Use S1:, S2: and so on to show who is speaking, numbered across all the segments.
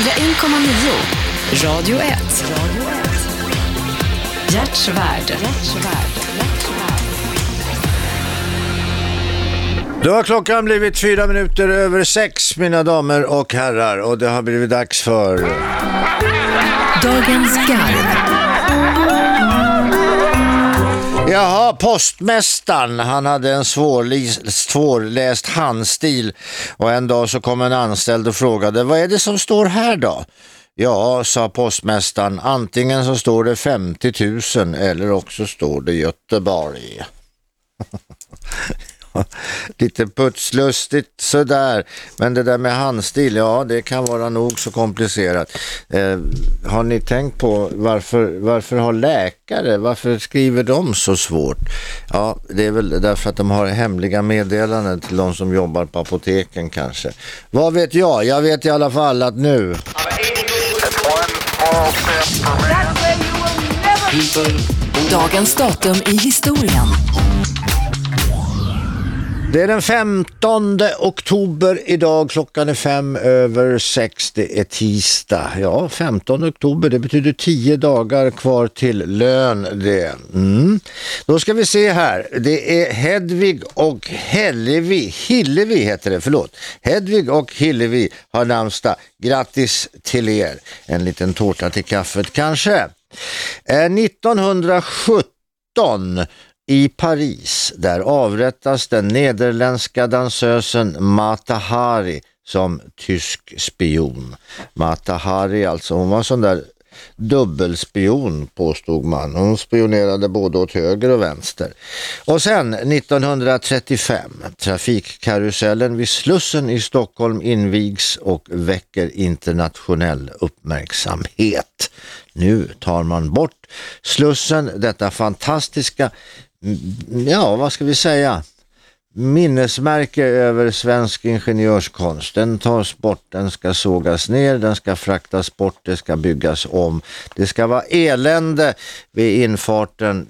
S1: 101,9. Radio 1. Hjärtsvärd.
S2: Då har klockan blivit fyra minuter över sex, mina damer och herrar. Och det har blivit dags för...
S1: Dagens Garv.
S2: Jaha, postmästaren, han hade en svårläst handstil och en dag så kom en anställd och frågade, vad är det som står här då? Ja, sa postmästaren, antingen så står det 50 000 eller också står det Göteborg. Lite putslustigt sådär. Men det där med handstil, ja det kan vara nog så komplicerat. Eh, har ni tänkt på varför, varför har läkare, varför skriver de så svårt? Ja, det är väl därför att de har hemliga meddelanden till de som jobbar på apoteken kanske. Vad vet jag? Jag vet i alla fall att nu
S1: Dagens datum i historien.
S2: Det är den 15 oktober idag, klockan är fem över sex, det är tisdag. Ja, 15 oktober, det betyder tio dagar kvar till lön det. Mm. Då ska vi se här, det är Hedvig och Hillevi, Hillevi heter det, förlåt. Hedvig och Hillevi har namnsdag. Grattis till er. En liten tårta till kaffet kanske. Eh, 1917 i Paris, där avrättas den nederländska dansösen Mata Hari som tysk spion. Mata Hari alltså, hon var sån där dubbelspion påstod man. Hon spionerade både åt höger och vänster. Och sen 1935, trafikkarusellen vid Slussen i Stockholm invigs och väcker internationell uppmärksamhet. Nu tar man bort Slussen, detta fantastiska Mm, ja, vad ska vi säga? minnesmärke över svensk ingenjörskonst. Den tas bort, den ska sågas ner, den ska fraktas bort, det ska byggas om. Det ska vara elände vid infarten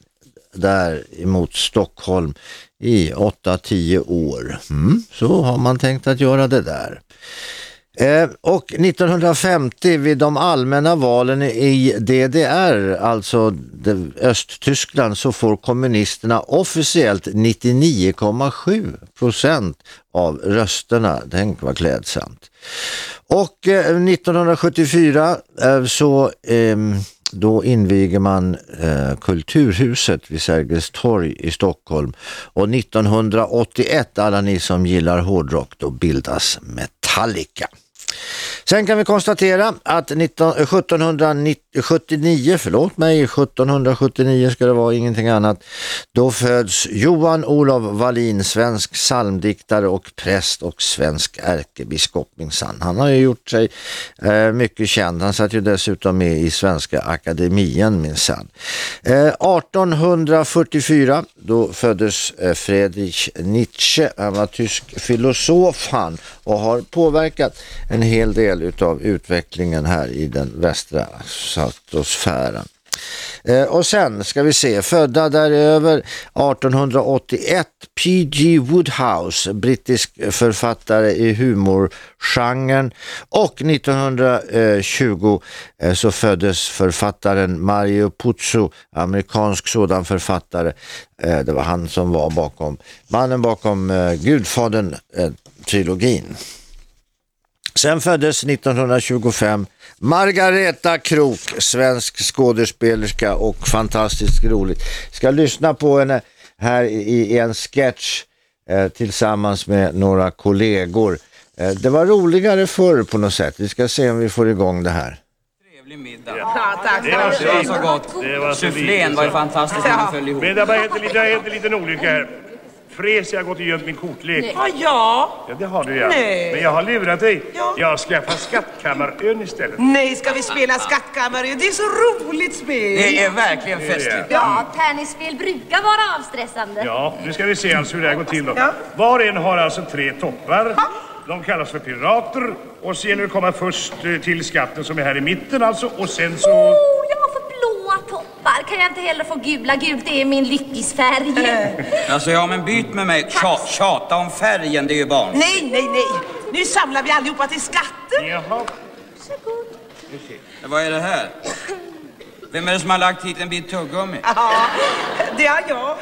S2: där mot Stockholm i 8-10 år. Mm, så har man tänkt att göra det där. Eh, och 1950 vid de allmänna valen i DDR, alltså Östtyskland, så får kommunisterna officiellt 99,7 procent av rösterna. Tänk vad klädsamt. Och eh, 1974 eh, så ehm, då inviger man eh, Kulturhuset vid Sergels torg i Stockholm och 1981, alla ni som gillar hårdrock, då bildas Metallica. Sen kan vi konstatera att 19, 1779, eh, förlåt mig, 1779 ska det vara ingenting annat, då föds Johan Olof Wallin, svensk psalmdiktare och präst och svensk ärkebiskop minsann. Han har ju gjort sig eh, mycket känd, han satt ju dessutom med i Svenska akademien minsann. Eh, 1844, då föddes eh, Friedrich Nietzsche, han var tysk filosof han och har påverkat en hel del utav utvecklingen här i den västra satosfären. Eh, och sen ska vi se, födda däröver 1881, P.G. Woodhouse, brittisk författare i humorgenren och 1920 eh, så föddes författaren Mario Puzo, amerikansk sådan författare. Eh, det var han som var bakom, mannen bakom eh, Gudfadern-trilogin. Eh, Sen föddes 1925 Margareta Krok, svensk skådespelerska och fantastiskt roligt. Ska lyssna på henne här i, en sketch eh, tillsammans med några kollegor. Eh, det var roligare förr på något sätt. Vi ska se om vi får igång det här.
S3: Trevlig middag.
S4: Ja, tack.
S5: Det var
S3: Det var
S5: fint.
S3: så gott. Sufflén var ju fantastiskt när den föll ihop.
S5: Men det har hänt en liten olycka här. Fres, jag har gått och gömt min kortlek.
S4: Ja, ja.
S5: Ja, det har du ja.
S4: Nej.
S5: Men jag har lurat dig.
S4: Ja.
S5: Jag har skaffat skattkammarön istället.
S4: Nej, ska vi spela skattkammare? Det är så roligt spel.
S3: Det är verkligen festligt.
S6: Ja, tärningsspel brukar vara avstressande.
S5: Ja, nu ska vi se alltså hur det här går till då.
S4: Ja.
S5: Var en har alltså tre toppar. De kallas för pirater. Och sen nu komma först eh, till skatten som är här i mitten alltså. Och sen så...
S6: Oh, jag har för blåa toppar. Kan jag inte heller få gula? Gult är min lyckisfärg.
S3: Alltså ja, men byt med mig. Tja, tjata om färgen, det är ju barn.
S4: Nej, nej, nej. Nu samlar vi allihopa till skatten.
S5: Jaha.
S6: Varsågod.
S3: Vad är det här? Vem är det som har lagt hit en bit tuggummi?
S4: Ja, det är jag.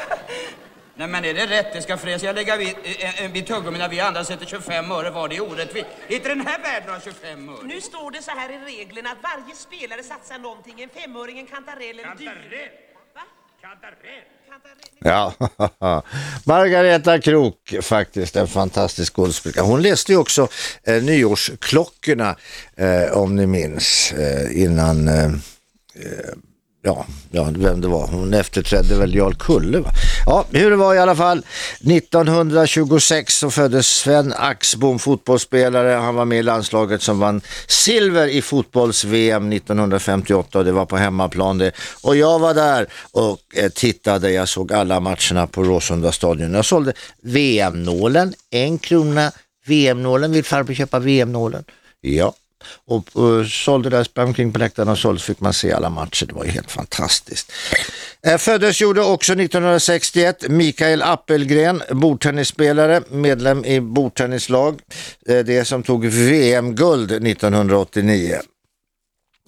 S3: Nej men är det rätt? Det ska Fresia lägga vid, en, en bit tuggummi när vi andra sätter 25 öre var? Det är orättvist. Inte den här världen har 25 öre.
S4: Nu står det så här i reglerna att varje spelare satsar någonting. En femöring, en kantarell, en dyr...
S5: Kantarell.
S4: Va?
S5: Kantarell.
S4: Kantarell.
S2: Ja, Margareta Krok faktiskt en fantastisk skådespelerska. Hon läste ju också eh, nyårsklockorna eh, om ni minns eh, innan eh, eh, Ja, ja, vem det var. Hon efterträdde väl Jarl Kulle va? Ja, hur det var i alla fall. 1926 så föddes Sven Axbom, fotbollsspelare. Han var med i landslaget som vann silver i fotbolls-VM 1958 och det var på hemmaplan det. Och jag var där och eh, tittade. Jag såg alla matcherna på Råsunda stadion. Jag sålde VM-nålen, en krona. VM-nålen, vill farbror köpa VM-nålen? Ja, och, och sålde där, sprang omkring på läktaren och sålde så fick man se alla matcher. Det var ju helt fantastiskt. Eh, föddes gjorde också 1961 Mikael Appelgren, bordtennisspelare, medlem i bordtennislag. Eh, det som tog VM-guld 1989.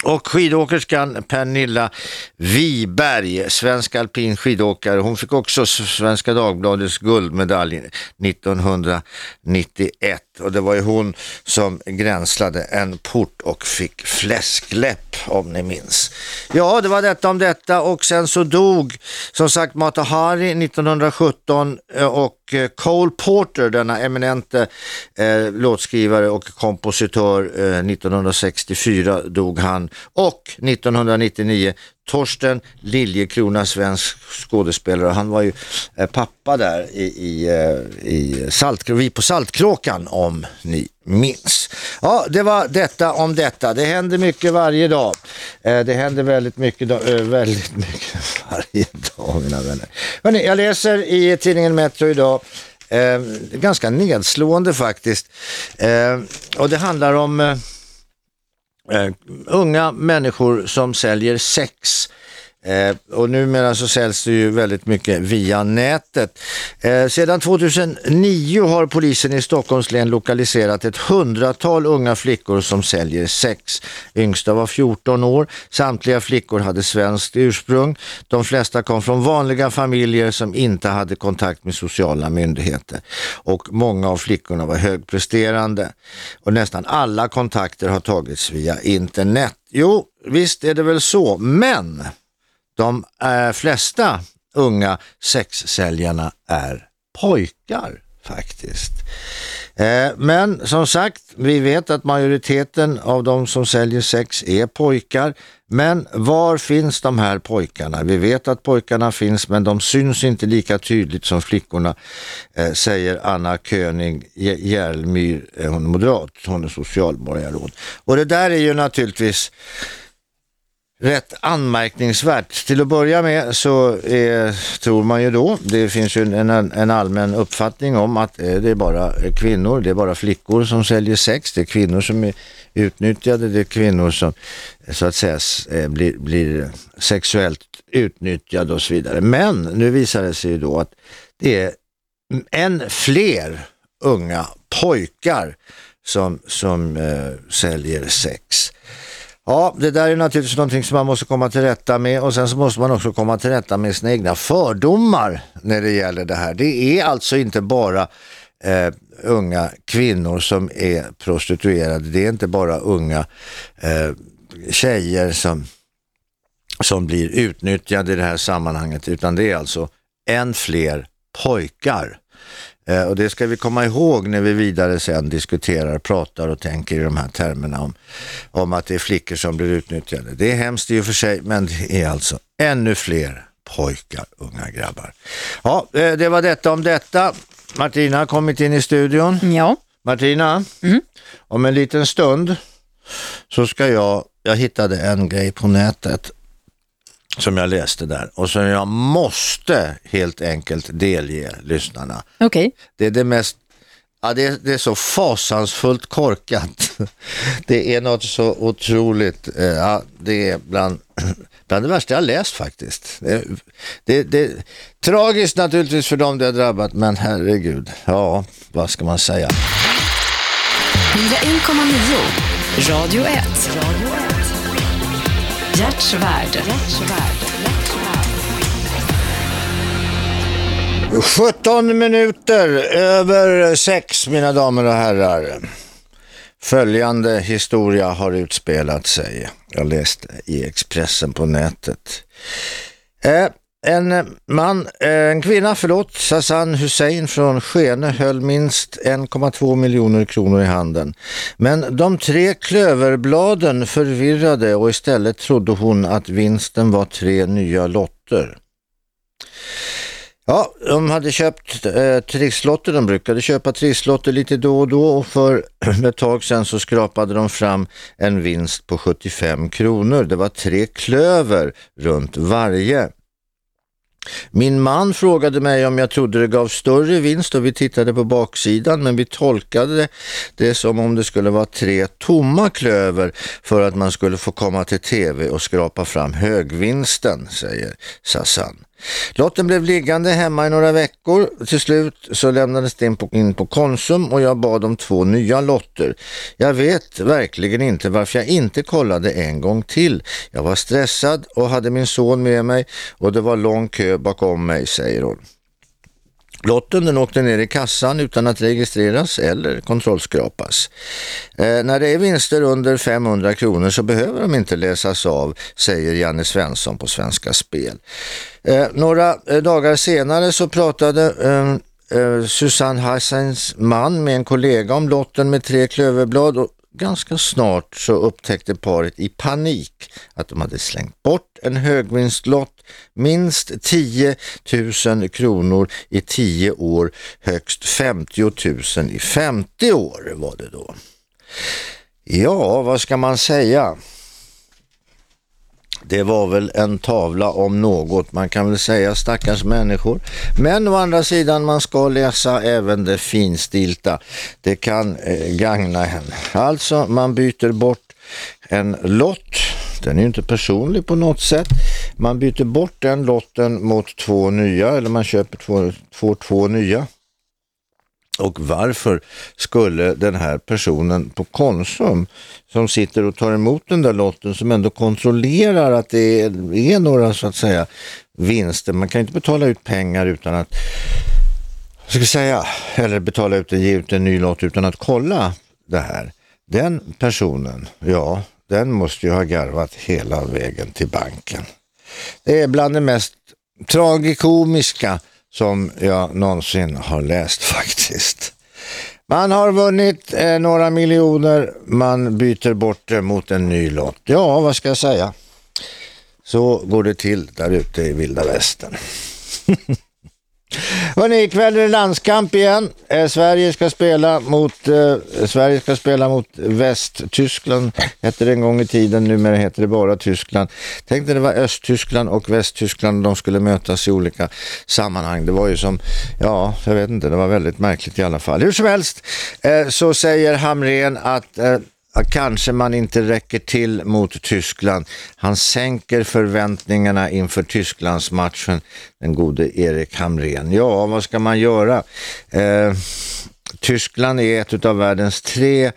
S2: Och skidåkerskan Pernilla Wiberg, svensk alpin skidåkare, hon fick också Svenska Dagbladets guldmedalj 1991 och det var ju hon som gränslade en port och fick fläskläpp om ni minns. Ja, det var detta om detta och sen så dog som sagt Mata Hari 1917 eh, och eh, Cole Porter, denna eminente eh, låtskrivare och kompositör eh, 1964 dog han och 1999 Torsten Liljekrona, svensk skådespelare. Han var ju eh, pappa där i, i, eh, i Salt, vi på Saltkråkan om ni minns. Ja, det var detta om detta. Det händer mycket varje dag. Eh, det händer väldigt mycket, väldigt mycket varje dag mina vänner. Hörrni, jag läser i tidningen Metro idag eh, ganska nedslående faktiskt. Eh, och det handlar om eh, Eh, unga människor som säljer sex. Eh, och numera så säljs det ju väldigt mycket via nätet. Eh, sedan 2009 har polisen i Stockholms län lokaliserat ett hundratal unga flickor som säljer sex. Yngsta var 14 år. Samtliga flickor hade svenskt ursprung. De flesta kom från vanliga familjer som inte hade kontakt med sociala myndigheter. Och många av flickorna var högpresterande. Och nästan alla kontakter har tagits via internet. Jo, visst är det väl så, men de eh, flesta unga sexsäljarna är pojkar faktiskt. Eh, men som sagt, vi vet att majoriteten av de som säljer sex är pojkar. Men var finns de här pojkarna? Vi vet att pojkarna finns men de syns inte lika tydligt som flickorna, eh, säger Anna König Järlmyr, eh, hon är moderat, hon är socialborgarråd. Och det där är ju naturligtvis rätt anmärkningsvärt. Till att börja med så är, tror man ju då, det finns ju en, en allmän uppfattning om att eh, det är bara kvinnor, det är bara flickor som säljer sex, det är kvinnor som är utnyttjade, det är kvinnor som eh, så att säga eh, blir, blir sexuellt utnyttjade och så vidare. Men nu visar det sig ju då att det är än fler unga pojkar som, som eh, säljer sex. Ja, det där är naturligtvis någonting som man måste komma till rätta med och sen så måste man också komma till rätta med sina egna fördomar när det gäller det här. Det är alltså inte bara eh, unga kvinnor som är prostituerade, det är inte bara unga eh, tjejer som, som blir utnyttjade i det här sammanhanget utan det är alltså än fler pojkar. Eh, och det ska vi komma ihåg när vi vidare sen diskuterar, pratar och tänker i de här termerna om, om att det är flickor som blir utnyttjade. Det är hemskt i och för sig, men det är alltså ännu fler pojkar, unga grabbar. Ja, eh, det var detta om detta. Martina har kommit in i studion.
S1: Ja.
S2: Martina, om en liten stund så ska jag, jag hittade en grej på nätet som jag läste där och som jag måste helt enkelt delge lyssnarna.
S1: Okej.
S2: Det är det mest Ja, det, är, det är så fasansfullt korkat. Det är något så otroligt, eh, ja, det är bland, bland det värsta jag läst faktiskt. Det, det, det, tragiskt naturligtvis för dem det har drabbat, men herregud, ja, vad ska man säga?
S1: 101,9. Radio 1. Hjärtsvärd.
S2: 17 minuter över sex mina damer och herrar. Följande historia har utspelat sig. Jag läste i Expressen på nätet. Eh, en eh, man, eh, en kvinna, förlåt, Sassan Hussein från Skene höll minst 1,2 miljoner kronor i handen. Men de tre klöverbladen förvirrade och istället trodde hon att vinsten var tre nya lotter. Ja, de hade köpt eh, trisslotter, de brukade köpa trisslotter lite då och då och för ett tag sedan så skrapade de fram en vinst på 75 kronor. Det var tre klöver runt varje. Min man frågade mig om jag trodde det gav större vinst och vi tittade på baksidan men vi tolkade det som om det skulle vara tre tomma klöver för att man skulle få komma till tv och skrapa fram högvinsten, säger Sassan. Lotten blev liggande hemma i några veckor. Till slut så lämnades den in på Konsum och jag bad om två nya lotter. Jag vet verkligen inte varför jag inte kollade en gång till. Jag var stressad och hade min son med mig och det var lång kö bakom mig, säger hon. Lotten den åkte ner i kassan utan att registreras eller kontrollskrapas. Eh, när det är vinster under 500 kronor så behöver de inte läsas av, säger Janne Svensson på Svenska Spel. Eh, några eh, dagar senare så pratade eh, eh, Susanne Hassens man med en kollega om lotten med tre klöverblad och ganska snart så upptäckte paret i panik att de hade slängt bort en högvinstlott minst 10 000 kronor i 10 år, högst 50 000 i 50 år var det då. Ja, vad ska man säga? Det var väl en tavla om något, man kan väl säga stackars människor. Men å andra sidan, man ska läsa även det finstilta. Det kan eh, gagna henne. Alltså, man byter bort en lott, den är ju inte personlig på något sätt. Man byter bort den lotten mot två nya, eller man köper två, två, två nya. Och varför skulle den här personen på Konsum som sitter och tar emot den där lotten som ändå kontrollerar att det är, är några så att säga vinster. Man kan inte betala ut pengar utan att ska säga, eller betala ut en, ge ut en ny lott utan att kolla det här. Den personen, ja, den måste ju ha garvat hela vägen till banken. Det är bland det mest tragikomiska som jag någonsin har läst faktiskt. Man har vunnit eh, några miljoner, man byter bort det mot en ny lott. Ja, vad ska jag säga? Så går det till där ute i vilda västern. Hörrni, ikväll är det landskamp igen. Eh, Sverige ska spela mot eh, Sverige ska spela mot Västtyskland. Hette det en gång i tiden, numera heter det bara Tyskland. Tänk dig, det var Östtyskland och Västtyskland de skulle mötas i olika sammanhang. Det var ju som, ja, jag vet inte, det var väldigt märkligt i alla fall. Hur som helst eh, så säger Hamren att eh, kanske man inte räcker till mot Tyskland. Han sänker förväntningarna inför Tysklandsmatchen, den gode Erik Hamrén. Ja, vad ska man göra? Eh, Tyskland är ett av världens tre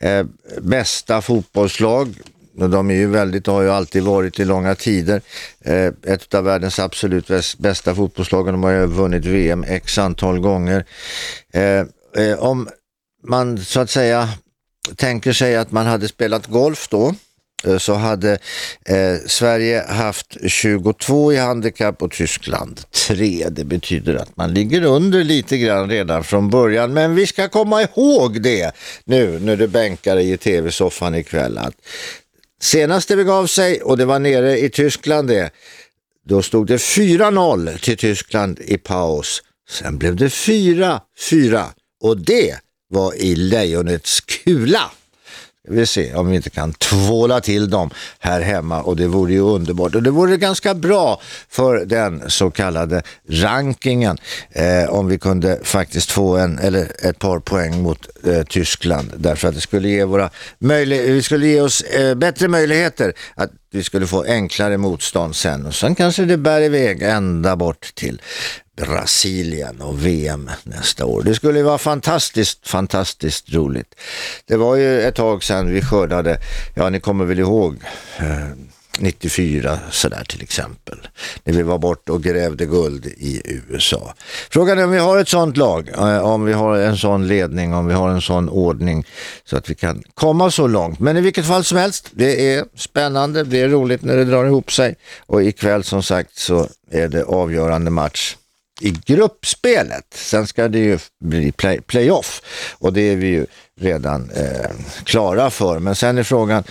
S2: eh, bästa fotbollslag. De är ju väldigt, har ju alltid varit i långa tider. Eh, ett av världens absolut bästa fotbollslag. De har ju vunnit VM x antal gånger. Eh, eh, om man så att säga tänker sig att man hade spelat golf då eh, så hade eh, Sverige haft 22 i handikapp och Tyskland 3. Det betyder att man ligger under lite grann redan från början. Men vi ska komma ihåg det nu när du bänkar i tv-soffan ikväll. Att senast det begav sig och det var nere i Tyskland det, då stod det 4-0 till Tyskland i paus. Sen blev det 4-4 och det var i lejonets kula. Vi se om vi inte kan tvåla till dem här hemma och det vore ju underbart. Och det vore ganska bra för den så kallade rankingen eh, om vi kunde faktiskt få en eller ett par poäng mot eh, Tyskland. Därför att det skulle ge, våra möjlig vi skulle ge oss eh, bättre möjligheter att vi skulle få enklare motstånd sen och sen kanske det bär iväg ända bort till Brasilien och VM nästa år. Det skulle vara fantastiskt, fantastiskt roligt. Det var ju ett tag sedan vi skördade, ja ni kommer väl ihåg, eh, 94 sådär till exempel. När vi var bort och grävde guld i USA. Frågan är om vi har ett sånt lag, eh, om vi har en sån ledning, om vi har en sån ordning så att vi kan komma så långt. Men i vilket fall som helst, det är spännande, det är roligt när det drar ihop sig och ikväll som sagt så är det avgörande match i gruppspelet. Sen ska det ju bli play, playoff och det är vi ju redan eh, klara för. Men sen är frågan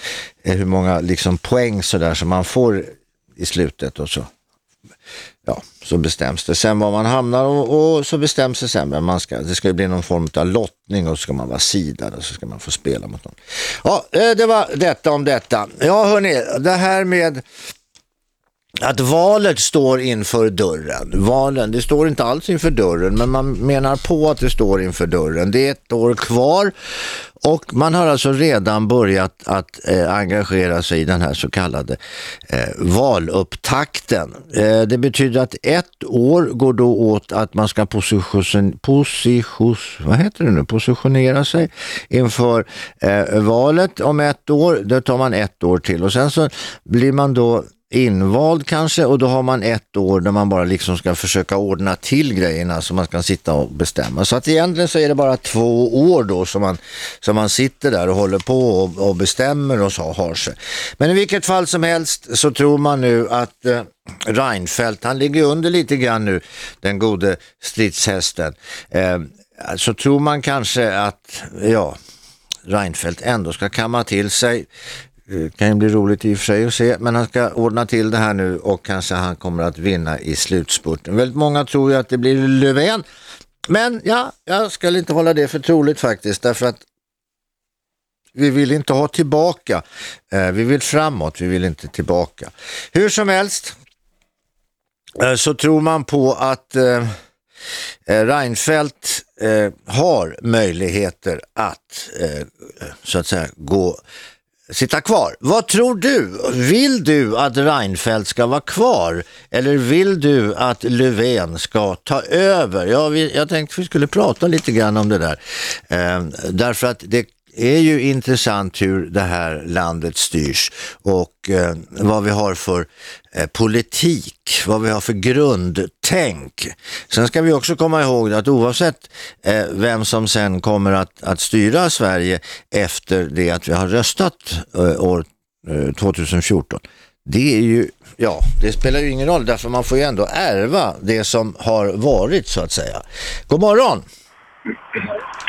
S2: eh, hur många liksom, poäng sådär som man får i slutet och så. Ja, så bestäms det. Sen var man hamnar och, och så bestäms det sen. vem man ska, det ska ju bli någon form av lottning och så ska man vara sidad och så ska man få spela mot någon. Ja, eh, det var detta om detta. Ja, hörni, det här med att valet står inför dörren. Valen, det står inte alls inför dörren, men man menar på att det står inför dörren. Det är ett år kvar och man har alltså redan börjat att eh, engagera sig i den här så kallade eh, valupptakten. Eh, det betyder att ett år går då åt att man ska position, position, vad heter det nu? positionera sig inför eh, valet om ett år. Då tar man ett år till och sen så blir man då invald kanske och då har man ett år där man bara liksom ska försöka ordna till grejerna så man kan sitta och bestämma. Så att egentligen så är det bara två år då som man, som man sitter där och håller på och, och bestämmer och så har sig. Men i vilket fall som helst så tror man nu att eh, Reinfeldt, han ligger under lite grann nu, den gode stridshästen. Eh, så tror man kanske att, ja, Reinfeldt ändå ska kamma till sig det kan ju bli roligt i och för sig att se, men han ska ordna till det här nu och kanske han kommer att vinna i slutspurten. Väldigt många tror ju att det blir Löfven, men ja, jag ska inte hålla det för troligt faktiskt, därför att vi vill inte ha tillbaka, eh, vi vill framåt, vi vill inte tillbaka. Hur som helst eh, så tror man på att Reinfeldt har möjligheter att så att säga gå sitta kvar. Vad tror du? Vill du att Reinfeldt ska vara kvar eller vill du att Löfven ska ta över? Ja, vi, jag tänkte vi skulle prata lite grann om det där. Eh, därför att det är ju intressant hur det här landet styrs och eh, vad vi har för eh, politik, vad vi har för grundtänk. Sen ska vi också komma ihåg att oavsett eh, vem som sen kommer att, att styra Sverige efter det att vi har röstat eh, år eh, 2014, det är ju, ja, det spelar ju ingen roll därför man får ju ändå ärva det som har varit så att säga. God morgon!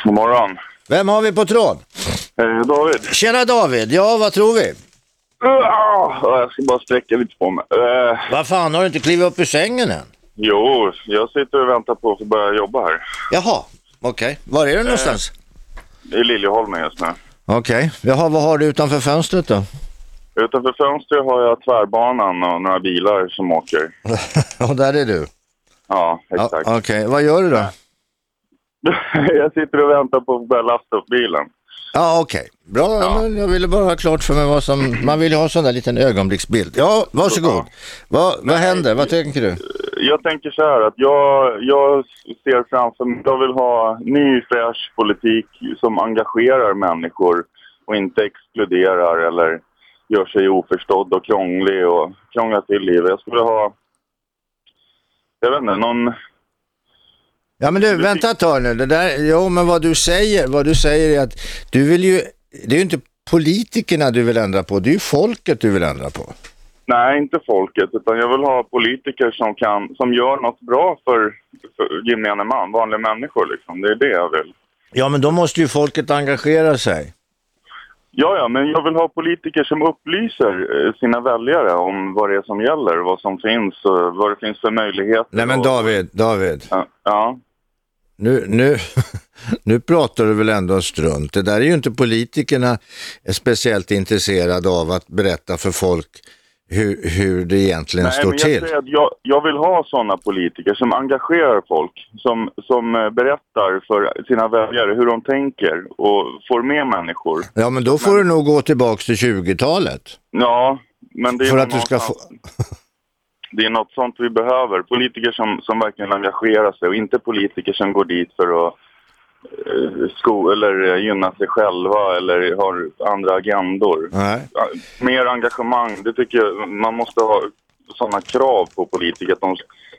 S7: God morgon!
S2: Vem har vi på tråd?
S7: Eh, David.
S2: Tjena David, ja vad tror vi?
S7: Uh, jag ska bara sträcka lite på mig. Uh,
S2: vad fan, har du inte klivit upp ur sängen än?
S7: Jo, jag sitter och väntar på att få börja jobba här.
S2: Jaha, okej. Var är du någonstans?
S7: Uh, I Liljeholmen just nu.
S2: Okej, jaha, vad har du utanför fönstret då?
S7: Utanför fönstret har jag tvärbanan och några bilar som åker.
S2: och där är du?
S7: Ja, exakt.
S2: Ja, Okej, okay. vad gör du då?
S7: jag sitter och väntar på att börja lasta upp bilen.
S2: Ja, okej. Bra, ja. Men jag ville bara ha klart för mig vad som... Man vill ha en sån där liten ögonblicksbild. Ja, varsågod. Vad, vad händer? Vad tänker du?
S7: Jag tänker så här att jag, jag ser framför mig... Jag vill ha ny fräsch politik som engagerar människor och inte exkluderar eller gör sig oförstådd och krånglig och krånglar till livet. Jag skulle ha... Jag vet inte, någon
S2: Ja men du, vänta ett tag nu. Det där, jo men vad du säger, vad du säger är att du vill ju, det är ju inte politikerna du vill ändra på, det är ju folket du vill ändra på.
S7: Nej, inte folket, utan jag vill ha politiker som, kan, som gör något bra för, för gemene man, vanliga människor liksom. Det är det jag vill.
S2: Ja, men då måste ju folket engagera sig.
S7: Ja, ja, men jag vill ha politiker som upplyser eh, sina väljare om vad det är som gäller, vad som finns och vad det finns för möjligheter.
S2: Nej, men David, David.
S7: Ja. ja.
S2: Nu, nu, nu pratar du väl ändå strunt. Det där är ju inte politikerna speciellt intresserade av att berätta för folk hur, hur det egentligen
S7: Nej,
S2: står
S7: men
S2: jag
S7: till. Att jag, jag vill ha sådana politiker som engagerar folk, som, som eh, berättar för sina väljare hur de tänker och får med människor.
S2: Ja, men då får men... du nog gå tillbaka till 20-talet.
S7: Ja, men det är
S2: för att du ska få...
S7: Det är något sånt vi behöver. Politiker som, som verkligen engagerar sig och inte politiker som går dit för att eh, sko eller eh, gynna sig själva eller har andra agendor.
S2: Nej.
S7: Mer engagemang, det tycker jag man måste ha sådana krav på politiker. De,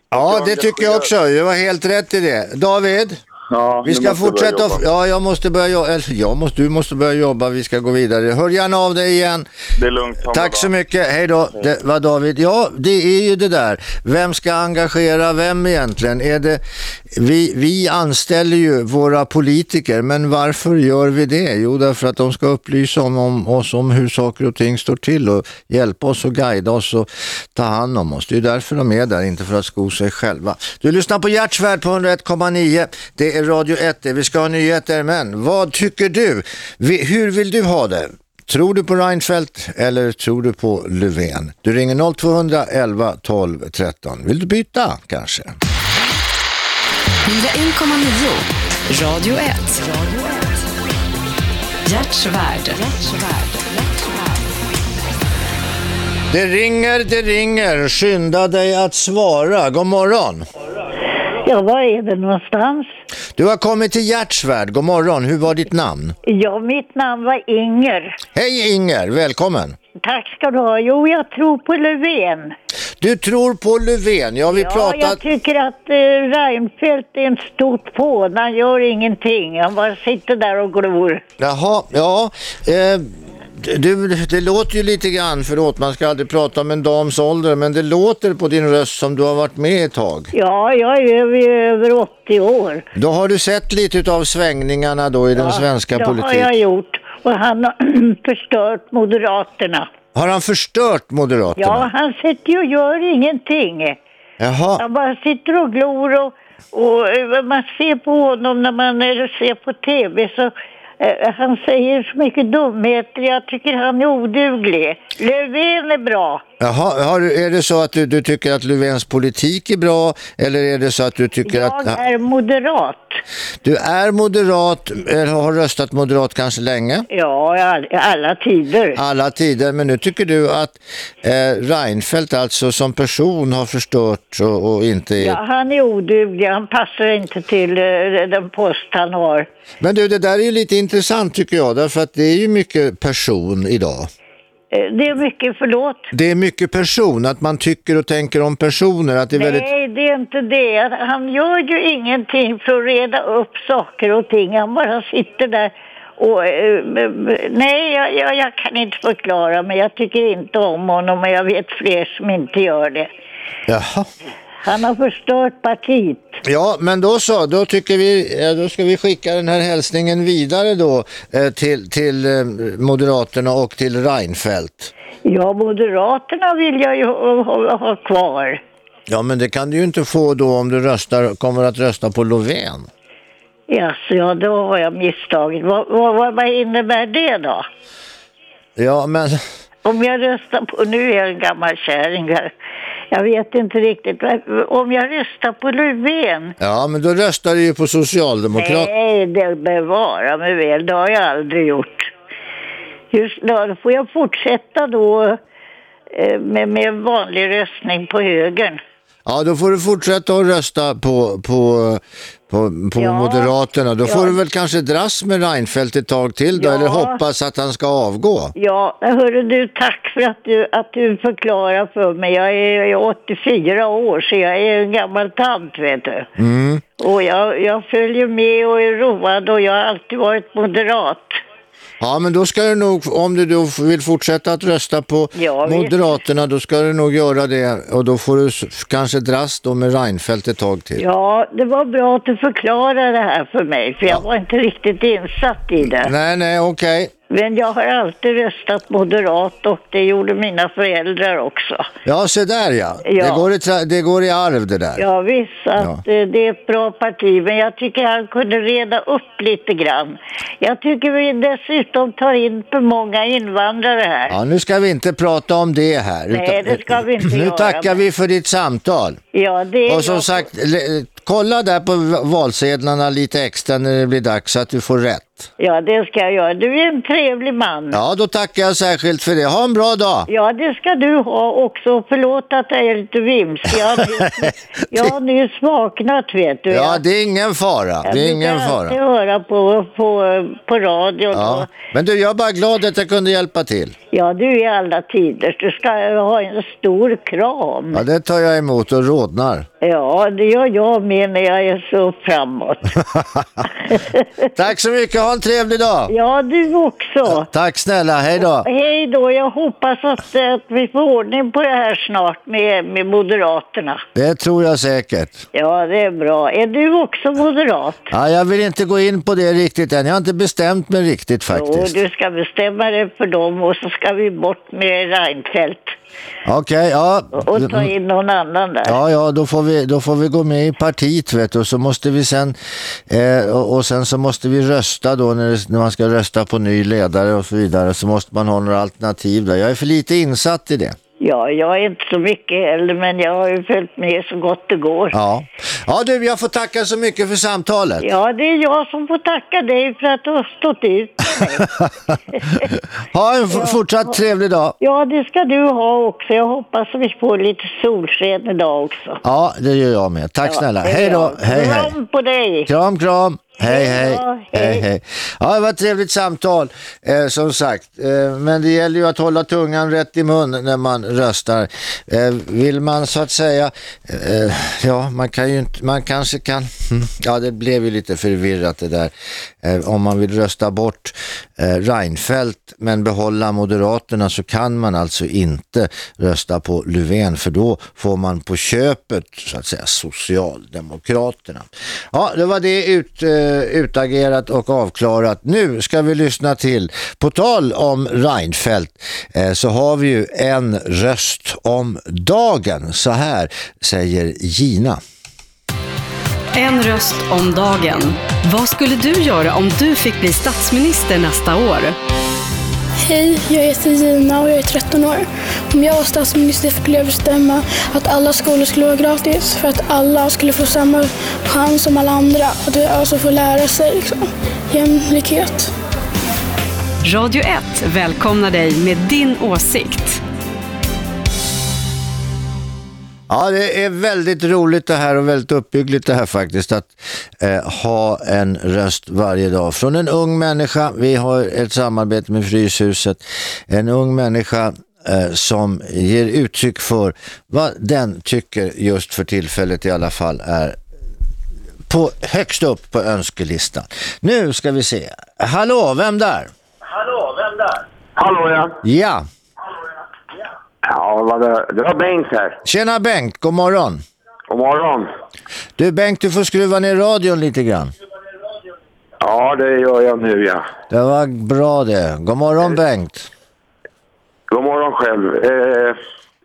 S2: Ja,
S7: de
S2: det tycker jag också. Du var helt rätt i det. David?
S7: Ja,
S2: Vi ska fortsätta. Ja, jag måste börja jobba. Eller jag måste, du måste börja jobba. Vi ska gå vidare. Hör gärna av dig igen.
S7: Det är lugnt.
S2: Tack så mycket. Hej då. Det var David. Ja, det är ju det där. Vem ska engagera vem egentligen? Är det, vi, vi anställer ju våra politiker, men varför gör vi det? Jo, därför att de ska upplysa om, om oss om hur saker och ting står till och hjälpa oss och guida oss och ta hand om oss. Det är därför de är där, inte för att sko sig själva. Du lyssnar på Hjärtsvärd på 101,9. Det Radio 1. Vi ska ha nyheter, men vad tycker du? Hur vill du ha det? Tror du på Reinfeldt eller tror du på Löfven? Du ringer 0211 12 13. Vill du byta kanske?
S1: 101,9 Radio 1. Hjärtsvärd.
S2: Det ringer, det ringer. Skynda dig att svara. God morgon.
S8: Ja, var är det någonstans?
S2: Du har kommit till Hjärtsvärd. God morgon. Hur var ditt namn?
S8: Ja, mitt namn var Inger.
S2: Hej Inger, välkommen.
S8: Tack ska du ha. Jo, jag tror på Löfven.
S2: Du tror på Löfven. Ja, vi
S8: Ja,
S2: pratar...
S8: jag tycker att eh, Reinfeldt är en stort fån. Han gör ingenting. Han bara sitter där och glor.
S2: Jaha, ja. Eh, du, det låter ju lite grann, förlåt man ska aldrig prata om en dams ålder, men det låter på din röst som du har varit med ett tag.
S8: Ja, jag är över, över 80 år.
S2: Då har du sett lite av svängningarna då i den svenska
S8: det har
S2: politiken.
S8: jag gjort. Och han har förstört Moderaterna.
S2: Har han förstört Moderaterna?
S8: Ja, han sitter ju och gör ingenting.
S2: Jaha,
S8: Han bara sitter och glor och, och man ser på honom när man ser på tv så han säger så mycket dumheter. Jag tycker han är oduglig. Löfven är bra.
S2: Jaha har, är det så att du, du tycker att Löfvens politik är bra eller är det så att du tycker
S8: Jag
S2: att
S8: är moderat.
S2: du är moderat eller har röstat moderat kanske länge?
S8: Ja, all, i alla tider.
S2: Alla tider, men nu tycker du att eh, Reinfeldt alltså som person har förstört och, och inte är...
S8: Ja, han är oduglig. Han passar inte till eh, den post han har.
S2: Men du, det där är ju lite intressant tycker jag, därför att det är ju mycket person idag.
S8: Eh, Det är mycket, förlåt.
S2: Det är mycket person, att man tycker och tänker om personer, att det är väldigt...
S8: Nej, det är inte det. Han gör ju ingenting för att reda upp saker och ting. Han bara sitter där och... eh, nej, jag, jag, jag kan inte förklara men jag tycker inte om honom och jag vet fler som inte gör det.
S2: Jaha.
S8: Han har förstört partiet.
S2: Ja, men då så, då tycker vi, då ska vi skicka den här hälsningen vidare då eh, till, till eh, Moderaterna och till Reinfeldt.
S8: Ja, Moderaterna vill jag ju ha, ha, ha kvar.
S2: Ja, men det kan du ju inte få då om du röstar, kommer att rösta på Löfven.
S8: Jaså, ja, då har jag misstagit. Vad, vad, vad innebär det då?
S2: Ja, men
S8: Om jag röstar på, nu är jag en gammal kärring här. Jag vet inte riktigt. Om jag röstar på Löfven.
S2: Ja, men då röstar du ju på Socialdemokrat.
S8: Nej, det bevara mig väl. Det har jag aldrig gjort. Just då, då får jag fortsätta då eh, med, med vanlig röstning på högern.
S2: Ja, då får du fortsätta att rösta på, på, på, på
S8: Ja,
S2: Moderaterna. Då får
S8: ja.
S2: du väl kanske dras med Reinfeldt ett tag till då,
S8: Ja.
S2: eller hoppas att han ska avgå.
S8: Ja, hörru du, tack för att du, att du förklarar för mig. Jag är, jag är 84 år, så jag är en gammal tant, vet du.
S2: Mm.
S8: Och jag, jag följer med och är road och jag har alltid varit moderat.
S2: Ja, men då ska du nog, om du då vill fortsätta att rösta på
S8: Ja.
S2: Moderaterna, då ska du nog göra det och då får du kanske dras då med Reinfeldt ett tag till.
S8: Ja, det var bra att du förklarade det här för mig, för jag var inte riktigt insatt i det.
S2: Nej, nej, okej.
S8: Men jag har alltid röstat moderat och det gjorde mina föräldrar också.
S2: Ja, se där ja.
S8: Ja.
S2: Det, går i det går i arv det där.
S8: Ja visst, att eh, det är ett bra parti, men jag tycker han kunde reda upp lite grann. Jag tycker vi dessutom tar in för många invandrare här.
S2: Ja, nu ska vi inte prata om det här.
S8: Nej, det ska vi inte
S2: Nu
S8: göra,
S2: tackar
S8: men-
S2: vi för ditt samtal.
S8: Ja, det är
S2: Och som
S8: jag-
S2: sagt, kolla där på valsedlarna lite extra när det blir dags så att du får rätt.
S8: Ja, det ska jag göra. Du är en trevlig man.
S2: Ja, då tackar jag särskilt för det. Ha en bra dag!
S8: Ja, det ska du ha också. Förlåt att jag är lite vimsig. Jag har nyss, jag har nyss vaknat, vet du.
S2: Ja,
S8: Jag-
S2: det är ingen fara.
S8: jag
S2: Det är ingen fara.
S8: höra på, på, på radion.
S2: Ja. Men du, jag är bara glad att jag kunde hjälpa till.
S8: ja, du är alla tider. Du ska ha en stor kram.
S2: Ja, det tar jag emot och rodnar.
S8: Ja, det gör jag med när jag är så framåt.
S2: Tack så mycket, ha en trevlig dag!
S8: Ja, du också.
S2: Tack snälla, hej då!
S8: Hej då. Jag hoppas att, att vi får ordning på det här snart med, med Moderaterna.
S2: Det tror jag säkert.
S8: Ja, det är bra. Är du också moderat?
S2: Ja, jag vill inte gå in på det riktigt än. Jag har inte bestämt mig riktigt
S8: Jo,
S2: faktiskt.
S8: du ska bestämma dig för dem och så ska vi bort med Reinfeldt
S2: Okej, ja.
S8: och ta in någon annan där.
S2: Ja, ja, då får, vi, då får vi gå med i partiet vet du. Och så måste vi sen, eh, och, och sen så måste vi rösta då när, det, när man ska rösta på ny ledare och så vidare. Så måste man ha några alternativ där. Jag är för lite insatt i det.
S8: Ja, jag är inte så mycket heller, men jag har ju följt med så gott det går.
S2: Ja. Ja du, jag får tacka så mycket för samtalet.
S8: Ja, det är jag som får tacka dig för att du har stått ut.
S2: Ha en f- fortsatt trevlig dag.
S8: Ja, det ska du ha också. Jag hoppas att vi får lite solsken idag också.
S2: Ja, det gör jag med. Tack
S8: Ja,
S2: snälla. Hej då. Hej, hej.
S8: Kram på dig.
S2: Kram, kram. Hej, hej.
S8: Ja,
S2: hej.
S8: hej.
S2: hej. Ja, det var ett trevligt samtal, eh, som sagt. Eh, men det gäller ju att hålla tungan rätt i mun när man röstar. Eh, vill man så att säga, eh, ja, man kan ju inte, man kanske kan, hmm, ja, det blev ju lite förvirrat det där. Eh, om man vill rösta bort eh, Reinfeldt men behålla Moderaterna så kan man alltså inte rösta på Löfven för då får man på köpet så att säga Socialdemokraterna. Ja, det var det ut, Eh, utagerat och avklarat. Nu ska vi lyssna till, på tal om Reinfeldt eh, så har vi ju en röst om dagen. Så här säger Gina.
S1: En röst om dagen. Vad skulle du göra om du fick bli statsminister nästa år?
S9: Hej, jag heter Gina och jag är 13 år. Om jag var statsminister skulle jag bestämma att alla skolor skulle vara gratis för att alla skulle få samma chans som alla andra. Att alltså få lära sig liksom. jämlikhet.
S1: Radio 1 välkomnar dig med din åsikt.
S2: Ja, det är väldigt roligt det här och väldigt uppbyggligt det här faktiskt att eh, ha en röst varje dag från en ung människa. Vi har ett samarbete med Fryshuset. En ung människa eh, som ger uttryck för vad den tycker just för tillfället i alla fall är på, högst upp på önskelistan. Nu ska vi se. Hallå, vem där?
S10: Hallå ja.
S2: Ja,
S10: Ja, vad det, det var Bengt här.
S2: tjena Bengt, god morgon.
S10: God morgon.
S2: Du Bengt, du får skruva ner radion lite grann.
S10: Ja, det gör jag nu ja.
S2: Det var bra det. God morgon Bengt.
S10: God morgon själv. Eh,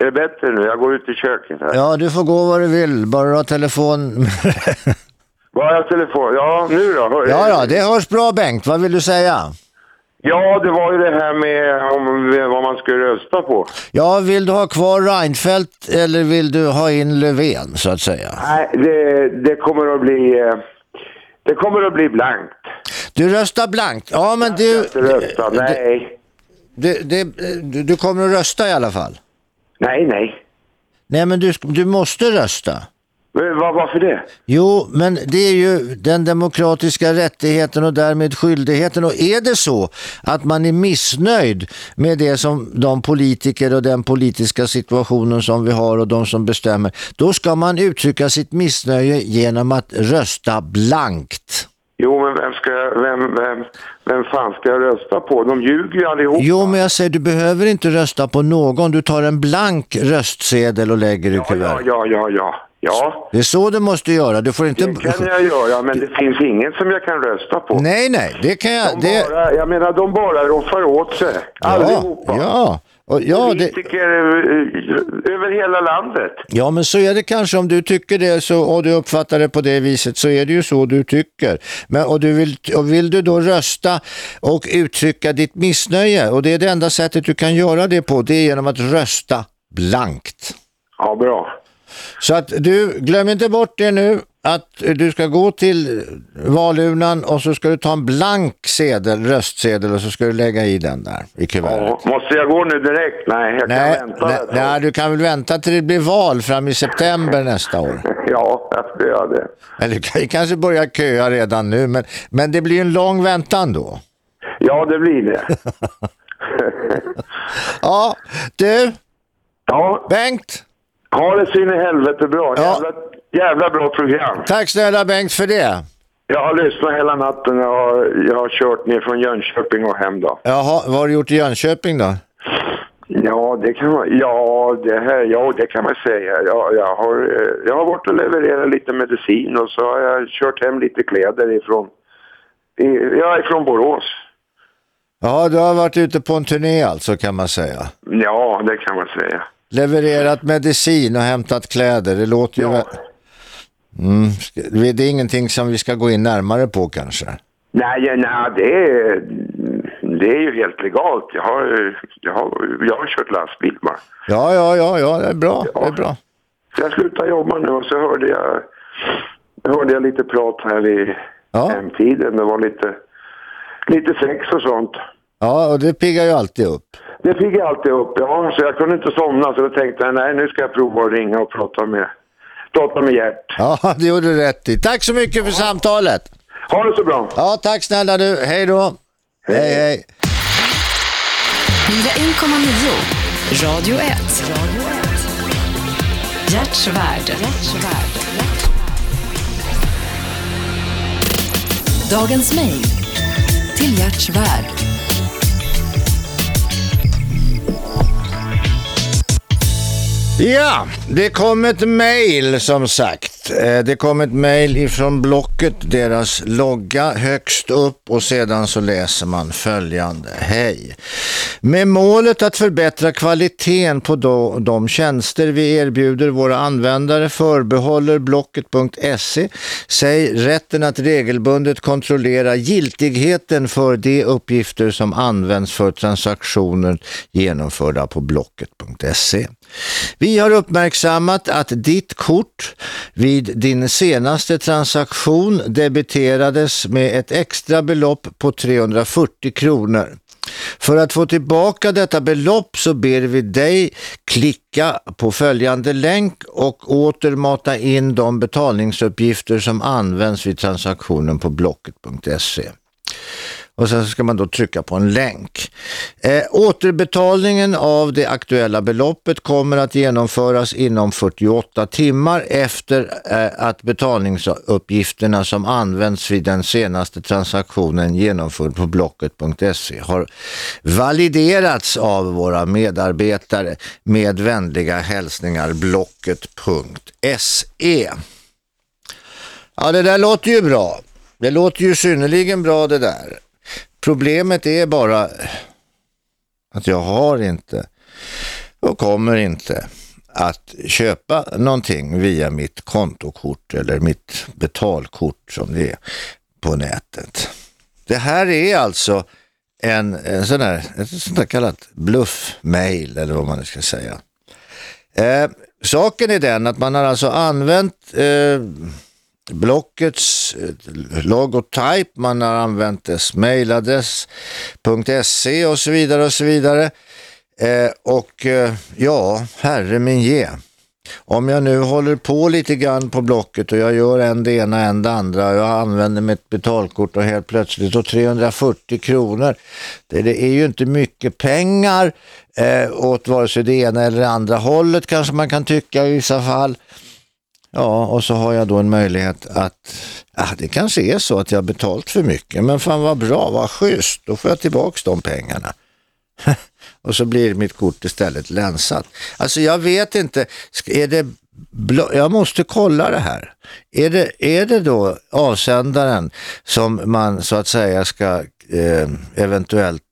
S10: är det bättre nu? Jag går ut i köket här.
S2: Ja, du får gå var du vill. Bara du har telefon.
S10: Har jag telefon? Ja, nu då? Hör-
S2: ja, ja, det hörs bra Bengt. Vad vill du säga?
S10: Ja, det var ju det här med om, vad man skulle rösta på.
S2: Ja, vill du ha kvar Reinfeldt eller vill du ha in Löfven så att säga?
S10: Nej, det, det kommer att bli... Eh, det kommer att bli blankt.
S2: Du röstar blankt. Ja, men
S10: Jag
S2: du,
S10: ska inte rösta. Nej.
S2: du, du, du, du kommer att rösta i alla fall.
S10: Nej, nej.
S2: Nej, men du, du måste rösta.
S10: Vad, varför det?
S2: Jo, men det är ju den demokratiska rättigheten och därmed skyldigheten. Och är det så att man är missnöjd med det som de politiker och den politiska situationen som vi har och de som bestämmer, då ska man uttrycka sitt missnöje genom att rösta blankt.
S10: Jo, men vem ska... Vem, vem, vem fan ska jag rösta på? De ljuger ju allihop.
S2: Jo, men jag säger du behöver inte rösta på någon. Du tar en blank röstsedel och lägger i
S10: Ja, ja,
S2: kuvertet.
S10: ja, ja, ja. Ja,
S2: Det är så du måste göra. Du får inte...
S10: det kan jag göra, men det finns ingen som jag kan rösta på.
S2: Nej, nej, det kan jag...
S10: De
S2: Det...
S10: bara, jag menar, de bara roffar åt sig.
S2: Ja,
S10: Allihopa.
S2: ja. Och ja, det...
S10: Politiker eh, över hela landet.
S2: Ja, men så är det kanske om du tycker det så, och du uppfattar det på det viset så är det ju så du tycker. Men, och, du vill, och vill du då rösta och uttrycka ditt missnöje och det är det enda sättet du kan göra det på, det är genom att rösta blankt.
S10: Ja, bra.
S2: Så att du, glöm inte bort det nu att du ska gå till valurnan och så ska du ta en blank sedel, röstsedel och så ska du lägga i den där i kuvertet.
S10: Ja, måste jag gå nu direkt? Nej, jag
S2: Nej,
S10: kan vänta.
S2: nej, nej, du kan väl vänta till det blir val fram i september nästa år.
S10: Ja, jag ska göra det.
S2: Eller du kan ju kanske börja köa redan nu, men, men det blir en lång väntan då.
S10: Ja, det blir det.
S2: Ja, du,
S10: Ja,
S2: Bengt.
S10: Ha det så in i helvete bra.
S2: Ja.
S10: Jävla, jävla bra program.
S2: Tack snälla Bengt för det.
S10: Jag har lyssnat hela natten. Jag har, jag har kört ner från Jönköping och hem då.
S2: Jaha, vad har du gjort i Jönköping då?
S10: Ja, det kan man, ja, det här, ja, det kan man säga. Jag, jag, har, eh, jag har varit och levererat lite medicin och så har jag kört hem lite kläder ifrån, i- jag är från Borås.
S2: Ja, du har varit ute på en turné alltså kan man säga.
S10: Ja, det kan man säga.
S2: Levererat medicin och hämtat kläder, det låter ju...
S10: Ja.
S2: Mm, det är ingenting som vi ska gå in närmare på kanske.
S10: Nej, ja, nej det, är, det är ju helt legalt. Jag har, jag har, jag har kört lastbil bara.
S2: Ja, ja, ja, ja, det är bra, det är bra.
S10: Så jag slutade jobba nu och så hörde jag, hörde jag lite prat här i
S2: Ja.
S10: hemtiden. Det var lite, lite sex och sånt.
S2: Ja, och det piggar ju alltid upp.
S10: Det jag alltid upp, ja. Så jag kunde inte somna så då tänkte jag nej nu ska jag prova att ringa och prata med, prata med Gert.
S2: Ja, det gjorde du rätt i. Tack så mycket för samtalet.
S10: Ha det så bra!
S2: Ja, tack snälla du. Hej då. Hej, hej.
S1: 101,9 Radio 1. Hjärtsvärd.
S11: Dagens mejl till Hjärtsvärd.
S2: Ja, det kom ett mejl som sagt. Eh, det kom ett mejl ifrån Blocket, deras logga högst upp och sedan så läser man följande. Hej! Med målet att förbättra kvaliteten på de tjänster vi erbjuder våra användare förbehåller Blocket.se sig rätten att regelbundet kontrollera giltigheten för de uppgifter som används för transaktioner genomförda på Blocket.se. Vi har uppmärksammat att ditt kort vid din senaste transaktion debiterades med ett extra belopp på 340 kronor. För att få tillbaka detta belopp så ber vi dig klicka på följande länk och åter mata in de betalningsuppgifter som används vid transaktionen på blocket.se. Och sen ska man då trycka på en länk. Eh, återbetalningen av det aktuella beloppet kommer att genomföras inom 48 timmar efter eh, att betalningsuppgifterna som används vid den senaste transaktionen genomförd på blocket.se har validerats av våra medarbetare med vänliga hälsningar blocket.se. Ja, det där låter ju bra. Det låter ju synnerligen bra det där. Problemet är bara att jag har inte och kommer inte att köpa någonting via mitt kontokort eller mitt betalkort som det är på nätet. Det här är alltså en, en sån här, ett sånt här kallat bluffmail eller vad man nu ska säga. Eh, saken är den att man har alltså använt eh, blockets logotyp, man har använt dess mailadress.se och så vidare och så vidare. Eh, och eh, ja, herre min ge. Om jag nu håller på lite grann på blocket och jag gör en det ena en det andra jag använder mitt betalkort och helt plötsligt och 340 kronor. Det, det är ju inte mycket pengar eh, åt vare sig det ena eller det andra hållet kanske man kan tycka i vissa fall. Ja, och så har jag då en möjlighet att, ja, det kanske är så att jag har betalt för mycket, men fan vad bra, vad schysst, då får jag tillbaks de pengarna. och så blir mitt kort istället länsat. Alltså jag vet inte, är det, jag måste kolla det här. Är det, är det då avsändaren som man så att säga ska eh, eventuellt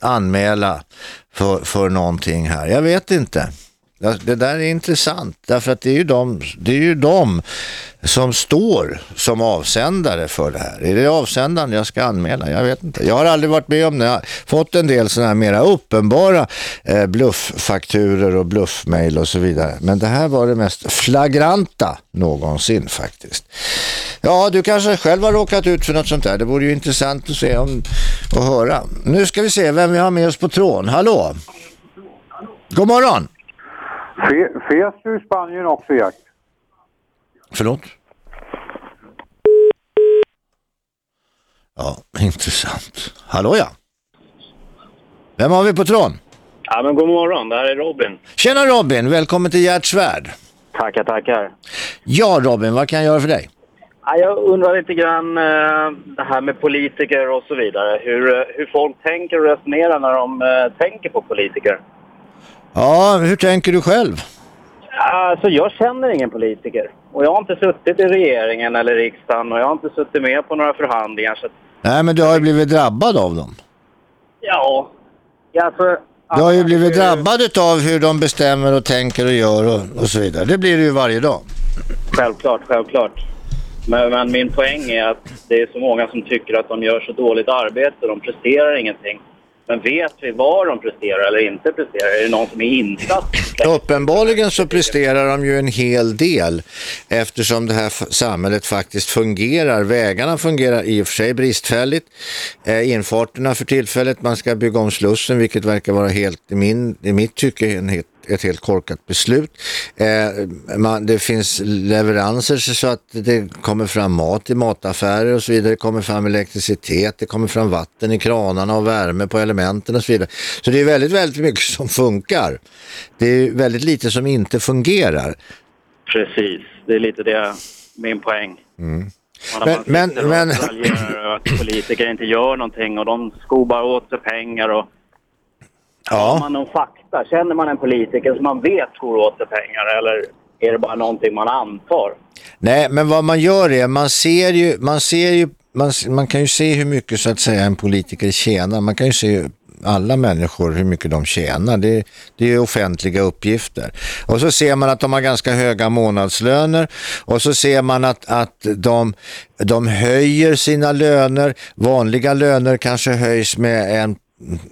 S2: anmäla för, för någonting här? Jag vet inte. Det där är intressant därför att det är ju de, det är ju de som står som avsändare för det här. Är det avsändaren jag ska anmäla? Jag vet inte. Jag har aldrig varit med om det. Jag har fått en del sådana här mera uppenbara eh, blufffakturer och bluffmail och så vidare. Men det här var det mest flagranta någonsin faktiskt. Ja, du kanske själv har råkat ut för något sånt där. Det vore ju intressant att se om, och höra. Nu ska vi se vem vi har med oss på tråden. Hallå? God morgon!
S12: Fes du i Spanien också, Jack?
S2: Förlåt? Ja, intressant. Hallå ja. Vem har vi på tråden?
S13: Ja, men god morgon. Det här är Robin.
S2: Tjena Robin, välkommen till Hjärtsvärd.
S13: Tackar, tackar.
S2: Ja Robin, vad kan jag göra för dig?
S13: Ja, jag undrar lite grann eh, det här med politiker och så vidare. Hur, eh, hur folk tänker och resonerar när de eh, tänker på politiker.
S2: Ja, hur tänker du själv?
S13: Alltså, jag känner ingen politiker. Och jag har inte suttit i regeringen eller riksdagen och jag har inte suttit med på några förhandlingar. Så...
S2: Nej, men du har ju blivit drabbad av dem.
S13: Ja, alltså...
S2: Du har ju blivit drabbad av hur de bestämmer och tänker och gör och, och så vidare. Det blir det ju varje dag.
S13: Självklart, självklart. Men, men, min poäng är att det är så många som tycker att de gör så dåligt arbete, de presterar ingenting. Men vet vi vad de presterar eller inte presterar? Är det någon som är insatt?
S2: Uppenbarligen så presterar de ju en hel del eftersom det här samhället faktiskt fungerar. Vägarna fungerar i och för sig bristfälligt. Eh, infarterna för tillfället, man ska bygga om slussen vilket verkar vara helt i, min, i mitt tycke en helt ett helt korkat beslut. Eh, man, det finns leveranser så att det kommer fram mat i mataffärer och så vidare. Det kommer fram elektricitet, det kommer fram vatten i kranarna och värme på elementen och så vidare. Så det är väldigt, väldigt mycket som funkar. Det är väldigt lite som inte fungerar.
S13: Precis, det är lite det min poäng.
S2: Mm.
S13: Men,
S2: men, men...
S13: att politiker inte gör någonting och de skobar åt sig pengar och
S2: Ja.
S13: Har man någon fakta? Känner man en politiker som man vet tror åt sig pengar eller är det bara någonting man antar?
S2: Nej, men vad man gör är, man ser ju, man ser ju, man, man kan ju se hur mycket så att säga en politiker tjänar. Man kan ju se alla människor hur mycket de tjänar. Det, det är offentliga uppgifter. Och så ser man att de har ganska höga månadslöner och så ser man att, att de, de höjer sina löner. Vanliga löner kanske höjs med en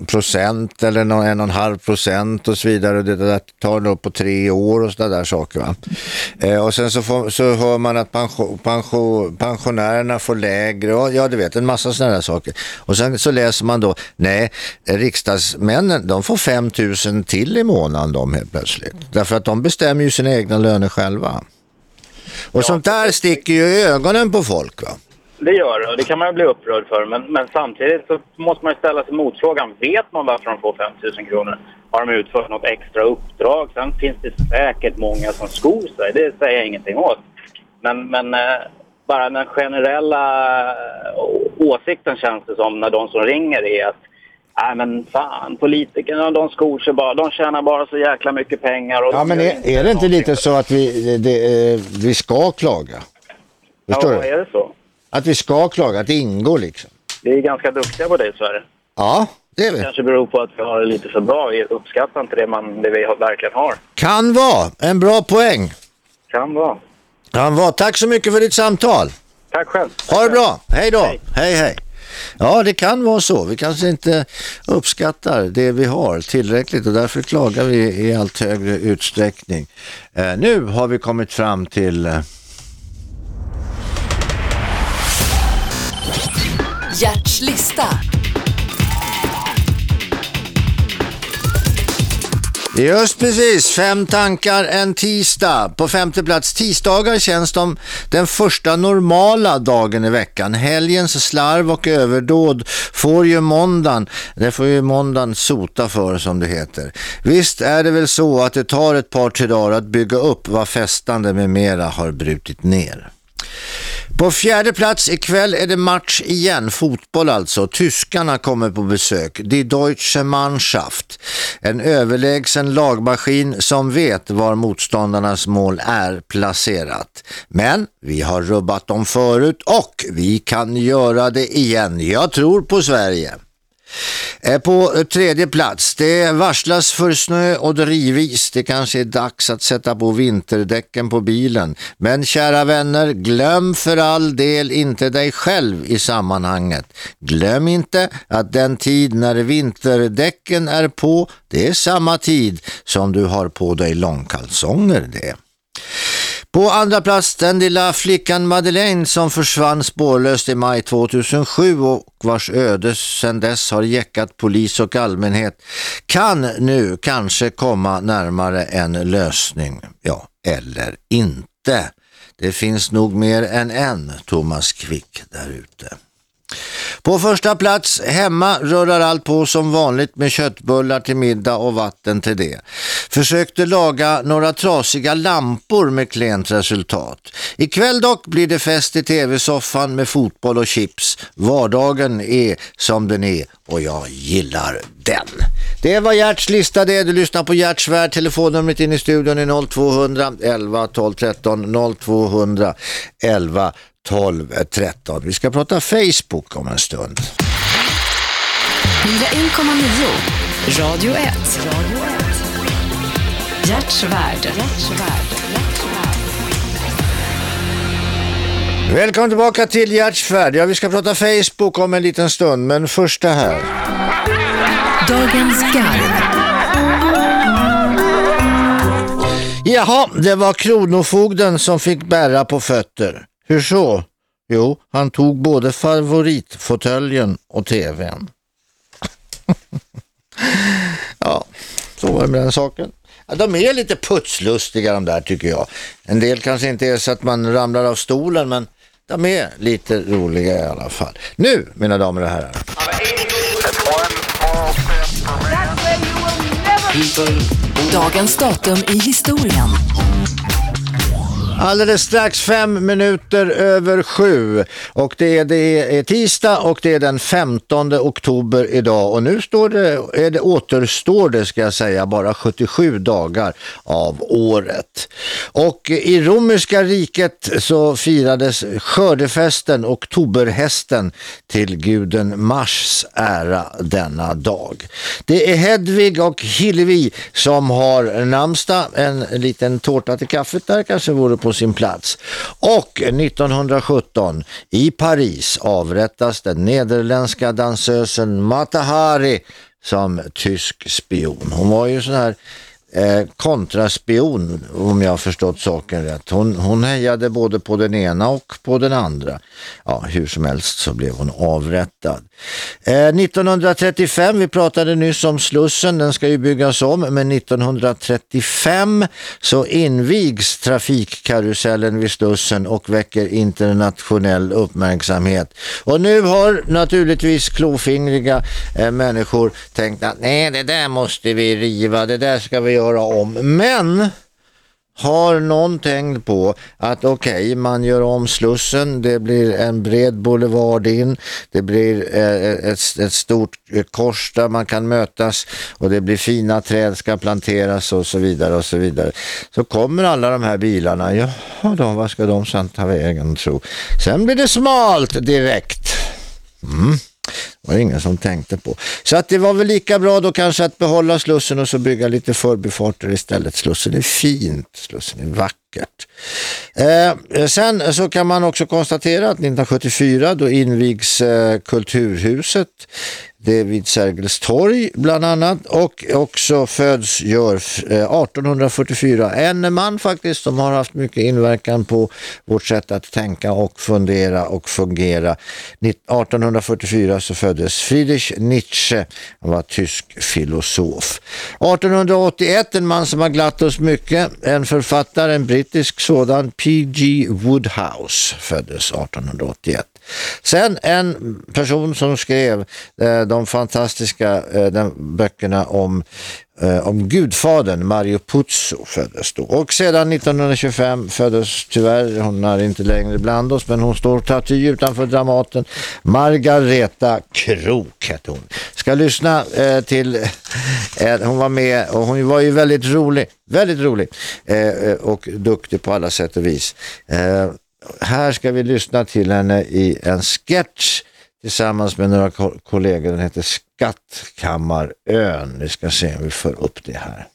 S2: procent eller någon, en och en halv procent och så vidare och det där tar då på tre år och sådana där saker va. Eh, och sen så, får, så hör man att pension, pension, pensionärerna får lägre och ja du vet en massa sådana där saker. Och sen så läser man då, nej riksdagsmännen de får 5 000 till i månaden de helt plötsligt. Därför att de bestämmer ju sina egna löner själva. Och ja. sånt där sticker ju ögonen på folk va.
S13: Det gör det det kan man ju bli upprörd för. Men, men samtidigt så måste man ställa sig motfrågan. Vet man varför de får 5 000 kronor? Har de utfört något extra uppdrag? Sen finns det säkert många som skor sig. Det säger jag ingenting åt. Men, men eh, bara den generella eh, åsikten känns det som när de som ringer är att Nej men fan, politikerna de skor sig bara. De tjänar bara så jäkla mycket pengar. Och
S2: ja men är, är det inte lite så att vi, det, vi ska klaga?
S13: Förstår ja, du? är det så?
S2: Att vi ska klaga, att det ingår liksom.
S13: Vi är ganska duktiga på det i Sverige.
S2: Ja, det är vi.
S13: Det kanske beror på att vi har det lite för bra. Vi uppskattar inte det, man, det vi verkligen har.
S2: Kan vara, en bra poäng.
S13: Kan vara.
S2: Kan vara. Tack så mycket för ditt samtal.
S13: Tack själv.
S2: Ha det bra. Hej då. Hej. hej, hej. Ja, det kan vara så. Vi kanske inte uppskattar det vi har tillräckligt och därför klagar vi i allt högre utsträckning. Eh, nu har vi kommit fram till...
S11: Gerts lista.
S2: Just precis, fem tankar en tisdag. På femte plats, tisdagar känns de den första normala dagen i veckan. Helgens slarv och överdåd får ju måndagen, det får ju måndagen sota för som det heter. Visst är det väl så att det tar ett par tre dagar att bygga upp vad festande med mera har brutit ner. På fjärde plats ikväll är det match igen, fotboll alltså. Tyskarna kommer på besök. Die Deutsche Mannschaft. En överlägsen lagmaskin som vet var motståndarnas mål är placerat. Men vi har rubbat dem förut och vi kan göra det igen. Jag tror på Sverige. På eh, tredje plats, det varslas för snö och drivis. Det kanske är dags att sätta på vinterdäcken på bilen. Men kära vänner, glöm för all del inte dig själv i sammanhanget. Glöm inte att den tid när vinterdäcken är på, det är samma tid som du har på dig långkalsonger det. På andra plats den lilla flickan Madeleine som försvann spårlöst i maj 2007 och vars öde sedan dess har jäckat polis och allmänhet kan nu kanske komma närmare en lösning. Ja, eller inte. Det finns nog mer än en Thomas Quick där ute. På första plats hemma rullar allt på som vanligt med köttbullar till middag och vatten till det. Försökte laga några trasiga lampor med klent resultat. Ikväll dock blir det fest i tv-soffan med fotboll och chips. Vardagen är som den är och jag gillar den. Det var Gerts lista det. Du lyssnar på Gerts värld. Telefonnumret in i studion är 0200 11 12 13 0200 11 12 13. Vi ska prata Facebook om en stund.
S1: 101,9 Radio 1. Gerts värld.
S2: Välkommen tillbaka till Gerts värld. Ja, vi ska prata Facebook om en liten stund, men först det här.
S1: Dagens garv.
S2: Jaha, det var kronofogden som fick bära på fötter. Hur så? Jo, han tog både favoritfåtöljen och tvn. ja, så var det med den saken. Ja, de är lite putslustiga de där tycker jag. En del kanske inte är så att man ramlar av stolen men de är lite roliga i alla fall. Nu, mina damer och herrar.
S11: Dagens datum i historien.
S2: Alldeles strax fem minuter över sju och det är, det är tisdag och det är den 15 oktober idag och nu står det, är det, återstår det ska jag säga bara 77 dagar av året. Och i romerska riket så firades skördefesten oktoberhästen till guden Mars ära denna dag. Det är Hedvig och Hillevi som har namnsdag, en liten tårta till kaffet där kanske vore på sin plats. Och 1917 i Paris avrättas den nederländska dansösen Mata Hari som tysk spion. Hon var ju sån här eh, kontraspion om jag har förstått saken rätt. Hon, hon hejade både på den ena och på den andra. Ja, hur som helst så blev hon avrättad. Eh, 1935, vi pratade nyss om Slussen, den ska ju byggas om, men 1935 så invigs trafikkarusellen vid Slussen och väcker internationell uppmärksamhet. Och nu har naturligtvis klofingriga eh, människor tänkt att nej, det där måste vi riva, det där ska vi göra om. Men har någon tänkt på att okej, okay, man gör om Slussen, det blir en bred boulevard in, det blir eh, eh, ett, ett stort kors där man kan mötas och det blir fina träd ska planteras och så vidare och så vidare. Så kommer alla de här bilarna, ja då, vad ska de sen ta vägen tro? Sen blir det smalt direkt. Mm. Det var ingen som tänkte på. Så att det var väl lika bra då kanske att behålla Slussen och så bygga lite förbifarter istället. Slussen är fint, Slussen är vackert. Eh, sen så kan man också konstatera att 1974 då invigs eh, Kulturhuset det är vid Sergels torg bland annat och också föds gör eh, 1844 en man faktiskt som har haft mycket inverkan på vårt sätt att tänka och fundera och fungera. 1844 så föddes Friedrich Nietzsche, han var tysk filosof. 1881 en man som har glatt oss mycket, en författare, en brittisk sådan, P.G. Woodhouse föddes 1881. Sen en person som skrev eh, de fantastiska eh, böckerna om, eh, om Gudfadern, Mario Puzo föddes då. Och sedan 1925 föddes tyvärr, hon är inte längre bland oss men hon står taty utanför Dramaten. Margareta Krok hette hon. Ska lyssna eh, till, eh, eh, hon var med och hon var ju väldigt rolig, väldigt rolig eh, eh och duktig på alla sätt och vis. Eh, här ska vi lyssna till henne i en sketch tillsammans med några ko- kollegor. Den heter Skattkammarön. Vi ska se om vi får upp det här.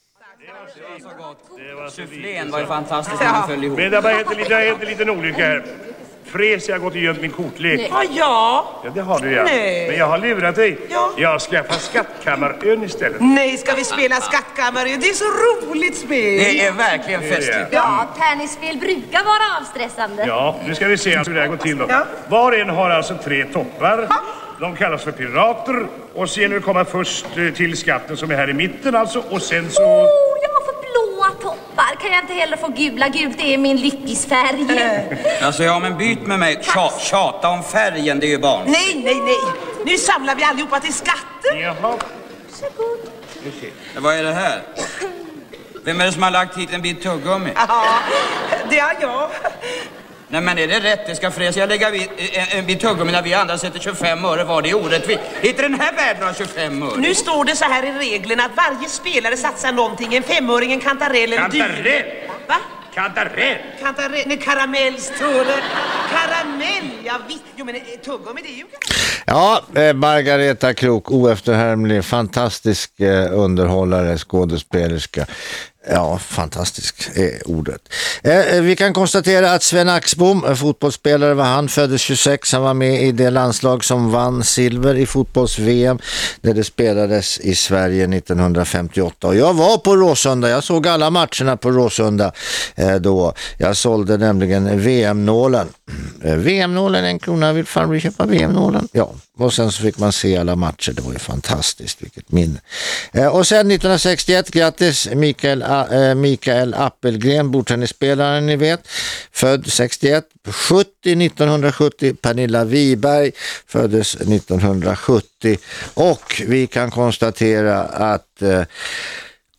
S3: Sufflén var ju fantastiskt när den föll ihop.
S5: Men det har hänt en liten olycka här. Fres, jag har gått och gömt min kortlek.
S4: Ja, ja.
S5: Ja, det har du ja.
S4: Nej.
S5: Men jag har lurat dig.
S4: Ja.
S5: Jag har skaffat Skattkammarön istället.
S4: Nej, ska vi spela skattkammare? Det är så roligt spel.
S3: Det är verkligen festligt.
S6: Ja, tärningsspel brukar vara avstressande.
S5: Ja, nu ska vi se hur det här går till då. Var och en har alltså tre toppar. De kallas för pirater. Och se nu komma först eh, till skatten som är här i mitten alltså. Och sen så...
S6: Oh, jag får blåa toppar. Kan jag inte heller få gula? Gult är min lyckisfärg.
S3: Alltså ja, men byt med mig. Tja, tjata om färgen, det är ju barn.
S4: Nej, nej, nej. Nu samlar vi allihopa till skatten.
S5: Jaha.
S3: Vad är det här? Vem är det som har lagt hit en bit tuggummi?
S4: Ja, det har jag.
S3: Nej men är det rätt? Det ska Fresia lägga vid, en, en bit tuggummi när vi andra sätter 25 öre var. Det är orättvist. Inte den här världen har 25 öre.
S4: Nu står det så här i reglerna att varje spelare satsar någonting. En femöring, en kantarell eller
S5: Kantarell?
S4: dyr. Va?
S5: Kantarell?
S4: Kantarell? Nej, karamell står det. Karamell, ja visst. Jo men eh, tuggummi det är ju
S2: Ja, eh, Margareta Krok, oefterhärmlig, fantastisk eh, underhållare, skådespelerska. Ja, fantastisk är ordet. Eh, eh, vi kan konstatera att Sven Axbom, fotbollsspelare var han, föddes 26. Han var med i det landslag som vann silver i fotbolls-VM där det spelades i Sverige 1958. Och jag var på Råsunda, jag såg alla matcherna på Råsunda eh, då. Jag sålde nämligen VM-nålen. Eh, VM-nålen, en krona, vill farbror köpa VM-nålen? Ja, och sen så fick man se alla matcher, det var ju fantastiskt, vilket minne. Eh, och sen 1961, grattis Mikael, eh, Mikael Appelgren, bordtennisspelaren ni vet, född 61, 70 1970, Pernilla Wiberg föddes 1970 och vi kan konstatera att eh,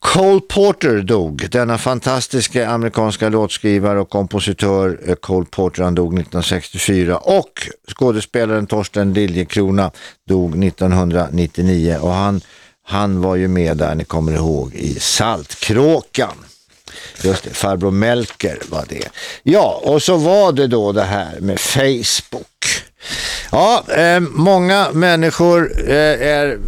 S2: Cole Porter dog, denna fantastiska amerikanska låtskrivare och kompositör eh, Cole Porter, han dog 1964 och skådespelaren Torsten Liljekrona dog 1999 och han, han var ju med där, ni kommer ihåg, i Saltkråkan. Just det, farbror Melker var det. Ja, och så var det då det här med Facebook. Ja, eh, många människor eh, är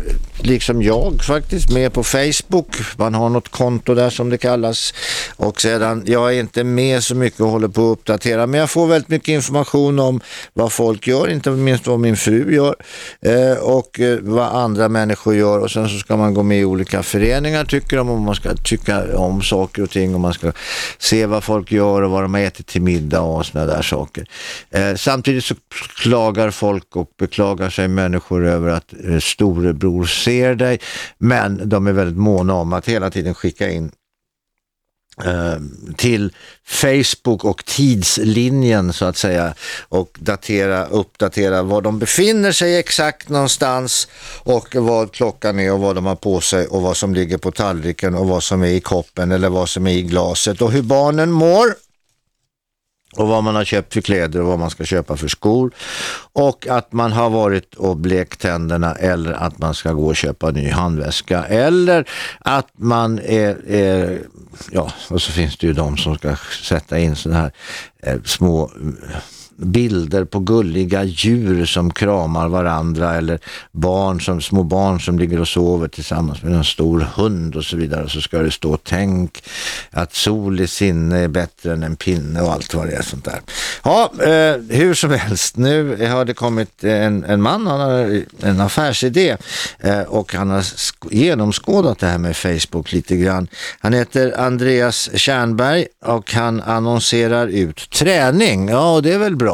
S2: liksom jag faktiskt med på Facebook. Man har något konto där som det kallas. Och sedan, jag är inte med så mycket och håller på att uppdatera. Men jag får väldigt mycket information om vad folk gör, inte minst vad min fru gör. Eh, och eh, vad andra människor gör. Och sen så ska man gå med i olika föreningar tycker de. Och man ska tycka om saker och ting. Och man ska se vad folk gör och vad de har ätit till middag och sådana där saker. Eh, samtidigt så klagar folk och beklagar sig människor över att eh, storebror ser dig. Men de är väldigt måna om att hela tiden skicka in eh, till Facebook och tidslinjen så att säga och datera, uppdatera var de befinner sig exakt någonstans och vad klockan är och vad de har på sig och vad som ligger på tallriken och vad som är i koppen eller vad som är i glaset och hur barnen mår och vad man har köpt för kläder och vad man ska köpa för skor. Och att man har varit och blekt tänderna eller att man ska gå och köpa en ny handväska. Eller att man är, är ja och så finns det ju de som ska sätta in sådana här eh, små bilder på gulliga djur som kramar varandra eller barn som, små barn som ligger och sover tillsammans med en stor hund och så vidare. Så ska det stå tänk att sol i sinne är bättre än en pinne och allt vad det är sånt där. Ja, eh, hur som helst, nu har det kommit en, en man, han har en affärsidé eh, och han har genomskådat det här med Facebook lite grann. Han heter Andreas Kärnberg och han annonserar ut träning. Ja, och det är väl bra.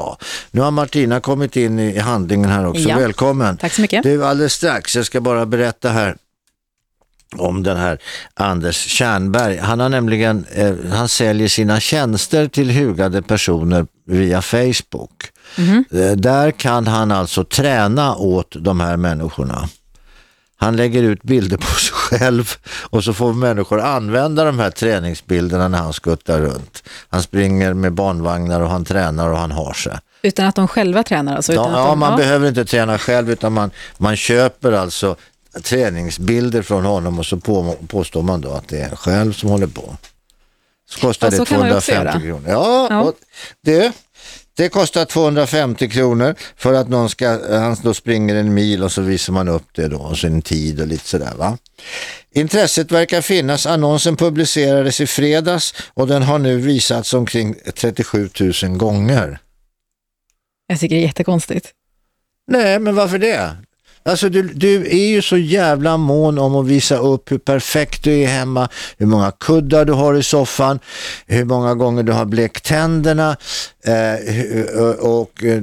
S2: Nu har Martina kommit in i handlingen här också.
S14: Ja.
S2: Välkommen.
S14: Tack så mycket.
S2: Du, alldeles strax, jag ska bara berätta här om den här Anders Kärnberg. Han har nämligen, eh, han säljer sina tjänster till hugade personer via Facebook. Eh, där kan han alltså träna åt de här människorna. Han lägger ut bilder på sig själv och så får människor använda de här träningsbilderna när han skuttar runt. Han springer med barnvagnar och han tränar och han har sig.
S14: Utan att de själva tränar alltså? Utan
S2: Ja,
S14: att
S2: ja
S14: de,
S2: man behöver inte träna själv utan man, man köper alltså träningsbilder från honom och så på, påstår man då att det är en själv som håller på. Så kostar
S14: Ja,
S2: det
S14: så också
S2: 250
S14: göra.
S2: kronor. Ja,
S14: Ja.
S2: Och det, Det kostar 250 kronor för att någon ska, han då springer en mil och så visar man upp det då och sin tid och lite sådär va. Intresset verkar finnas. Annonsen publicerades i fredags och den har nu visats omkring 37 000 gånger.
S14: Jag tycker det är jättekonstigt.
S2: Nej, men varför det? Alltså du, du är ju så jävla mån om att visa upp hur perfekt du är hemma, hur många kuddar du har i soffan, hur många gånger du har blekt tänderna eh, och, och hur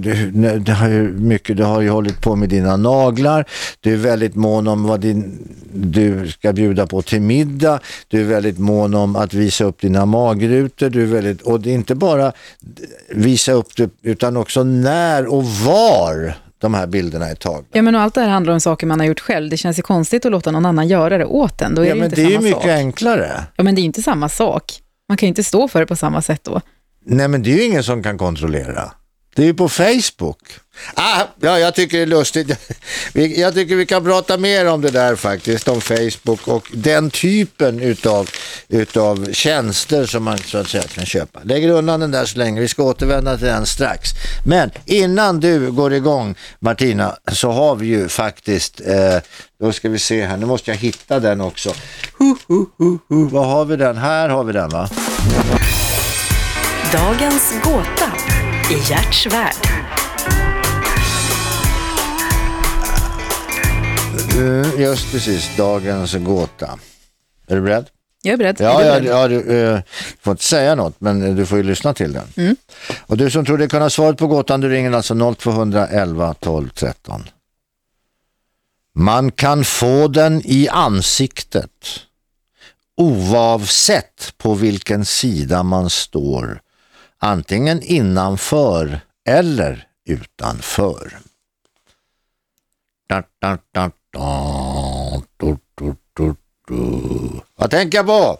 S2: det mycket, du har ju hållit på med dina naglar, du är väldigt mån om vad din, du ska bjuda på till middag, du är väldigt mån om att visa upp dina magrutor, du är väldigt, och det är inte bara visa upp det utan också när och var de här bilderna är tagna.
S14: Ja, men och allt det här handlar om saker man har gjort själv. Det känns ju konstigt att låta någon annan göra det åt en. Då är
S2: Ja,
S14: det
S2: men
S14: inte
S2: det är ju mycket
S14: sak.
S2: enklare.
S14: Ja, men det är inte samma sak. Man kan ju inte stå för det på samma sätt då.
S2: Nej, men det är ju ingen som kan kontrollera. Det är ju på Facebook. Ah, ja, jag tycker det är lustigt. Jag tycker vi kan prata mer om det där faktiskt, om Facebook och den typen utav, utav tjänster som man så att säga kan köpa. Lägger undan den där så länge, vi ska återvända till den strax. Men innan du går igång Martina så har vi ju faktiskt, eh, då ska vi se här, nu måste jag hitta den också. Hu, hu, hu, hu. Vad har vi den? Här har vi den va?
S1: Dagens gåta i Gerts värld.
S2: Mm, just precis, dagens gåta. Är du beredd?
S14: Jag är beredd.
S2: Ja,
S14: Är
S2: ja,
S14: du beredd?
S2: ja du eh, får inte säga något, men du får ju lyssna till den.
S14: Mm.
S2: Och du som tror dig kunna ha svaret på gåtan, du ringer alltså 0211 12 13. Man kan få den i ansiktet oavsett på vilken sida man står, antingen innanför eller utanför. Da, da, da, du, du, du, Vad tänker jag på?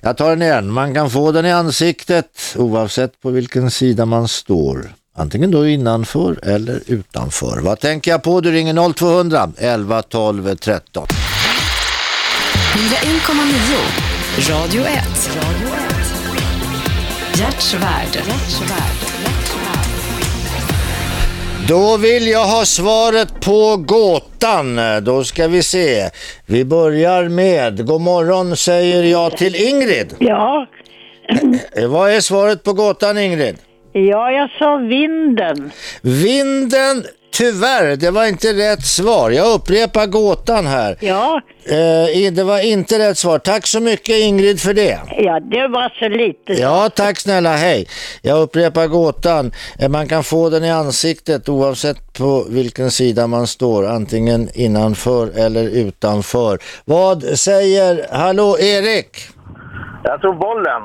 S2: Jag tar den igen. Man kan få den i ansiktet oavsett på vilken sida man står. Antingen då innanför eller utanför. Vad tänker jag på? Du ringer 0200 11 12 13.
S1: 1,9 Radio 1. Radio 1.
S2: Då vill jag ha svaret på gåtan. Då ska vi se. Vi börjar med, god morgon säger jag till Ingrid.
S8: Ja.
S2: Eh, eh, vad är svaret på gåtan Ingrid?
S8: Ja, jag sa vinden.
S2: Vinden tyvärr, det var inte rätt svar. Jag upprepar gåtan här.
S8: Ja.
S2: Eh, det var inte rätt svar. Tack så mycket Ingrid för det.
S8: Ja, det var så lite.
S2: Ja, tack snälla, hej. Jag upprepar gåtan. Eh, Man kan få den i ansiktet oavsett på vilken sida man står, antingen innanför eller utanför. Vad säger, hallå Erik?
S13: Jag tror bollen.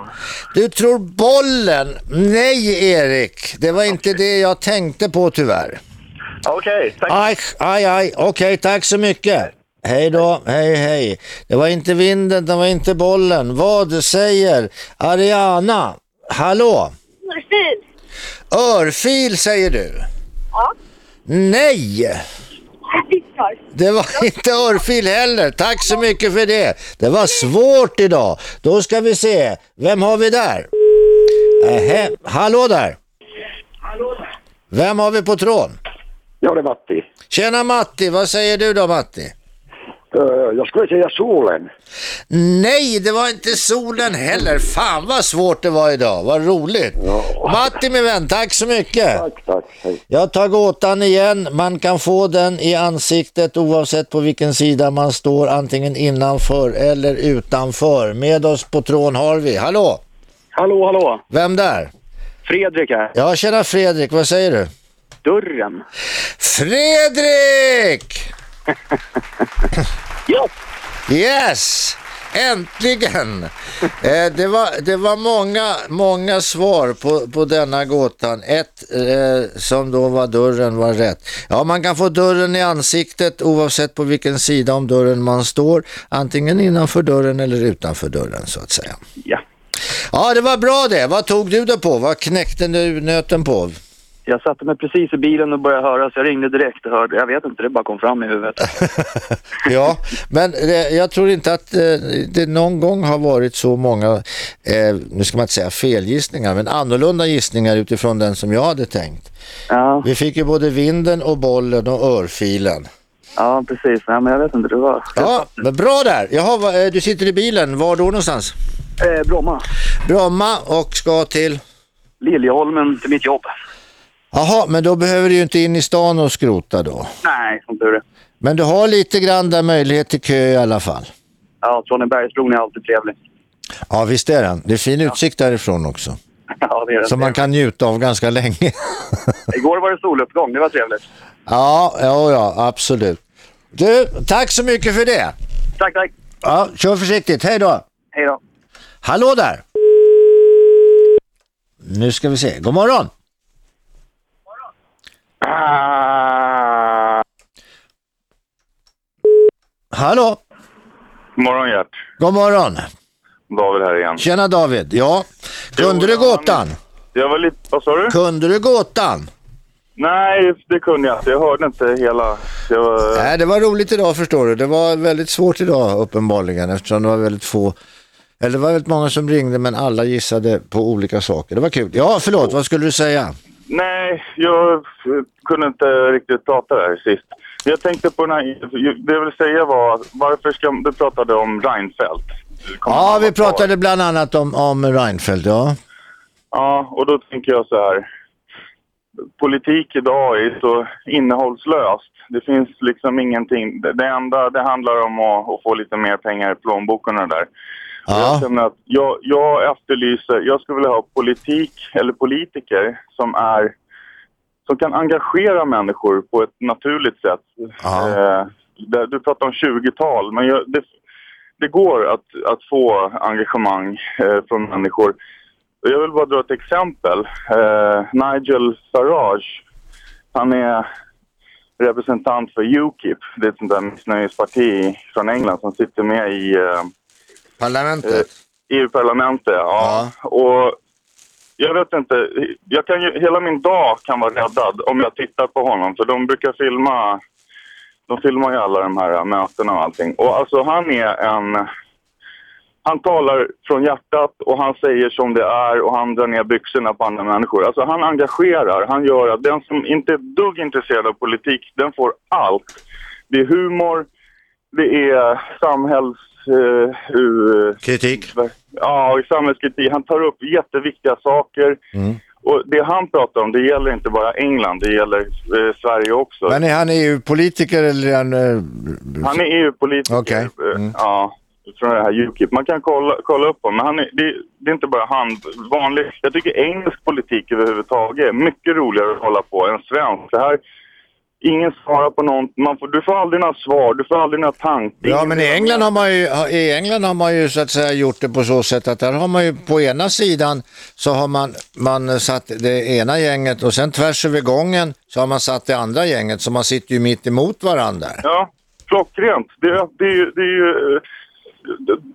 S2: Du tror bollen? Nej Erik, det var inte det jag tänkte på tyvärr.
S13: Okej, tack.
S2: Aj, aj, aj. Okej, tack så mycket. Hej då, hej hej. Det var inte vinden, det var inte bollen. Vad säger Ariana? Hallå? Örfil säger du?
S15: Ja.
S2: Nej! Det var inte örfil heller. Tack så mycket för det. Det var svårt idag. Då ska vi se. Vem har vi där? Ähä. Hallå där. Vem har vi på tråden?
S10: Ja, det är Matti.
S2: Tjena Matti, vad säger du då Matti?
S10: Jag skulle säga solen.
S2: Nej, det var inte solen heller. Fan vad svårt det var idag. Vad roligt. Matti min vän, tack så mycket.
S10: Tack, tack. Hej.
S2: Jag tar gåtan igen. Man kan få den i ansiktet oavsett på vilken sida man står, antingen innanför eller utanför. Med oss på tråden har vi. Hallå?
S13: Hallå, hallå.
S2: Vem där?
S13: Fredrik här.
S2: Ja, tjena Fredrik. Vad säger du?
S13: Dörren.
S2: Fredrik! Yes! Äntligen! Eh, det, var, det var många, många svar på, på denna gåtan. Ett eh, som då var dörren var rätt. Ja, man kan få dörren i ansiktet oavsett på vilken sida om dörren man står. Antingen innanför dörren eller utanför dörren så att säga.
S13: Ja.
S2: Ja, det var bra det. Vad tog du det på? Vad knäckte du nöten på?
S16: Jag satte mig precis i bilen och började höra så jag ringde direkt och hörde. Jag vet inte, det bara kom fram i huvudet.
S2: Ja, men eh, jag tror inte att eh, det någon gång har varit så många, eh, nu ska man inte säga felgissningar, men annorlunda gissningar utifrån den som jag hade tänkt.
S16: Ja,
S2: Vi fick ju både vinden och bollen och örfilen.
S16: ja precis. Ja, men jag vet inte, det var...
S2: Ja, men bra där. Jaha, eh, du sitter i bilen. Var då någonstans?
S16: Eh, Bromma.
S2: Bromma och ska till?
S16: Liljeholmen till mitt jobb.
S2: Jaha, men då behöver du ju inte in i stan och skrota då.
S16: Nej, som tur är.
S2: Men du har lite grann där möjlighet till kö i alla fall.
S16: Ja, Tranebergsbron är alltid trevlig.
S2: Ja, visst är den. Det är fin utsikt därifrån också.
S16: Ja, det är det.
S2: Som man kan njuta av ganska länge.
S16: Igår var det soluppgång, det var trevligt.
S2: Ja, ja, ja, absolut. Du, tack så mycket för det.
S16: Tack, tack.
S2: Ja, kör försiktigt. Hej då.
S16: Hej då.
S2: Hallå där. Nu ska vi se. God morgon. Hallå.
S7: God morgon Gert.
S2: God morgon.
S7: David här igen.
S2: Tjena David. Ja, kunde du gåtan?
S7: Jag var lite, vad sa du?
S2: Kunde du gåtan?
S7: Nej, det kunde jag inte. Jag hörde inte hela. Var...
S2: Nej, det var roligt idag förstår du. Det var väldigt svårt idag uppenbarligen eftersom det var väldigt få, eller det var väldigt många som ringde men alla gissade på olika saker. Det var kul. Ja, förlåt, vad skulle du säga?
S7: Nej, jag kunde inte riktigt prata där sist. Jag tänkte på den här, det jag ville säga var, varför ska, du pratade om Reinfeldt.
S2: Ja, vi pratade bland annat om, om Reinfeldt, ja.
S7: Ja, och då tänker jag så här. Politik idag är så innehållslöst. Det finns liksom ingenting. Det enda det handlar om att, att få lite mer pengar i plånboken och där. Jag, känner att jag, jag efterlyser, jag skulle vilja ha politik eller politiker som är som kan engagera människor på ett naturligt sätt. Eh, där, du pratar om 20-tal, men jag, det, det går att, att få engagemang eh, från människor. Jag vill bara dra ett exempel. Eh, Nigel Farage, han är representant för UKIP. Det är ett sånt där missnöjesparti från England som sitter med i eh,
S2: Parlamentet?
S7: EU-parlamentet, ja. Och jag vet inte, jag kan ju, hela min dag kan vara räddad om jag tittar på honom. För de brukar filma, de filmar ju alla de här mötena och allting. Och alltså han är en, han talar från hjärtat och han säger som det är och han drar ner byxorna på andra människor. Alltså han engagerar, han gör att den som inte är dugg intresserad av politik, den får allt. Det är humor, det är samhälls... Uh,
S2: Kritik?
S7: Ja, samhällskritik. Han tar upp jätteviktiga saker. Och det han pratar om, det gäller inte bara England, det gäller eh, Sverige också.
S2: Men är han EU-politiker eller är han... eh,
S7: Han är EU-politiker.
S2: Okej.
S7: eh, Ja, från det här UKIP. Man kan kolla, kolla upp honom, men han är, det, det är inte bara han. Vanlig, jag tycker engelsk politik överhuvudtaget är mycket roligare att hålla på än svensk. Det här, ingen svarar på något. Man får, du får aldrig några svar, du får aldrig några tankar.
S2: Ja, men i England, har man ju, i England har man ju så att säga gjort det på så sätt att där har man ju på ena sidan så har man, man satt det ena gänget och sen tvärs över gången så har man satt det andra gänget så man sitter ju mitt emot varandra.
S7: Ja, klockrent. Det, det, det, är ju,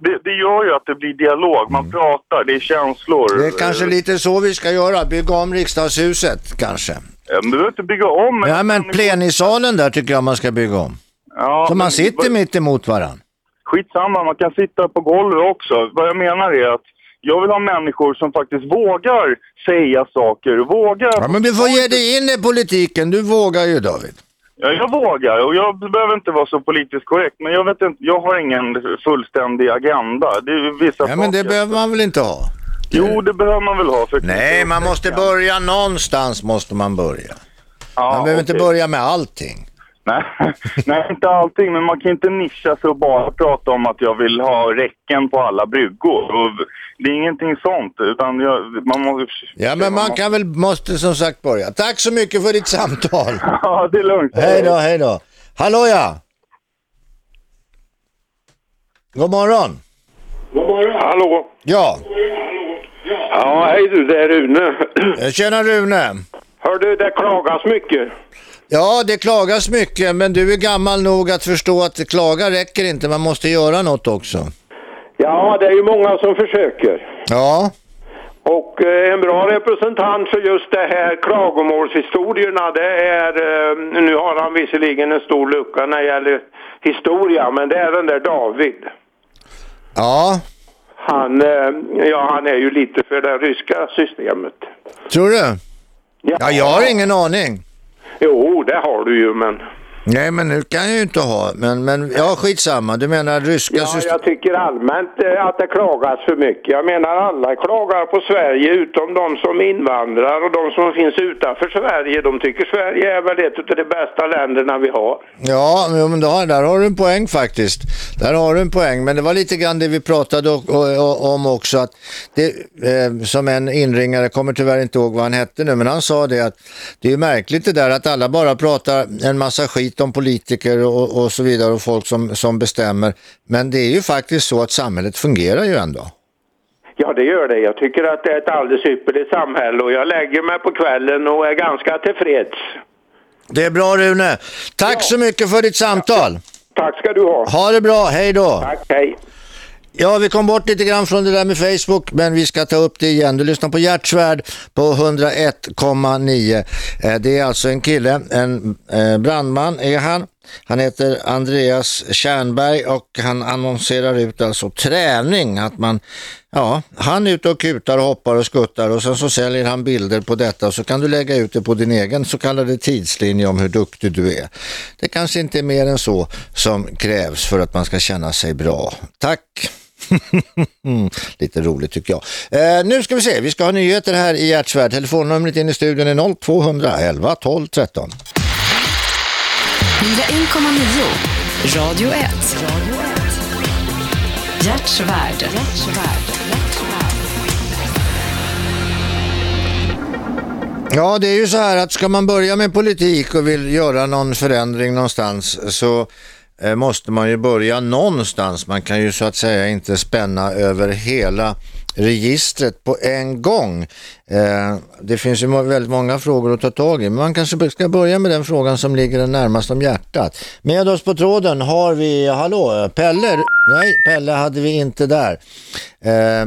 S7: det, det gör ju att det blir dialog. Man pratar, det är känslor.
S2: Mm. Det är kanske lite så vi ska göra, bygga om riksdagshuset kanske.
S7: Ja, men Du behöver inte bygga om. Men
S2: Ja men plenisalen där tycker jag man ska bygga om.
S7: Ja,
S2: så man
S7: men-
S2: sitter mitt emot varandra.
S7: Skitsamma, man kan sitta på golvet också. Vad jag menar är att jag vill ha människor som faktiskt vågar säga saker, vågar...
S2: Ja men du får ge dig in i politiken, du vågar ju David.
S7: Ja, jag vågar och jag behöver inte vara så politiskt korrekt men jag vet inte, jag har ingen fullständig agenda. Det är vissa
S2: Ja men det
S7: saker.
S2: behöver man väl inte ha?
S7: Jo, det behöver man väl ha. För
S2: Nej, man måste börja någonstans måste man börja. man behöver inte
S7: okej.
S2: börja med allting.
S7: Nej, nej, inte allting, men man kan inte nischa sig och bara prata om att jag vill ha räcken på alla bryggor. Och det är ingenting sånt, utan jag, man måste...
S2: Ja men man kan väl, måste som sagt börja. Tack så mycket för ditt samtal.
S7: Ja, det är lugnt.
S2: Hej då, hej då. Hallå ja! God morgon.
S17: Hallå?
S2: Ja.
S17: Ja, hej du, det är Rune.
S2: Eh, Tjena Rune.
S17: Hör du, det klagas mycket.
S2: Ja, det klagas mycket, men du är gammal nog att förstå att klaga räcker inte, man måste göra något också.
S17: Ja, det är ju många som försöker.
S2: Ja.
S17: Och eh, en bra representant för just det här klagomålshistorierna det är, eh, nu har han visserligen en stor lucka när det gäller historia, men det är den där David.
S2: Ja,
S17: Han, eh, ja, han är ju lite för det ryska systemet.
S2: tror du? Ja, jag har ingen aning.
S17: Jo, det har du ju, men...
S2: Nej, men nu kan jag ju inte ha. Men, men ja, skitsamma. Du menar ryska
S17: Ja,
S2: system?
S17: jag tycker allmänt eh, att det klagas för mycket. Jag menar alla klagar på Sverige utom de som invandrar och de som finns utanför Sverige. De tycker Sverige är väl ett av de bästa länderna vi har.
S2: Ja, men då, där har du en poäng faktiskt. Där har du en poäng. Men det var lite grann det vi pratade om också. Att det, eh, som en inringare, kommer tyvärr inte ihåg vad han hette nu, men han sa det att det är märkligt det där att alla bara pratar en massa skit om politiker och, och så vidare och folk som, som bestämmer. Men det är ju faktiskt så att samhället fungerar ju ändå.
S17: Ja, det gör det. Jag tycker att det är ett alldeles ypperligt samhälle och jag lägger mig på kvällen och är ganska tillfreds.
S2: Det är bra Rune. Tack så mycket för ditt samtal.
S17: Tack ska du ha.
S2: Ha det bra, hej då.
S17: Tack, hej.
S2: Ja, vi kom bort lite grann från det där med Facebook, men vi ska ta upp det igen. Du lyssnar på Hjärtsvärd på 101,9. Eh, det är alltså en kille, en eh, brandman är han. Han heter Andreas Kärnberg och han annonserar ut alltså träning, att man, ja, han är ute och kutar och hoppar och skuttar och sen så säljer han bilder på detta och så kan du lägga ut det på din egen så kallade tidslinje om hur duktig du är. Det kanske inte är mer än så som krävs för att man ska känna sig bra. Tack! Lite roligt tycker jag. Eh, nu ska vi se, vi ska ha nyheter här i Hjärtsvärd. Telefonnumret in i studion är 0211 12 13.
S11: 101,9.
S1: Radio 1. Hjärtsvärd.
S2: Ja, det är ju så här att ska man börja med politik och vill göra någon förändring någonstans så Eh, måste man ju börja någonstans. Man kan ju så att säga inte spänna över hela registret på en gång. Eh, det finns ju väldigt många frågor att ta tag i, men man kanske ska börja med den frågan som ligger den närmast om hjärtat. Med oss på tråden har vi, hallå, Pelle? Nej, Pelle hade vi inte där. Eh,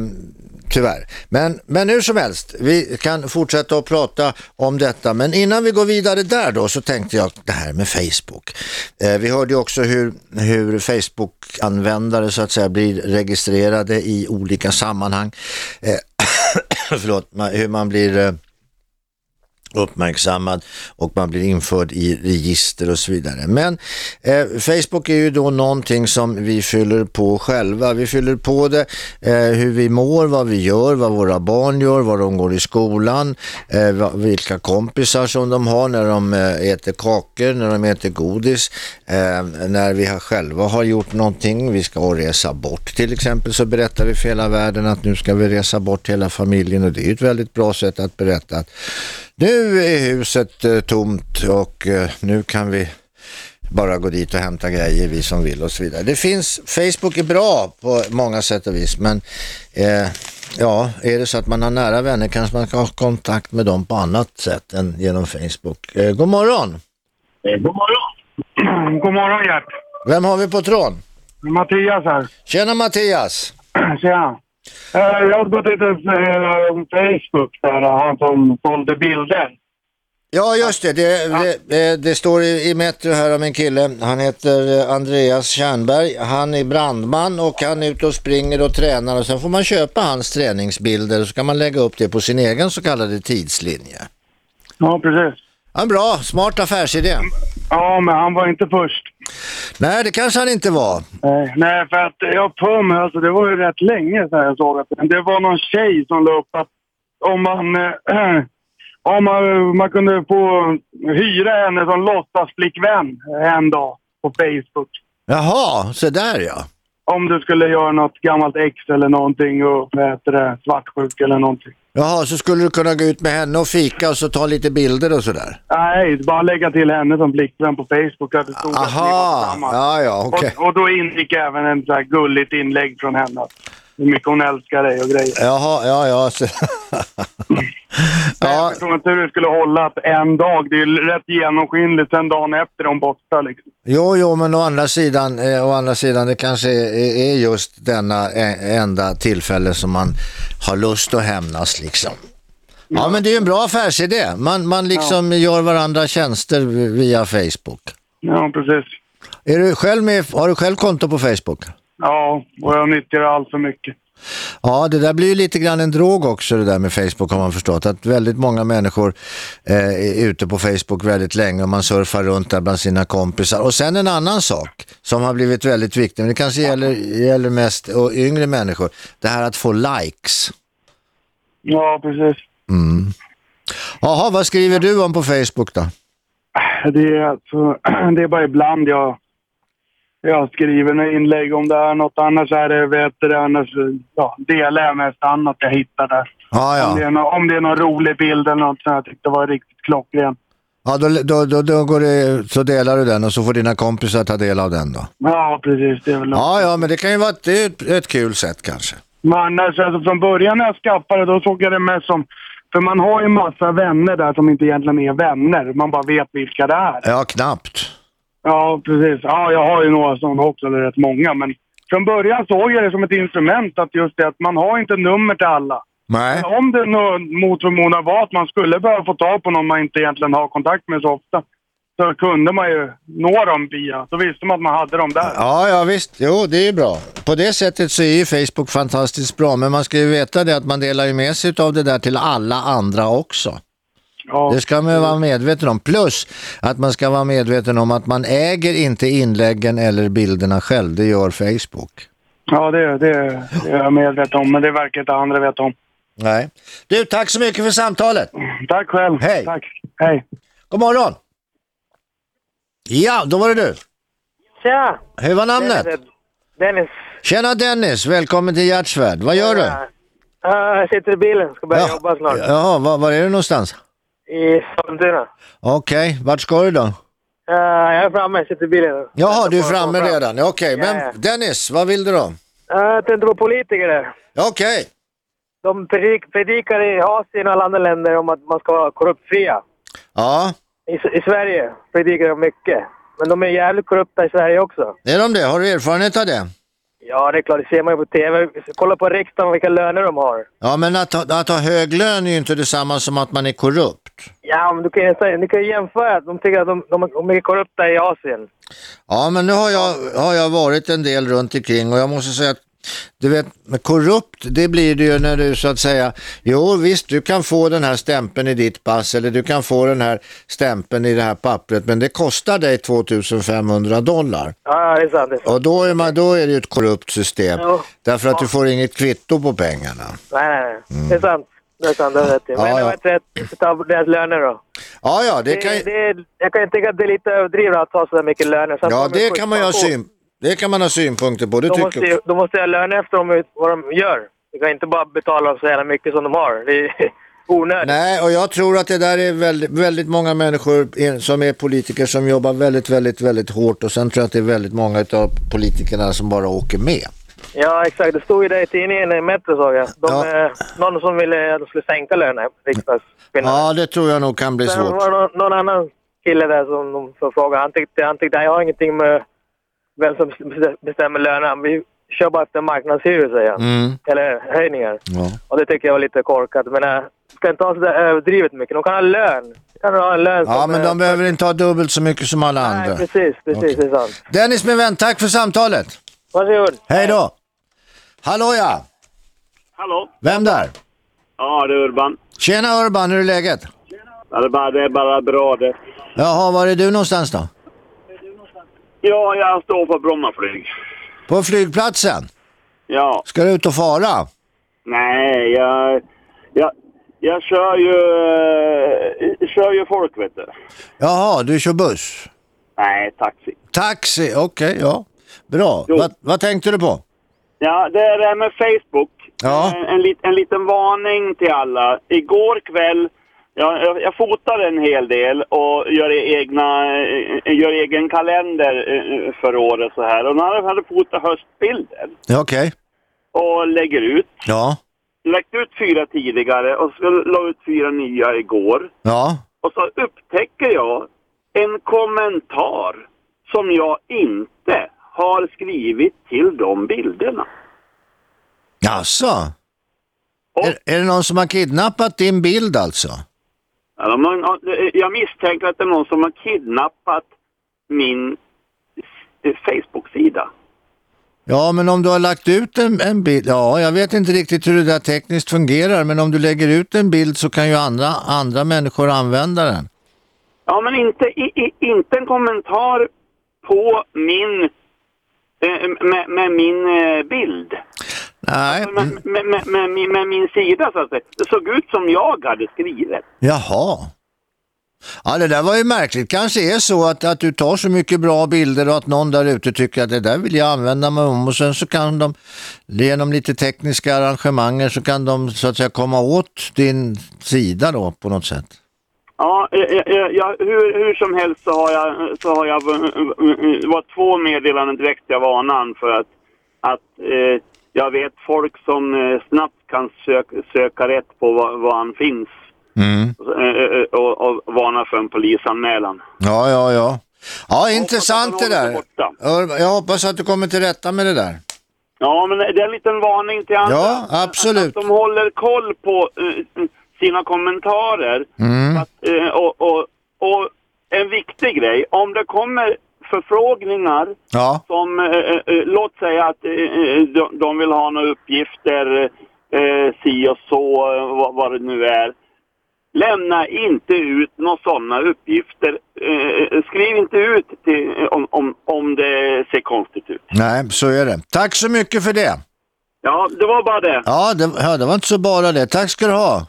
S2: Tyvärr. Men, men hur som helst, vi kan fortsätta att prata om detta. Men innan vi går vidare där då så tänkte jag det här med Facebook. Eh, vi hörde ju också hur, hur Facebook-användare så att säga blir registrerade i olika sammanhang. Eh, förlåt, hur man blir eh, uppmärksammad och man blir införd i register och så vidare. Men eh, Facebook är ju då någonting som vi fyller på själva. Vi fyller på det eh, hur vi mår, vad vi gör, vad våra barn gör, var de går i skolan, eh, vilka kompisar som de har när de eh, äter kakor, när de äter godis, eh, när vi har själva har gjort någonting, vi ska resa bort till exempel så berättar vi för hela världen att nu ska vi resa bort hela familjen och det är ju ett väldigt bra sätt att berätta att nu är huset eh, tomt och eh, nu kan vi bara gå dit och hämta grejer vi som vill och så vidare. Det finns, Facebook är bra på många sätt och vis men eh, ja, är det så att man har nära vänner kanske man ska ha kontakt med dem på annat sätt än genom Facebook. Eh, god morgon!
S17: God morgon. God morgon, Gert.
S2: Vem har vi på tråden?
S17: Mattias här.
S2: Tjena Mattias!
S17: Tjena. Eh, Jag har gått lite på Facebook där, han som sålde bilder.
S2: Ja just det, det, det, det, står i, Metro här om en kille, han heter eh, Andreas Kärnberg, han är brandman och han är ute och springer och tränar och sen får man köpa hans träningsbilder och så kan man lägga upp det på sin egen så kallade tidslinje.
S17: Ja, precis.
S2: Ja, bra, smart affärsidé.
S17: Ja, men han var inte först.
S2: Nej, det kanske han inte var.
S17: Nej, för att jag på mig, alltså det var ju rätt länge sedan jag såg att det var någon tjej som la upp att om man, äh, om man, man kunde få hyra henne som låtsasflickvän en dag på Facebook.
S2: Jaha, så där ja.
S17: Om du skulle göra något gammalt ex eller någonting och det, svartsjuk eller någonting.
S2: Jaha, så skulle du kunna gå ut med henne och fika och så ta lite bilder och sådär.
S17: Nej, bara lägga till henne som flickvän på Facebook. Att det stod att ni var
S2: Aha,
S17: tillsammans.
S2: ja ja, okej.
S17: och, och då ingick även en så här gulligt inlägg från henne. Hur mycket hon älskar dig och grejer.
S2: Jaha, ja ja. Så,
S17: Jag förstår inte hur det skulle hålla att en dag, det är ju rätt genomskinligt, sen dagen efter de borta liksom.
S2: Jo, jo, men å andra sidan, eh, å andra sidan det kanske är, är just denna eh, enda tillfälle som man har lust att hämnas liksom. Ja, men det är ju en bra affärsidé. Man, man liksom gör varandra tjänster via Facebook.
S17: Ja, precis.
S2: Är du själv med, har du själv konto på Facebook?
S17: Ja, och jag nyttjar allt för mycket.
S2: Ja, det där blir ju lite grann en drog också det där med Facebook har man förstått. Att väldigt många människor eh, är ute på Facebook väldigt länge och man surfar runt där bland sina kompisar. Och sen en annan sak som har blivit väldigt viktig, men det kanske gäller, gäller mest och yngre människor. Det här att få likes.
S17: Ja, precis.
S2: Mm. Jaha, vad skriver du om på Facebook då?
S17: Det är, alltså, det är bara ibland jag, jag skriver inlägg om det här. Något annars är det, vet du, annars ja, delar jag mest annat jag hittar där.
S2: Ja, ja.
S17: Om, det är nå- om det är någon rolig bild eller något som jag tyckte var riktigt klockren.
S2: Ja, då, då, då, då går det, så delar du den och så får dina kompisar ta del av den då.
S17: Ja, precis. Det är väl något.
S2: Ja, ja, men det kan ju vara ett, är ett, ett kul sätt kanske.
S17: Men annars, alltså, från början när jag skaffade då såg jag det mest som... För man har ju massa vänner där som inte egentligen är vänner. Man bara vet vilka det är.
S2: Ja, knappt.
S17: Ja, precis. Ja, jag har ju några sådana också, eller rätt många. Men från början såg jag det som ett instrument att just det att man har inte nummer till alla.
S2: Nej.
S17: Men om det mot förmodan var att man skulle behöva få tag på någon man inte egentligen har kontakt med så ofta så kunde man ju nå dem via. Då visste man att man hade dem där.
S2: Ja, ja visst. Jo, det är bra. På det sättet så är ju Facebook fantastiskt bra. Men man ska ju veta det att man delar ju med sig av det där till alla andra också.
S17: Ja.
S2: Det ska man vara medveten om. Plus att man ska vara medveten om att man äger inte inläggen eller bilderna själv. Det gör Facebook.
S17: Ja, det, det, det är jag medveten om. Men det verkar inte andra veta om.
S2: Nej. Du, tack så mycket för samtalet.
S17: Tack själv.
S2: Hej.
S17: Tack. Hej.
S2: God morgon. Ja, då var det du.
S18: Tja!
S2: Hur var namnet?
S18: Dennis.
S2: Tjena Dennis, välkommen till Hjärtsvärd. Vad gör du?
S18: Ja, jag sitter i bilen, ska börja jobba snart.
S2: Jaha, var, var är du någonstans?
S18: I Sollentuna.
S2: Okej, vart ska du då?
S18: Uh, jag är framme, jag sitter i bilen.
S2: Jaha, du är framme
S18: fram.
S2: redan. Okej,
S18: Ja,
S2: men
S18: ja.
S2: Dennis, vad vill du då?
S18: Uh, jag tänkte på politiker där.
S2: Okej.
S18: De predik predikar i Asien och alla andra länder om att man ska vara korruptfria.
S2: Ja,
S18: I, I Sverige predikar de mycket. Men de är jävligt korrupta i Sverige också.
S2: är de det? Har du erfarenhet av det?
S18: Ja, det är klart, det ser man ju på TV. Kolla på riksdagen vilka löner de har.
S2: Ja, men att, ha- att ha hög lön är ju inte detsamma som att man är korrupt.
S18: Ja, men du kan ju, säga- du kan ju jämföra. De tycker att de, de, de är korrupta i Asien.
S2: Ja, men nu har jag, har jag varit en del runt omkring och jag måste säga att du vet, korrupt, det blir det ju när du så att säga, jo visst du kan få den här stämpeln i ditt pass eller du kan få den här stämpeln i det här pappret men det kostar dig 2500 dollar.
S18: Ja, det är sant. Det är sant.
S2: Och då är, man, då är det ju ett korrupt system.
S18: Jo.
S2: Därför att du får inget kvitto på pengarna.
S18: Nej, nej, nej. Det är sant. Det är sant, det är rätt i. Men
S2: Mm. Ja,
S18: det
S2: ja.
S18: var rätt av deras löner då.
S2: Ja, ja, det
S18: Det,
S2: kan,
S18: det, är- jag kan ju tycka att det är lite överdrivet att ta så där mycket löner. Sen
S2: ja, det kan man ju ha syn, det kan man ha synpunkter på. Det
S18: De måste,
S2: tycker
S18: ju-
S2: jag.
S18: de måste ha löner efter dem, vad de gör. Du kan inte bara betala så jävla mycket som de har. Det är onödigt.
S2: Nej, och jag tror att det där är väldigt, väldigt många människor som är politiker som jobbar väldigt, väldigt, väldigt hårt och sen tror jag att det är väldigt många av politikerna som bara åker med.
S18: Ja, exakt. Det stod ju det i tidningen i Metro såg jag. De,
S2: Ja.
S18: eh, någon som ville att de skulle sänka riksdagskvinnorna.
S2: Ja, det tror jag nog kan bli
S18: Sen
S2: svårt.
S18: var det någon, någon annan kille där som de som frågade. Han tyckte, han tyckte jag har ingenting med vem som bestämmer lönerna. Vi kör bara efter marknadshyror, säger han.
S2: Mm.
S18: Eller höjningar.
S2: Ja.
S18: Och det tycker jag var lite korkat. Men äh, ska inte ha sådär överdrivet mycket. De kan ha lön. Kan ha en lön
S2: Ja, men
S18: eh,
S2: de behöver inte ha dubbelt så mycket som alla
S18: Nej,
S2: andra.
S18: precis. Precis,
S2: Okej.
S18: det är sant.
S2: Dennis min vän, tack för samtalet.
S18: Varsågod.
S2: Hej då. Hallå ja,
S19: Hallå?
S2: vem där?
S19: Ja, det är Urban.
S2: Tjena Urban, hur är läget?
S19: Ja, det, är bara, det är bara bra det.
S2: Jaha, var är du någonstans då?
S19: Ja, jag står på Brommaflyg.
S2: På flygplatsen?
S19: Ja.
S2: Ska du ut och fara?
S19: Nej, jag, jag, jag kör ju, eh, kör ju folk, vet du.
S2: Jaha, du kör buss?
S19: Nej, taxi.
S2: Taxi, okej, ja. Bra.
S19: Jo.
S2: Vad, tänkte du på?
S19: Ja, det är det här med Facebook.
S2: Ja.
S19: En, en, en liten varning till alla. Igår kväll, jag, jag, jag fotade en hel del och gör, egna, eh, gör egen kalender eh, för året så här. Och när jag hade fotat höstbilder
S2: Ja, Okej.
S19: och lägger ut.
S2: Ja.
S19: lagt ut fyra tidigare och så la ut fyra nya igår.
S2: Ja.
S19: Och så upptäcker jag en kommentar som jag inte har skrivit till de bilderna.
S2: Jaså? Är, är det någon som har kidnappat din bild alltså?
S19: Jag misstänker att det är någon som har kidnappat min Facebook-sida.
S2: Ja, men om du har lagt ut en, en bild, ja, jag vet inte riktigt hur det där tekniskt fungerar, men om du lägger ut en bild så kan ju andra, andra människor använda den.
S19: Ja, men inte, i, i, inte en kommentar på min, med, med min eh, bild.
S2: Nej.
S19: Med, med, med, med, min- med min sida så att säga. Det såg ut som jag hade skrivit.
S2: Jaha. Ja, det där var ju märkligt. Kanske är så att, att du tar så mycket bra bilder och att någon där ute tycker att det där vill jag använda mig om och sen så kan de genom lite tekniska arrangemang så kan de så att säga komma åt din sida då på något sätt.
S19: Ja, eh, eh, eh, ja, hur, hur som helst så har jag, så har jag var två meddelanden direkt jag varnade för att, att eh, jag vet folk som eh, snabbt kan söka, söka rätt på var, var han finns
S2: Mm.
S19: eh, och, och varna för en polisanmälan.
S2: Ja, ja, ja. Ja, intressant det där. Jag hoppas att du kommer till rätta med det där.
S19: Ja, men det är en liten varning till andra.
S2: Ja, absolut.
S19: Att de håller koll på sina kommentarer.
S2: Mm.
S19: Att, eh, och, och, och en viktig grej, om det kommer förfrågningar
S2: Ja.
S19: som, eh, eh, låt säga att de, de vill ha några uppgifter, eh, si och så, vad, vad det nu är. Lämna inte ut några sådana uppgifter. Eh, skriv inte ut till, om, om, om det ser konstigt ut.
S2: Nej, så är det. Tack så mycket för det.
S19: Ja, det var bara det.
S2: Ja, det, ja, det var inte så bara det. Tack ska du ha.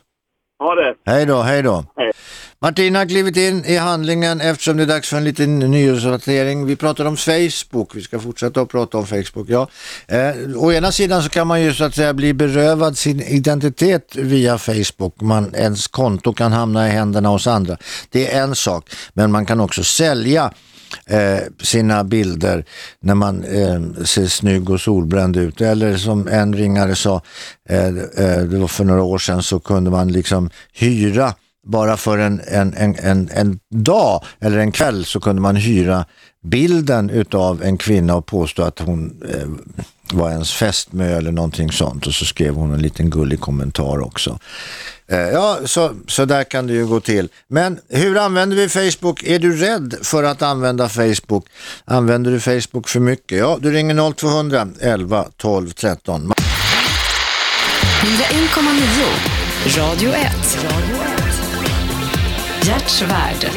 S19: Ha det.
S2: Hej då, hej då.
S19: Hej.
S2: Martina har klivit in i handlingen eftersom det är dags för en liten nyhetsrapportering. Vi pratar om Facebook, vi ska fortsätta att prata om Facebook. Ja. Eh, å ena sidan så kan man ju så att säga bli berövad sin identitet via Facebook. Man, ens konto kan hamna i händerna hos andra. Det är en sak, men man kan också sälja eh, sina bilder när man eh, ser snygg och solbränd ut. Eller som en ringare sa, eh, eh, det var för några år sedan så kunde man liksom hyra bara för en, en, en, en, en dag eller en kväll så kunde man hyra bilden utav en kvinna och påstå att hon eh, var ens fästmö eller någonting sånt och så skrev hon en liten gullig kommentar också. Eh, ja, så, så där kan det ju gå till. Men hur använder vi Facebook? Är du rädd för att använda Facebook? Använder du Facebook för mycket? Ja, du ringer 0200 11 12 13.
S11: 101,9 Radio 1.
S1: Hjärtsvärd.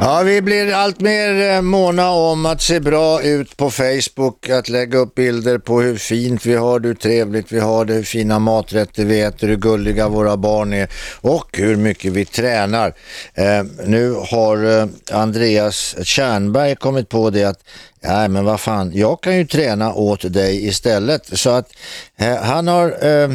S2: Ja, vi blir allt mer eh, måna om att se bra ut på Facebook, att lägga upp bilder på hur fint vi har det, hur trevligt vi har det, hur fina maträtter vi äter, hur gulliga våra barn är och hur mycket vi tränar. Eh, nu har eh, Andreas Tjärnberg kommit på det att Nej men vad fan, jag kan ju träna åt dig istället. Så att eh, han har eh,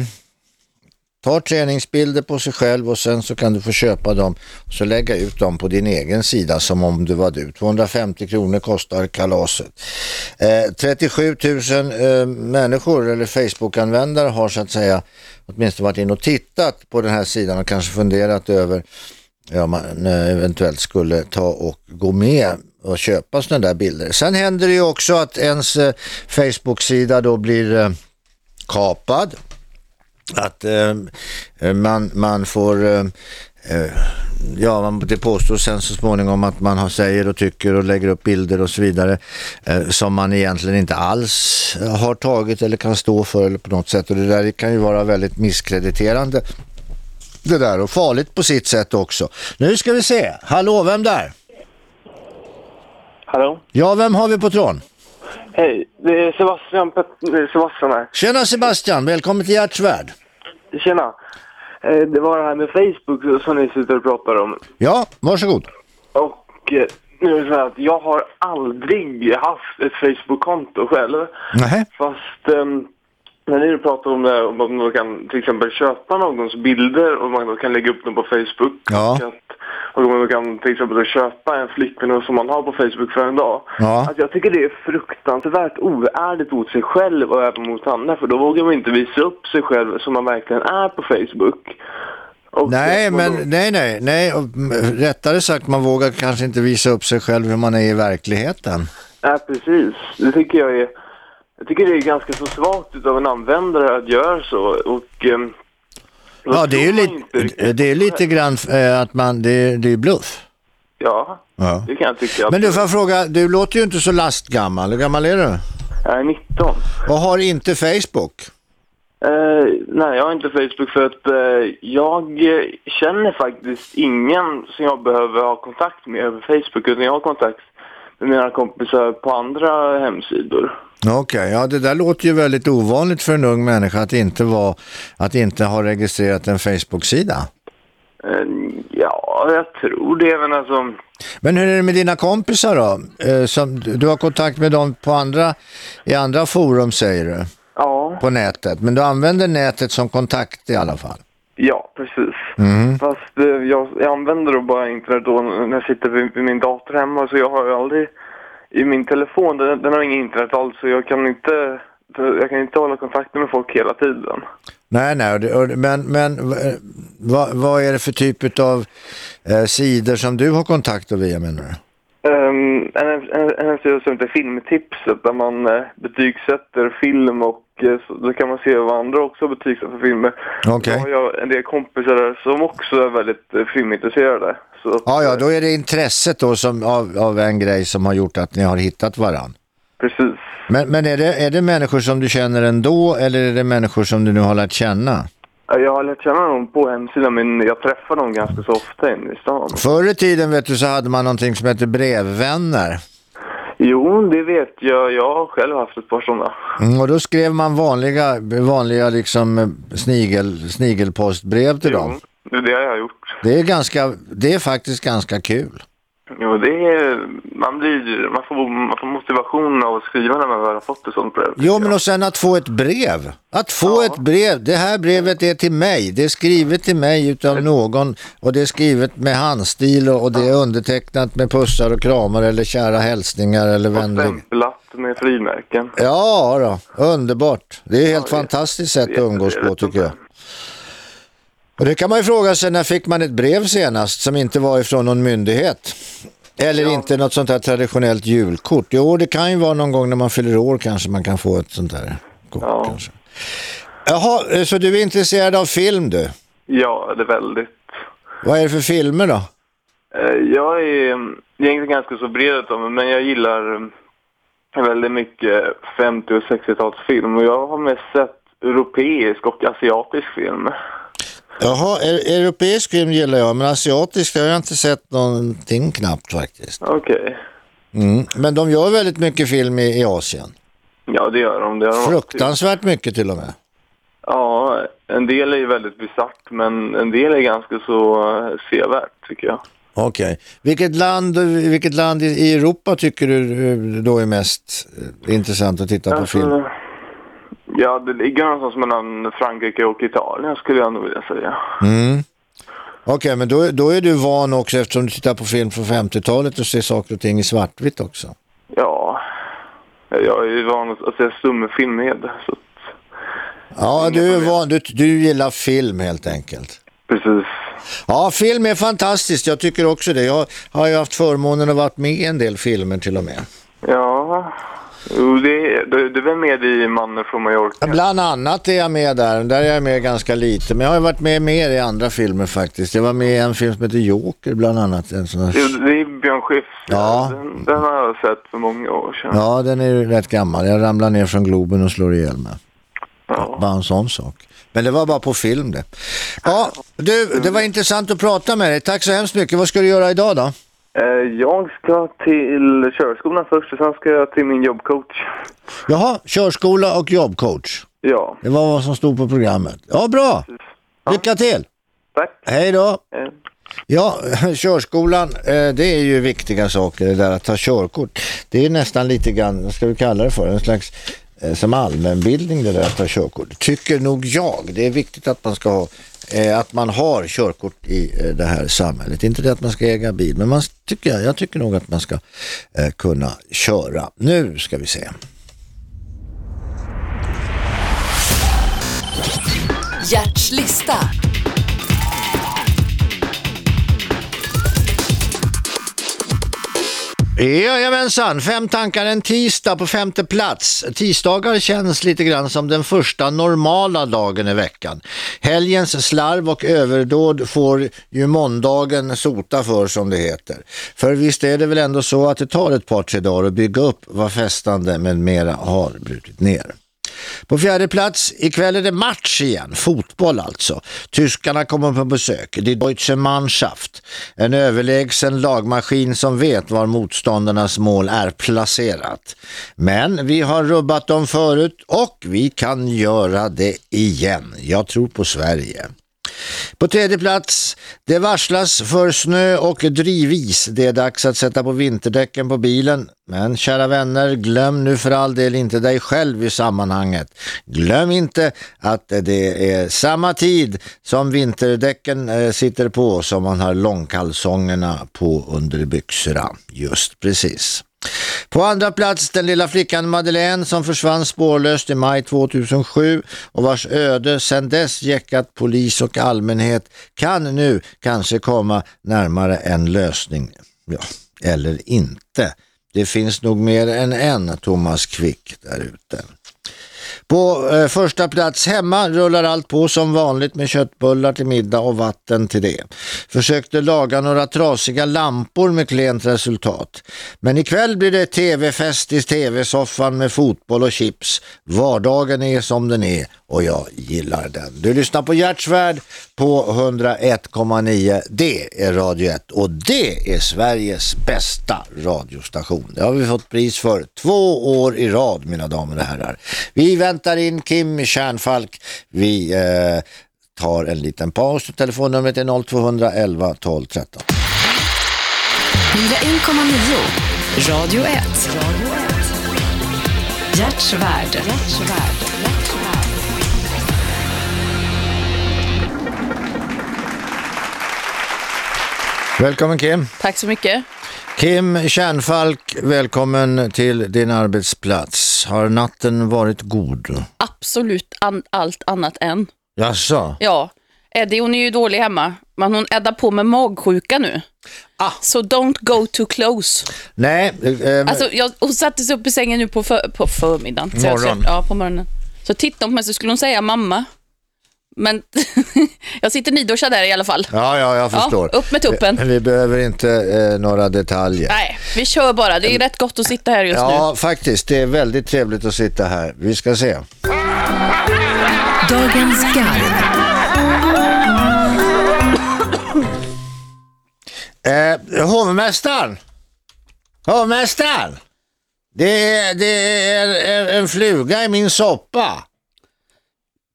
S2: Ta tar träningsbilder på sig själv och sen så kan du få köpa dem och så lägga ut dem på din egen sida som om det var du. 250 kronor kostar kalaset. Eh, 37 000 eh, människor eller Facebook-användare har så att säga åtminstone varit in och tittat på den här sidan och kanske funderat över ja, man eh, eventuellt skulle ta och gå med och köpa sådana där bilder. Sen händer det ju också att ens eh, Facebook-sida då blir eh, kapad att eh, man, man får eh, eh, ja, man, det påstås sen så småningom att man har, säger och tycker och lägger upp bilder och så vidare eh, som man egentligen inte alls har tagit eller kan stå för eller på något sätt och det där kan ju vara väldigt misskrediterande det där och farligt på sitt sätt också. Nu ska vi se, hallå vem där?
S20: Hallå?
S2: Ja, vem har vi på tråden?
S20: Hej, det är Sebastian, Pet- är Sebastian här.
S2: Tjena Sebastian, välkommen till Hjärtsvärd.
S20: Tjena. Eh, Det var det här med Facebook som ni sitter och pratar om.
S2: Ja, varsågod.
S20: Och eh, nu är det så här att jag har aldrig haft ett Facebook-konto själv.
S2: Nej.
S20: Fast ehm, när ni pratar om det här, om man kan till exempel köpa någons bilder och man då kan lägga upp dem på Facebook.
S2: Ja.
S20: Och, att, och man kan till exempel då köpa en flickvän som man har på Facebook för en dag.
S2: Ja.
S20: Att jag tycker det är fruktansvärt oärligt mot sig själv och även mot andra. För då vågar man inte visa upp sig själv som man verkligen är på Facebook. Och
S2: Nej, men nej, nej, nej. mm, Rättare sagt, man vågar kanske inte visa upp sig själv hur man är i verkligheten.
S20: Ja, precis. Det tycker jag är... Jag tycker det är ganska så svagt av en användare att göra så. Och, ehm,
S2: Ja, det är ju lite, det är lite grann eh, att man, det, det är bluff.
S20: Ja,
S2: Ja.
S20: det kan jag tycka.
S2: Men du får jag fråga, du låter ju inte så lastgammal. Hur gammal är du?
S20: Jag är 19.
S2: Och har inte Facebook?
S20: Eh, nej, jag har inte Facebook för att eh, jag känner faktiskt ingen som jag behöver ha kontakt med över Facebook. Utan jag har kontakt med mina kompisar på andra hemsidor.
S2: Okej, ja det där låter ju väldigt ovanligt för en ung människa att inte, vara, att inte ha registrerat en Facebook-sida.
S20: Eh, ja, jag tror det. Men alltså,
S2: Men hur är det med dina kompisar då? Eh, som, du har kontakt med dem på andra, i andra forum säger du?
S20: Ja.
S2: På nätet, men du använder nätet som kontakt i alla fall?
S20: ja, precis.
S2: Mm.
S20: Fast eh, jag, jag använder då bara internet då när jag sitter vid, vid min dator hemma. Så jag har ju aldrig... I min telefon, den, den har ingen internet alls. Så jag kan inte... Jag kan inte hålla kontakten med folk hela tiden.
S2: Nej, nej, men, men eh, vad, vad är det för typ av eh, sidor som du har kontakter via menar du?
S20: Um, en, en, en hemsida som heter Filmtipset där man eh, betygsätter film och eh, så, då kan man se vad andra också betygsätter filmer.
S2: Okej.
S20: Har jag en del kompisar där som också är väldigt eh, filmintresserade. Så,
S2: Ja, ja, då är det intresset då som, av, av en grej som har gjort att ni har hittat varann.
S20: Precis.
S2: Men, men är, det, är det människor som du känner ändå eller är det människor som du nu har lärt känna?
S20: Ja, Jag har lärt känna dem på hemsidan men jag träffar dem ganska så ofta inne i stan.
S2: Förr i tiden vet du så hade man någonting som heter brevvänner.
S20: Jo, det vet jag. Jag har själv haft ett par sådana.
S2: Mm, och då skrev man vanliga, vanliga liksom eh, snigel, snigelpostbrev till dem.
S20: Det är det jag har gjort.
S2: Det är, ganska, det är faktiskt ganska kul.
S20: Jo, det är... Man blir... Man får, man får motivation av att skriva när man väl har fått ett sånt brev.
S2: Jo, men och sen att få ett brev. Att få ett brev. Det här brevet är till mig. Det är skrivet till mig utav någon och det är skrivet med handstil och, och det är undertecknat med pussar och kramar eller kära hälsningar eller vänlig.
S20: Stämplat med frimärken.
S2: Ja då, underbart. Det är ett helt fantastiskt sätt att umgås på tycker jag. Och det kan man ju fråga sig, när fick man ett brev senast som inte var ifrån någon myndighet? Eller inte något sånt här traditionellt julkort. Jo, det kan ju vara någon gång när man fyller år kanske man kan få ett sånt där kort kanske. Jaha, eh, så du är intresserad av film du?
S20: Ja, det är väldigt.
S2: Vad är det för filmer då?
S20: Eh, Jag är egentligen ganska så bred mig, men jag gillar mm, väldigt mycket 50 och 60-talsfilm. Och jag har mest sett europeisk och asiatisk film.
S2: Jaha, e- europeisk film gillar jag, men asiatisk har jag inte sett någonting knappt faktiskt.
S20: Okej.
S2: Mm. Men de gör väldigt mycket film i, i Asien.
S20: Ja, det gör de. Det gör de.
S2: Fruktansvärt mycket till och med.
S20: Ja, en del är ju väldigt bisarrt, men en del är ganska så eh, sevärt, tycker jag.
S2: Okej. Vilket land, vilket land i- i Europa tycker du eh, då är mest eh, intressant att titta på
S20: Alltså,
S2: film?
S20: Ja, det ligger någonstans mellan Frankrike och Italien, skulle jag nog vilja säga.
S2: Mm. Okej, men då, då är du van också eftersom du tittar på film från 50-talet och ser saker och ting i svartvitt också.
S20: Ja, jag är van att se stumfilm med. Så.
S2: Ja, du är van, du, du gillar film helt enkelt.
S20: Precis.
S2: Ja, film är fantastiskt. Jag tycker också det. Jag har ju haft förmånen att varit med i en del filmer till och med.
S20: Ja, jo, det, det, det är med i Mannen från Mallorca.
S2: Bland annat är jag med där. Där är jag med ganska lite. Men jag har varit med mer i andra filmer faktiskt. Jag var med i en film som heter Joker bland annat. En sån här...
S20: Jo, det är Björn Skifs.
S2: Ja.
S20: Den, den har jag sett för många år sedan.
S2: Ja, den är ju rätt gammal. Jag ramlar ner från Globen och slår ihjäl mig. Ja. Bara en sån sak. Men det var bara på film det. Ja, du, det var intressant att prata med dig. Tack så hemskt mycket. Vad ska du göra idag då?
S20: Eh, Jag ska till körskolan först och sen ska jag till min jobbcoach.
S2: Jaha, körskola och jobbcoach.
S20: Ja.
S2: Det var vad som stod på programmet. Ja, bra. Lycka till.
S20: Tack.
S2: Hej då. Ja, körskolan, eh, det är ju viktiga saker det där att ta körkort. Det är nästan lite grann, vad ska vi kalla det för, en slags Eh, som allmänbildning det där att ta körkort. Tycker nog jag. Det är viktigt att man ska ha eh, att man har körkort i eh, det här samhället. Inte det att man ska äga bil, men man tycker, jag tycker nog att man ska kunna köra. Nu ska vi se.
S11: Hjärtslista
S2: Jajamensan, fem tankar en tisdag på femte plats. Tisdagar känns lite grann som den första normala dagen i veckan. Helgens slarv och överdåd får ju måndagen sota för som det heter. För visst är det väl ändå så att det tar ett par tre dagar att bygga upp vad festande med mera har brutit ner. På fjärde plats, ikväll är det match igen, fotboll alltså. Tyskarna kommer på besök, det är Deutsche Mannschaft. En överlägsen lagmaskin som vet var motståndarnas mål är placerat. Men vi har rubbat dem förut och vi kan göra det igen. Jag tror på Sverige. På tredje plats, det varslas för snö och drivis. Det är dags att sätta på vinterdäcken på bilen. Men kära vänner, glöm nu för all del inte dig själv i sammanhanget. Glöm inte att det är samma tid som vinterdäcken eh, sitter på som man har långkalsongerna på under byxorna. Just precis. På andra plats den lilla flickan Madeleine som försvann spårlöst i maj 2007 och vars öde sedan dess jäckat polis och allmänhet kan nu kanske komma närmare en lösning. Ja, eller inte. Det finns nog mer än en Thomas Quick där ute. På eh, första plats hemma rullar allt på som vanligt med köttbullar till middag och vatten till det. Försökte laga några trasiga lampor med klent resultat. Men ikväll blir det tv-fest i tv-soffan med fotboll och chips. Vardagen är som den är och jag gillar den. Du lyssnar på Hjärtsvärd på 101,9. Det är Radio 1 och det är Sveriges bästa radiostation. Det har vi fått pris för två år i rad mina damer och herrar. Vi väntar in Kim Kärnfalk. Vi eh, tar en liten paus. Telefonnumret är 0211 12 13.
S11: 101,9 Radio 1.
S1: Hjärtsvärd.
S2: Välkommen Kim.
S21: Tack så mycket.
S2: Kim Kärnfalk, välkommen till din arbetsplats. Har natten varit god?
S21: Absolut an allt annat än.
S2: Jaså?
S21: Ja, Eddie hon är ju dålig hemma. Men hon eddar på med magsjuka nu.
S2: Ah.
S21: Så don't go too close.
S2: Nej. Eh,
S21: Alltså, jag, hon satte sig upp i sängen nu på, för, på förmiddagen. Så
S2: Morgon.
S21: ja, på morgonen. Så tittade hon på mig så skulle hon säga mamma. Men jag sitter niduschad där i alla fall.
S2: ja, ja, jag
S21: Ja,
S2: förstår.
S21: upp med tuppen.
S2: Vi, vi behöver inte eh, några detaljer.
S21: Nej, vi kör bara. Det är rätt gott att sitta här just
S2: Ja, faktiskt. Det är väldigt trevligt att sitta här. Vi ska se.
S11: Dagens garv.
S2: Eh, hovmästaren! Hovmästaren! Det är, det är en, en fluga i min soppa.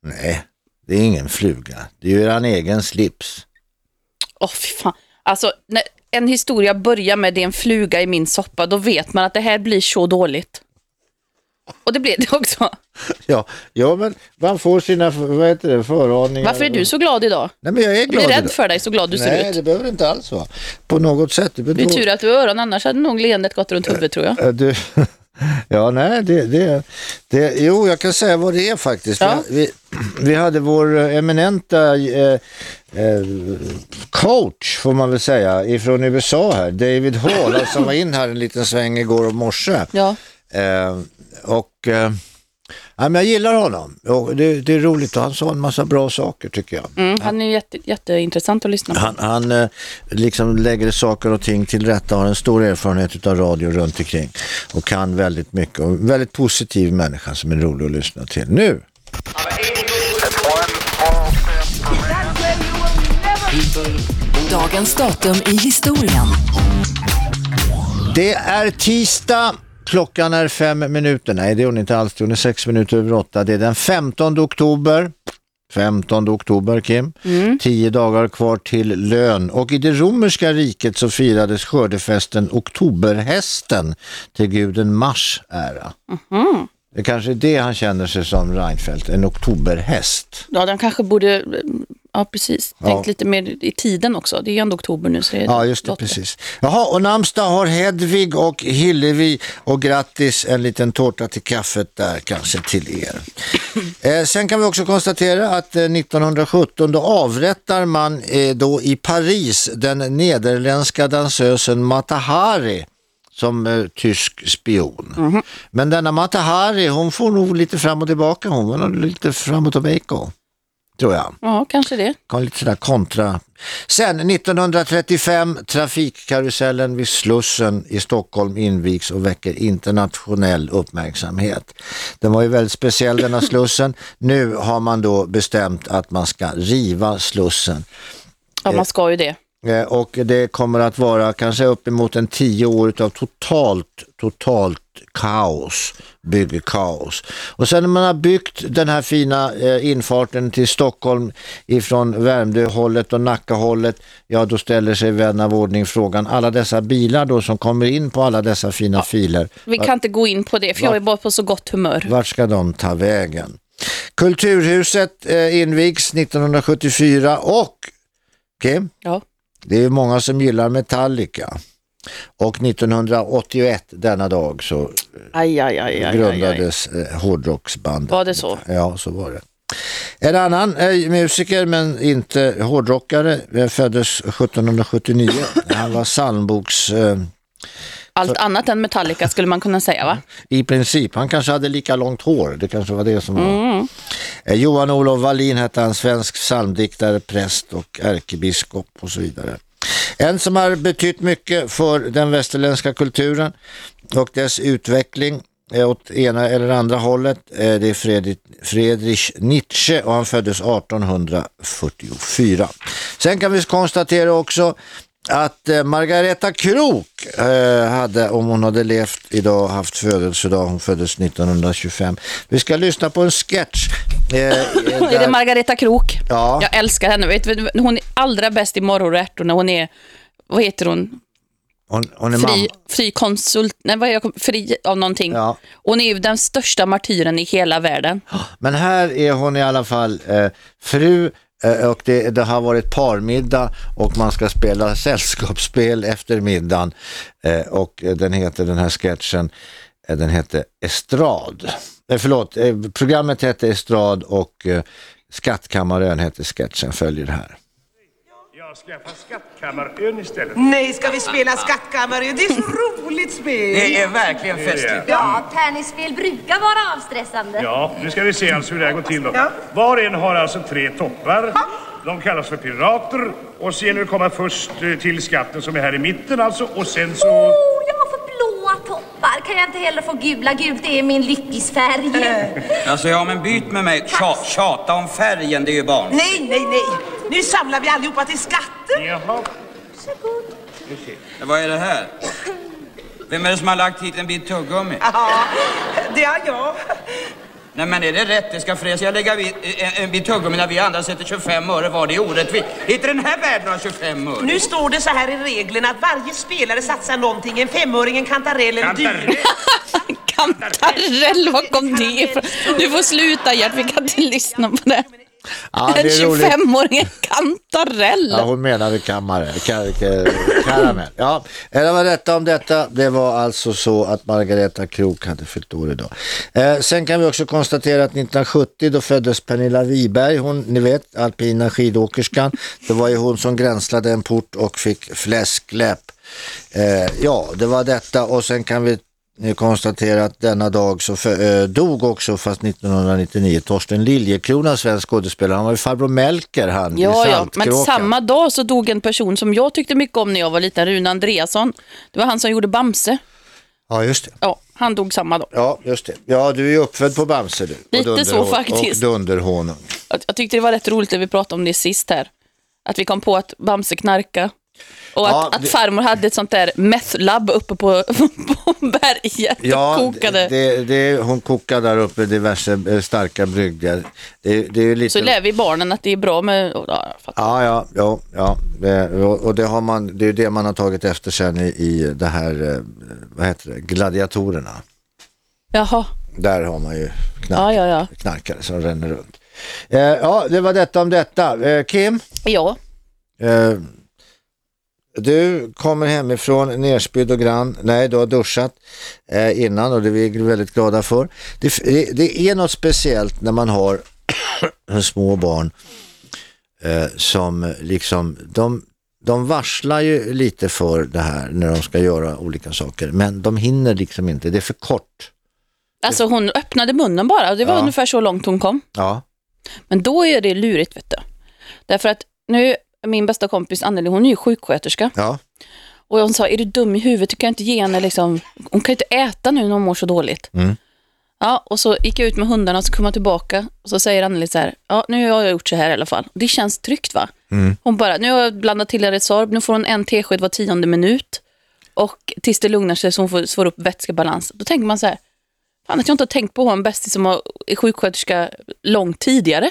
S2: Nej, det är ingen fluga. Det är ju eran egen slips.
S21: Åh, fy fan. Alltså, när en historia börjar med det är en fluga i min soppa, då vet man att det här blir så dåligt. Och det blev det också.
S2: Ja, ja men man får sina vad heter det, föraningar.
S21: Varför är du så glad idag?
S2: Nej, men jag är
S21: Jag
S2: glad
S21: blir rädd
S2: idag.
S21: för dig, så glad du
S2: Nej,
S21: ser ut.
S2: det behöver inte alls vara. På något sätt. Det,
S21: Det är tur att du har öron, annars hade nog leendet gått runt huvudet tror jag.
S2: Eh, Du, ja, nej, det, det, det, jo, jag kan säga vad det är faktiskt.
S21: Ja.
S2: Vi, vi, vi hade vår eh, eminenta eh, eh, coach, får man väl säga, ifrån USA här, David Hall, som var in här en liten sväng igår och morse.
S21: Ja.
S2: Eh, och eh, ja, men jag gillar honom. Och det, det är roligt och han sa en massa bra saker tycker jag.
S21: Mm, han är jätte, jätteintressant att lyssna på.
S2: Han, han eh, liksom lägger saker och ting till rätta, har en stor erfarenhet av radio runt omkring och kan väldigt mycket och väldigt positiv människa som är rolig att lyssna till. Nu!
S11: Dagens datum i historien.
S2: Det är tisdag, klockan är fem minuter, nej det är hon inte alls, hon är sex minuter över åtta. Det är den 15 oktober. 15 oktober, Kim. Tio dagar kvar till lön. Och i det romerska riket så firades skördefesten Oktoberhästen till guden Mars ära.
S21: Mhm.
S2: Det kanske är det han känner sig som Reinfeldt, en oktoberhäst.
S21: Ja, den kanske borde, ja precis,
S2: Ja.
S21: tänkt lite mer i tiden också. Det är ju ändå oktober nu. Så det
S2: Ja, just det, precis. Jaha, och namnsdag har Hedvig och Hillevi och grattis en liten tårta till kaffet där kanske till er. Eh, sen kan vi också konstatera att eh, 1917 då avrättar man eh, då i Paris den nederländska dansösen Matahari som eh, tysk spion. Men denna Matahari, hon får nog lite fram och tillbaka, hon var lite fram och tillbaka, tror jag.
S21: Ja, kanske det.
S2: Kan lite sådär kontra. Sen 1935 trafikkarusellen vid Slussen i Stockholm invigs och väcker internationell uppmärksamhet. Den var ju väldigt speciell denna Slussen. Nu har man då bestämt att man ska riva Slussen.
S21: Ja, man ska ju det.
S2: Eh, Och det kommer att vara kanske uppemot en tio år av totalt, totalt kaos, byggkaos. Och sen när man har byggt den här fina eh, infarten till Stockholm ifrån Värmdöhållet och Nackahållet, ja då ställer sig vän av ordning frågan, alla dessa bilar då som kommer in på alla dessa fina filer,
S21: Vi kan inte gå in på det, för jag är bara på så gott humör.
S2: vart ska de ta vägen? Kulturhuset eh, invigs 1974 och, Kim?
S21: Ja.
S2: Det är många som gillar Metallica. Och 1981 denna dag så
S21: Aj, aj, aj, aj, aj, aj.
S2: grundades eh, hårdrocksbandet.
S21: Var det så?
S2: Ja, så var det. En annan eh, musiker men inte hårdrockare eh, föddes 1779. Han var psalmboks... Eh,
S21: Allt annat än Metallica skulle man kunna säga, va?
S2: I princip. Han kanske hade lika långt hår. Det kanske var det som var...
S21: Mm.
S2: Eh, Johan Olof Wallin hette han, svensk psalmdiktare, präst och ärkebiskop och så vidare. En som har betytt mycket för den västerländska kulturen och dess utveckling eh, åt ena eller andra hållet, eh, det är Fredrik, Friedrich Nietzsche och han föddes 1844. Sen kan vi konstatera också att eh, Margareta Krok eh, hade, om hon hade levt idag, haft födelsedag. Hon föddes 1925. Vi ska lyssna på en sketch. Eh, eh,
S21: Är det
S2: där-
S21: Margareta Krok?
S2: Ja.
S21: Jag älskar henne. Hon är allra bäst i morror och ärtor när hon är, vad heter hon?
S2: Hon, hon är
S21: Fri,
S2: mamma.
S21: fri konsult, nej vad är jag, fri av någonting.
S2: Ja.
S21: Hon är ju den största martyren i hela världen.
S2: Men här är hon i alla fall eh, fru Eh, och det, det har varit parmiddag och man ska spela sällskapsspel efter middagen eh, och den heter den här sketchen, eh, den heter Estrad. Eh, förlåt, programmet hette Estrad och Skattkammarön hette sketchen, följer här.
S5: Jag skaffar skattkammarön istället.
S4: Nej, ska vi spela skattkammare? Det är så roligt spel.
S3: Det är verkligen festligt.
S6: Ja, tärningsspel brukar vara avstressande.
S5: Ja, nu ska vi se alltså hur det här går till då. Var och en har alltså tre toppar. De kallas för pirater och sen nu komma först eh, till skatten som är här i mitten alltså och sen så...
S6: Oh, blåa toppar. Kan jag inte heller få gula? Gult det är min lyckisfärg.
S3: Alltså ja, men byt med mig. Tja, tjata om färgen, det är ju barn.
S4: Nej, nej, nej. Nu samlar vi allihopa till skatten.
S5: Jaha.
S3: Vad är det här? Vem är det som har lagt hit en bit tuggummi?
S4: Ja, det är jag.
S3: Nej men är det rätt? Det ska Fresia lägga vid, en, en bit tuggummi när vi andra sätter 25 öre var. Det är orättvist. Inte den här världen har 25 öre.
S4: Nu står det så här i reglerna att varje spelare satsar någonting. En femöring, en kantarell, en dyr.
S21: Kantarell, var kom det ifrån? Du får sluta Gert, vi kan inte lyssna på det.
S2: Ja,
S21: en
S2: är roligt.
S21: 25-åring, en kantarell.
S2: Ja, hon menade kammare, kar, kar, karamell. Ja, det var detta om detta. Det var alltså så att Margareta Krok hade fyllt år idag. Eh, sen kan vi också konstatera att 1970 då föddes Pernilla Wiberg, hon, ni vet, alpina skidåkerskan. Det var ju hon som gränslade en port och fick fläskläpp. Eh, ja, det var detta och sen kan vi eh, konstatera att denna dag så för, eh, dog också, fast 1999, Torsten Liljekrona, svensk skådespelare. Han var ju farbror Melker han i
S21: Ja, ja,
S2: Saltkråkan.
S21: men samma dag så dog en person som jag tyckte mycket om när jag var liten, Rune Andreasson. Det var han som gjorde Bamse.
S2: Ja, just det.
S21: Ja, han dog samma dag.
S2: Ja, just det. Ja, du är ju uppfödd på Bamse du.
S21: Lite så faktiskt.
S2: Och dunderhonung.
S21: Jag, jag tyckte det var rätt roligt när vi pratade om det sist här. Att vi kom på att Bamse knarka. Och att,
S2: Ja,
S21: att
S2: det-
S21: farmor hade ett sånt där meth-labb uppe på, på berget
S2: Ja,
S21: och kokade.
S2: det, det, hon kokar där uppe diverse eh, starka brygder. Det, det är lite...
S21: Så lär vi barnen att det är bra med... Ja.
S2: Ja, ja, ja, ja. Och det, har man, det är det man har tagit efter sen i, i det här, eh, vad heter det, gladiatorerna.
S21: Jaha,
S2: Där har man ju knark,
S21: Ja, ja,
S2: knarkare som ränner runt. Eh, ja, det var detta om detta. Kim?
S21: Ja.
S2: Du kommer hemifrån nerspydd och grann. Nej, du har duschat eh, innan och det är vi väldigt glada för. Det, det, det är något speciellt när man har små barn eh, som liksom, de, de varslar ju lite för det här när de ska göra olika saker, men de hinner liksom inte, det är för kort.
S21: Alltså hon öppnade munnen bara och det var
S2: Ja.
S21: ungefär så långt hon kom.
S2: Ja,
S21: Men då är det lurigt vet du. Därför att nu, min bästa kompis Anneli, hon är ju sjuksköterska.
S2: ja.
S21: Och hon sa, är du dum i huvudet? Du kan inte ge henne liksom, hon kan inte äta nu när hon mår så dåligt.
S2: Mm.
S21: Ja, och så gick jag ut med hundarna och så kom jag tillbaka och så säger Anneli så här, ja nu har jag gjort så här i alla fall. Det känns tryggt va?
S2: Mm.
S21: Hon bara, nu har jag blandat till en Resorb, nu får hon en tesked var tionde minut. Och tills det lugnar sig så hon får, får upp vätskebalans. Då tänker man så här, fan att jag inte har tänkt på att ha en bästis som är sjuksköterska långt tidigare.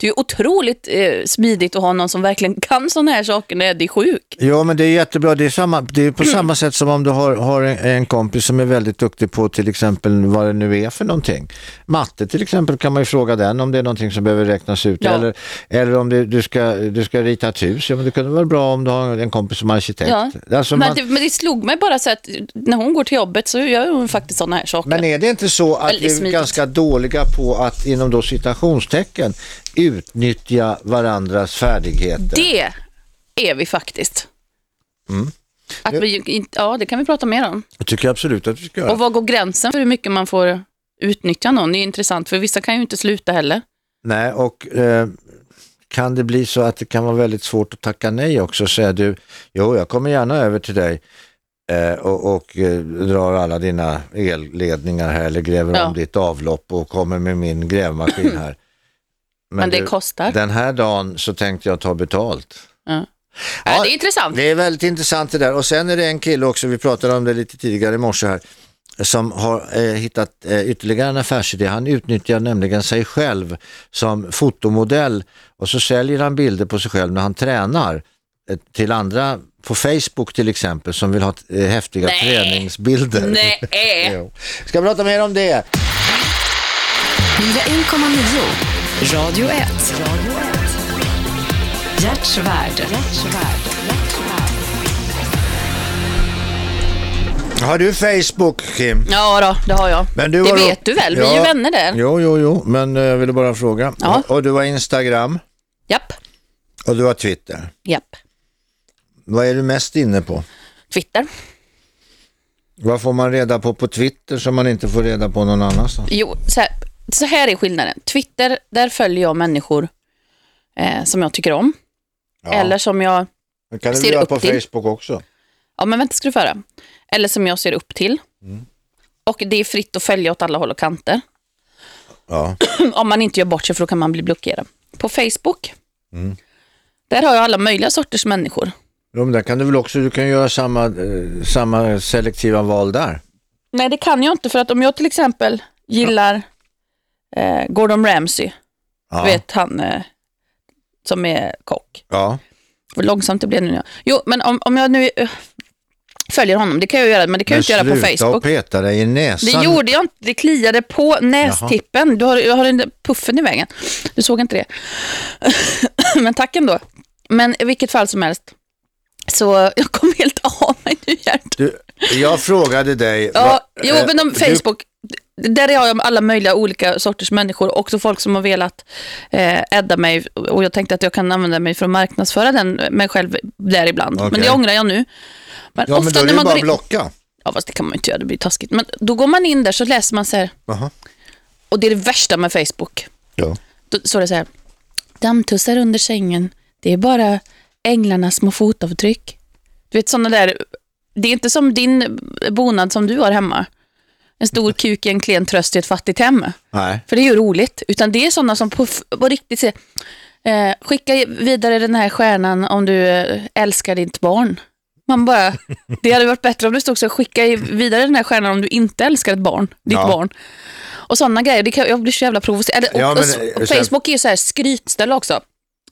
S21: Det är otroligt eh, smidigt att ha någon som verkligen kan sådana här saker när Eddie är sjuk.
S2: Ja, men det är jättebra. Det är, samma, det är på samma sätt som om du har, har en, en kompis som är väldigt duktig på till exempel vad det nu är för någonting. Matte till exempel kan man ju fråga den om det är någonting som behöver räknas ut.
S21: Ja.
S2: Eller, eller om det, du, ska, du ska rita ett hus. Ja, men det kunde vara bra om du har en kompis som arkitekt.
S21: Ja.
S2: Alltså,
S21: men,
S2: man,
S21: det, men det slog mig bara så att när hon går till jobbet så gör hon faktiskt sådana här saker.
S2: men är det inte så att vi är ganska dåliga på att inom då citationstecken utnyttja varandras färdigheter?
S21: Det är vi faktiskt.
S2: Mm.
S21: Att vi, ja, det kan vi prata mer om.
S2: Jag tycker absolut att vi ska göra.
S21: Och var går gränsen för hur mycket man får utnyttja någon? Det är intressant, för vissa kan ju inte sluta heller.
S2: Nej, och eh, kan det bli så att det kan vara väldigt svårt att tacka nej också? Säger du, jo jag kommer gärna över till dig eh, och, och eh, drar alla dina elledningar här eller gräver
S21: Ja.
S2: om ditt avlopp och kommer med min grävmaskin här.
S21: Men det kostar.
S2: Den här dagen så tänkte jag ta betalt.
S21: Ja. Ja, det är intressant.
S2: Det är väldigt intressant det där. Och sen är det en kille också, vi pratade om det lite tidigare i morse här, som har eh, hittat eh, ytterligare en affärsidé. Han utnyttjar nämligen sig själv som fotomodell och så säljer han bilder på sig själv när han tränar eh, till andra på Facebook till exempel som vill ha eh, häftiga
S21: Nej.
S2: träningsbilder.
S21: Nej.
S2: Ska prata mer om det.
S11: 101,9 Radio 1.
S1: Hjärtsvärd.
S2: Har du Facebook Kim?
S21: Ja då, det har jag.
S2: Men du
S21: det
S2: har
S21: vet du väl, vi är ju
S2: Ja.
S21: vänner där.
S2: Jo, jo, jo, men eh, jag ville bara fråga.
S21: Ja.
S2: Och du har Instagram
S21: Japp,
S2: och du har Twitter.
S21: japp.
S2: Vad är du mest inne på?
S21: Twitter.
S2: Vad får man reda på på Twitter som man inte får reda på någon annanstans?
S21: Jo, så här, så här är skillnaden. Twitter, där följer jag människor eh, som jag tycker om.
S2: Ja.
S21: Eller som jag
S2: Det kan du
S21: ser
S2: väl göra
S21: upp
S2: på
S21: till.
S2: Facebook också?
S21: Ja, men vänta ska du få höra. Eller som jag ser upp till.
S2: Mm.
S21: Och det är fritt att följa åt alla håll och kanter.
S2: Ja.
S21: Om man inte gör bort sig för då kan man bli blockerad. På Facebook,
S2: Mm.
S21: där har jag alla möjliga sorters människor.
S2: Jo, men där kan du väl också, du kan göra samma, eh, samma selektiva val där.
S21: Nej, det kan jag inte för att om jag till exempel gillar eh, Gordon Ramsay,
S2: Ja.
S21: du vet han eh, som är kock.
S2: Ja.
S21: Vad långsamt det blev nu. Jo, men om, om jag nu eh, följer honom, det kan jag göra, men det kan jag inte göra på
S2: sluta och
S21: Facebook.
S2: peta dig i näsan.
S21: Det gjorde jag inte, det kliade på nästippen. Du har, jag har den puffen i vägen. Du såg inte det. men tack ändå. Men i vilket fall som helst. Så jag kom helt av mig nu Gert.
S2: Du, jag frågade dig.
S21: Ja,
S2: vad-
S21: jo,
S2: eh,
S21: men om Facebook, där har jag alla möjliga olika sorters människor. Också folk som har velat eh, ädda mig. Och jag tänkte att jag kan använda mig för att marknadsföra den, mig själv där ibland.
S2: Okej.
S21: Men det ångrar jag nu. Men
S2: Ja, men då är det
S21: när man
S2: bara
S21: in-
S2: blocka.
S21: Ja, fast det kan man inte göra, det blir taskigt. Men då går man in där så läser man så här,
S2: Jaha.
S21: och det är det värsta med Facebook.
S2: Ja.
S21: Då står det så här, dammtussar under sängen, det är bara änglarnas små fotavtryck. Du vet sådana där, det är inte som din bonad som du har hemma. En stor kuk i en klen tröst i ett fattigt hem.
S2: Nej.
S21: För det är ju roligt. Utan det är sådana som på, på riktigt säger, eh, skicka vidare den här stjärnan om du eh, älskar ditt barn. Man bara, det hade varit bättre om det stod så, skicka vidare den här stjärnan om du inte älskar ett barn, ditt
S2: Ja.
S21: barn. Och sådana grejer, det kan, jag blir så jävla provocerad.
S2: Ja, men,
S21: och,
S2: eh,
S21: och Facebook är ju så här skrytställe också.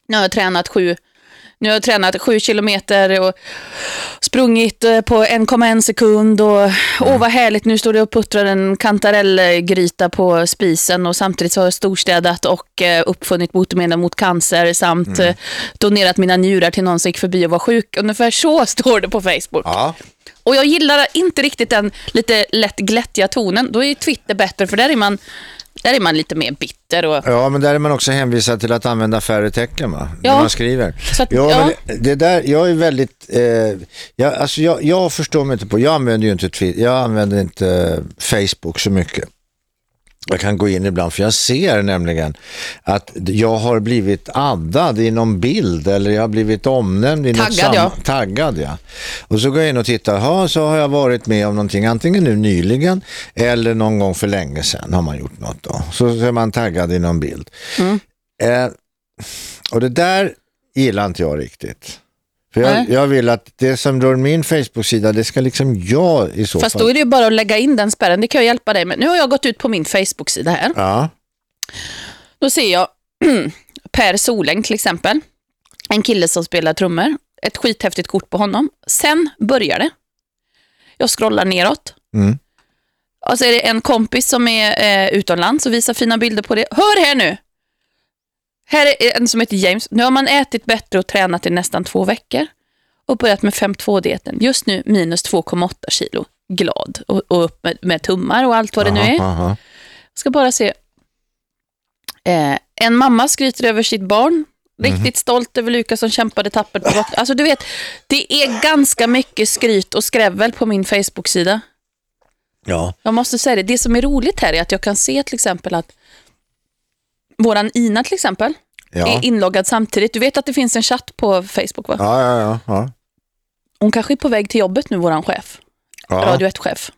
S21: Nu har jag tränat sju Nu har jag tränat sju kilometer och sprungit eh, på 1,1 sekund och
S2: Mm.
S21: åh vad härligt, nu står det och puttrar en kantarellgryta på spisen och samtidigt så har jag storstädat och eh, uppfunnit botemedel mot cancer samt
S2: Mm.
S21: eh, donerat mina njurar till någon som gick förbi och var sjuk. Ungefär så står det på Facebook.
S2: Ja.
S21: Och jag gillar inte riktigt den lite lätt glättiga tonen. Då är Twitter bättre för där är man, där är man lite mer bitter. Och,
S2: Ja, men där är man också hänvisad till att använda färre tecken va? När
S21: Ja.
S2: man skriver.
S21: Att-
S2: ja,
S21: ja.
S2: Det, det där, jag är väldigt, eh, jag, alltså jag, jag förstår mig inte på, jag använder ju inte Twitter, jag använder inte Facebook så mycket. Jag kan gå in ibland för jag ser nämligen att jag har blivit addad i någon bild eller jag har blivit omnämnd i något
S21: Taggad, ja.
S2: Taggad ja. Och så går jag in och tittar, ja så har jag varit med om någonting antingen nu nyligen eller någon gång för länge sedan har man gjort något då. Så är man taggad i någon bild.
S21: Mm.
S2: Eh, och det där gillar inte jag riktigt. För jag, jag vill att det som rör min Facebook-sida, det ska liksom jag i så
S21: fast
S2: fall...
S21: då är det ju bara att lägga in den spärren. Det kan jag hjälpa dig med. Nu har jag gått ut på min Facebook-sida här.
S2: Ja.
S21: Då ser jag Per Soläng till exempel. En kille som spelar trummor. Ett skithäftigt kort på honom. Sen börjar det. Jag scrollar neråt.
S2: Mm.
S21: Och så är det en kompis som är eh, utomlands och visar fina bilder på det. Hör här nu! Här är en som heter James. Nu har man ätit bättre och tränat i nästan två veckor. Och börjat med 5-2-dieten. Just nu minus 2,8 kilo. Glad. Och, och upp med, med tummar och allt vad det nu är.
S2: Aha.
S21: Jag ska bara se. Eh, en mamma skryter över sitt barn. Riktigt stolt över Lukas som kämpade tappert på botten. Alltså du vet, det är ganska mycket skryt och skrävel på min Facebook-sida.
S2: Ja.
S21: Jag måste säga det. Det som är roligt här är att jag kan se till exempel att våran Ina till exempel
S2: Ja.
S21: är inloggad samtidigt. Du vet att det finns en chatt på Facebook va?
S2: Ja, ja, ja. ja.
S21: Hon kanske är på väg till jobbet nu, våran chef.
S2: Ja.
S21: Radio 1-chef.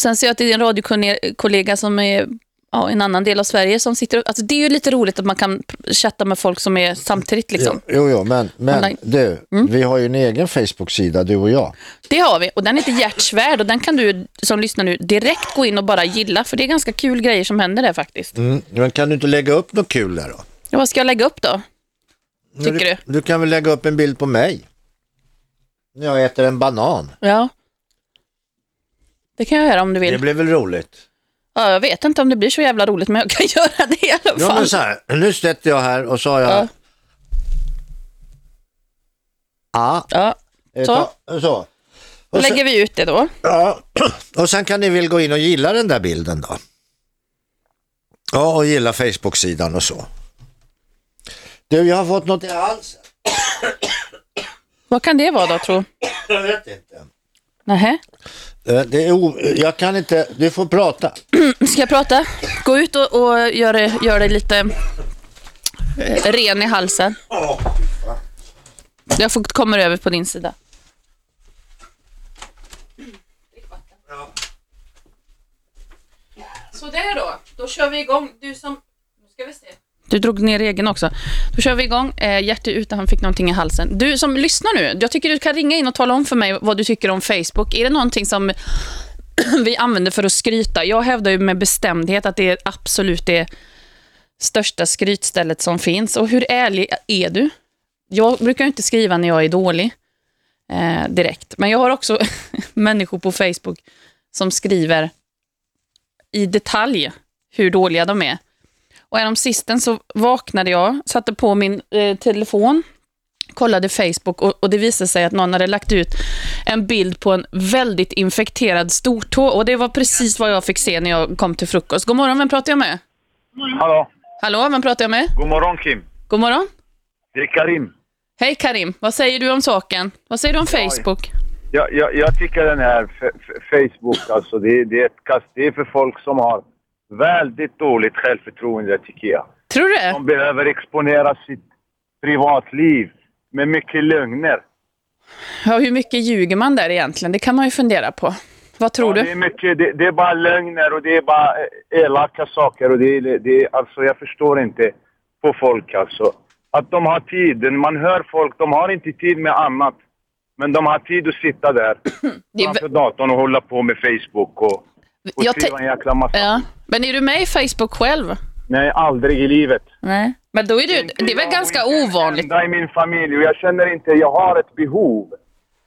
S21: Sen ser jag att det är en radiokollega som är ja, en annan del av Sverige som sitter... Alltså det är ju lite roligt att man kan chatta med folk som är samtidigt liksom.
S2: Jo, jo, men, men du, vi har ju en egen Facebook-sida, du och jag.
S21: Det har vi och den heter Hjärtsvärd och den kan du som lyssnar nu direkt gå in och bara gilla för det är ganska kul grejer som händer där faktiskt.
S2: Mm. Men kan du inte lägga upp något kul där då?
S21: Ja, vad ska jag lägga upp då? Tycker du?
S2: Du kan väl lägga upp en bild på mig? När jag äter en banan.
S21: Ja. Det kan jag göra om du vill.
S2: Det blir väl roligt?
S21: Ja, jag vet inte om det blir så jävla roligt men jag kan göra det i alla
S2: Ja,
S21: fall.
S2: men så här, nu sätter jag här och så har jag...
S21: Ja.
S2: Ja.
S21: Ja.
S2: Eh,
S21: Så.
S2: så.
S21: Då lägger vi ut det då.
S2: ja. och sen kan ni väl gå in och gilla den där bilden då? Ja, och gilla Facebook-sidan och så. Du, jag har fått något i halsen.
S21: Vad kan det vara då, tro?
S2: Jag vet inte.
S21: Nähä.
S2: Eh, Det är o... Jag kan inte... Du får prata.
S21: Ska jag prata? Gå ut och, och gör, det, gör dig lite ren i halsen. Jag får kommer över på din sida. Så där då. Då kör vi igång. Du som... Nu ska vi se. Du drog ner regeln också. Då kör vi igång. Eh, Hjärte ute, han fick någonting i halsen. Du som lyssnar nu, jag tycker du kan ringa in och tala om för mig vad du tycker om Facebook. Är det någonting som vi använder för att skryta? Jag hävdar ju med bestämdhet att det är absolut det största skrytstället som finns. Och hur ärlig är du? Jag brukar ju inte skriva när jag är dålig eh, direkt. Men jag har också människor på Facebook som skriver i detalj hur dåliga de är. Och häromsisten så vaknade jag, satte på min eh, telefon, kollade Facebook och, och det visade sig att någon hade lagt ut en bild på en väldigt infekterad stortå och det var precis vad jag fick se när jag kom till frukost. God morgon, vem pratar jag med?
S22: Hallå,
S21: Hallå, vem pratar jag med?
S22: god morgon Kim.
S21: God morgon.
S22: Det är Karim.
S21: Hej Karim, vad säger du om saken? Vad säger du om Facebook?
S22: Jag, jag, jag tycker den här Facebook, alltså det, det är ett kast. Det är för folk som har väldigt dåligt självförtroende tycker jag.
S21: Tror du det?
S22: De behöver exponera sitt privatliv med mycket lögner.
S21: Ja, hur mycket ljuger man där egentligen? Det kan man ju fundera på. Vad tror
S22: Ja,
S21: du?
S22: Det är, mycket, det, det är bara lögner och det är bara eh, elaka saker och det, är- det, alltså jag förstår inte på folk alltså. Att de har tid, man hör folk, de har inte tid med annat. Men de har tid att sitta där framför datorn och hålla på med Facebook och, och skriva en jäkla massa.
S21: Ja. Men är du med i Facebook själv?
S22: Nej, aldrig i livet.
S21: Nej. Men då är det, det är väl ganska ovanligt?
S22: Enda i min familj och jag känner inte, jag har ett behov.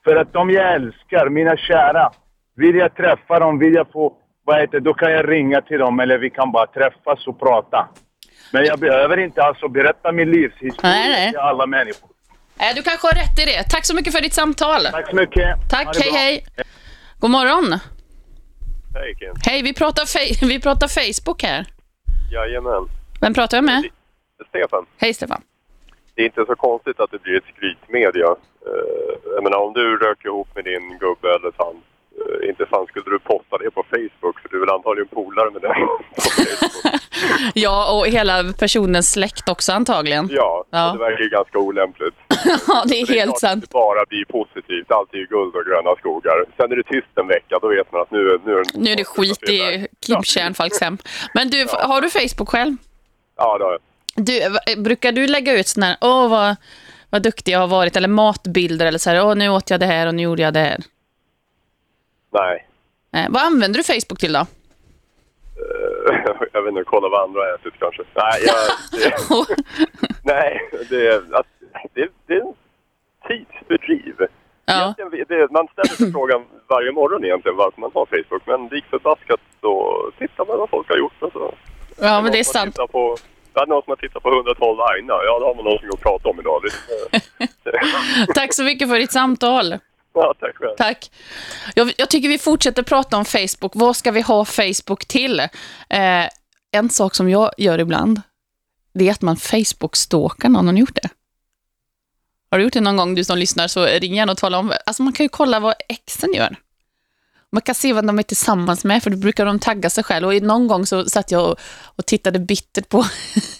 S22: För att de jag älskar, mina kära, vill jag träffa dem, vill jag få, vad heter då kan jag ringa till dem eller vi kan bara träffas och prata. Men jag behöver inte alltså berätta min livshistoria
S21: Nej, nej.
S22: till alla människor.
S21: Nej, du kanske har rätt i det. Tack så mycket för ditt samtal.
S22: Tack så mycket.
S21: Tack, hej
S22: bra.
S21: hej. God morgon.
S23: Hej Kim.
S21: Hej, vi pratar, vi pratar Facebook här.
S23: Jajamän.
S21: Vem pratar jag med?
S23: Stefan,
S21: Hej Stefan.
S23: det är inte så konstigt att det blir ett skrytmedia. Uh, jag menar om du röker ihop med din gubbe eller eh, inte fan skulle du posta det på Facebook för du är väl antagligen polare med den.
S21: Ja, och hela personens släkt också antagligen.
S23: ja,
S21: Ja.
S23: det verkar ju ganska olämpligt.
S21: Ja, det är helt sant.
S23: Det bara blir positivt, allt är ju guld och gröna skogar. Sen är det tyst en vecka, då vet man att nu, nu är
S21: Nu är det skit i Kim Kärnfalks hem. Men du, har du Facebook själv?
S23: Ja, det har jag.
S21: Du, v- brukar du lägga ut sådana här, åh vad, vad duktig jag har varit, eller matbilder eller så här, åh nu åt jag det här och nu gjorde jag det här.
S23: Nej.
S21: Eh, vad använder du Facebook till då?
S23: Eh, jag vet inte, kolla vad andra har ätit kanske. Nej, jag, det, nej det, är- att, det, det är en tidsfördriv.
S21: Ja.
S23: Det, man ställer sig frågan varje morgon egentligen varför man har Facebook, men lik förbaskat så tittar man vad folk har gjort. Och så.
S21: Ja, men det är
S23: Någon som
S21: sant.
S23: På, ja, någon som har tittat på 112 Aina, ja då har man någonting att prata om idag. Det,
S21: Tack så mycket för ditt samtal
S23: ja, tack själv.
S21: Tack. Jag, jag tycker vi fortsätter prata om Facebook. Vad ska vi ha Facebook till? Eh, en sak som jag gör ibland, det är att man Facebook-stalkar någon. Har gjort det? Har du gjort det någon gång, du som lyssnar, så ring gärna och tala om. Alltså man kan ju kolla vad exen gör. Man kan se vad de är tillsammans med, för då brukar de tagga sig själv. Och någon gång så satt jag och, och tittade bittert på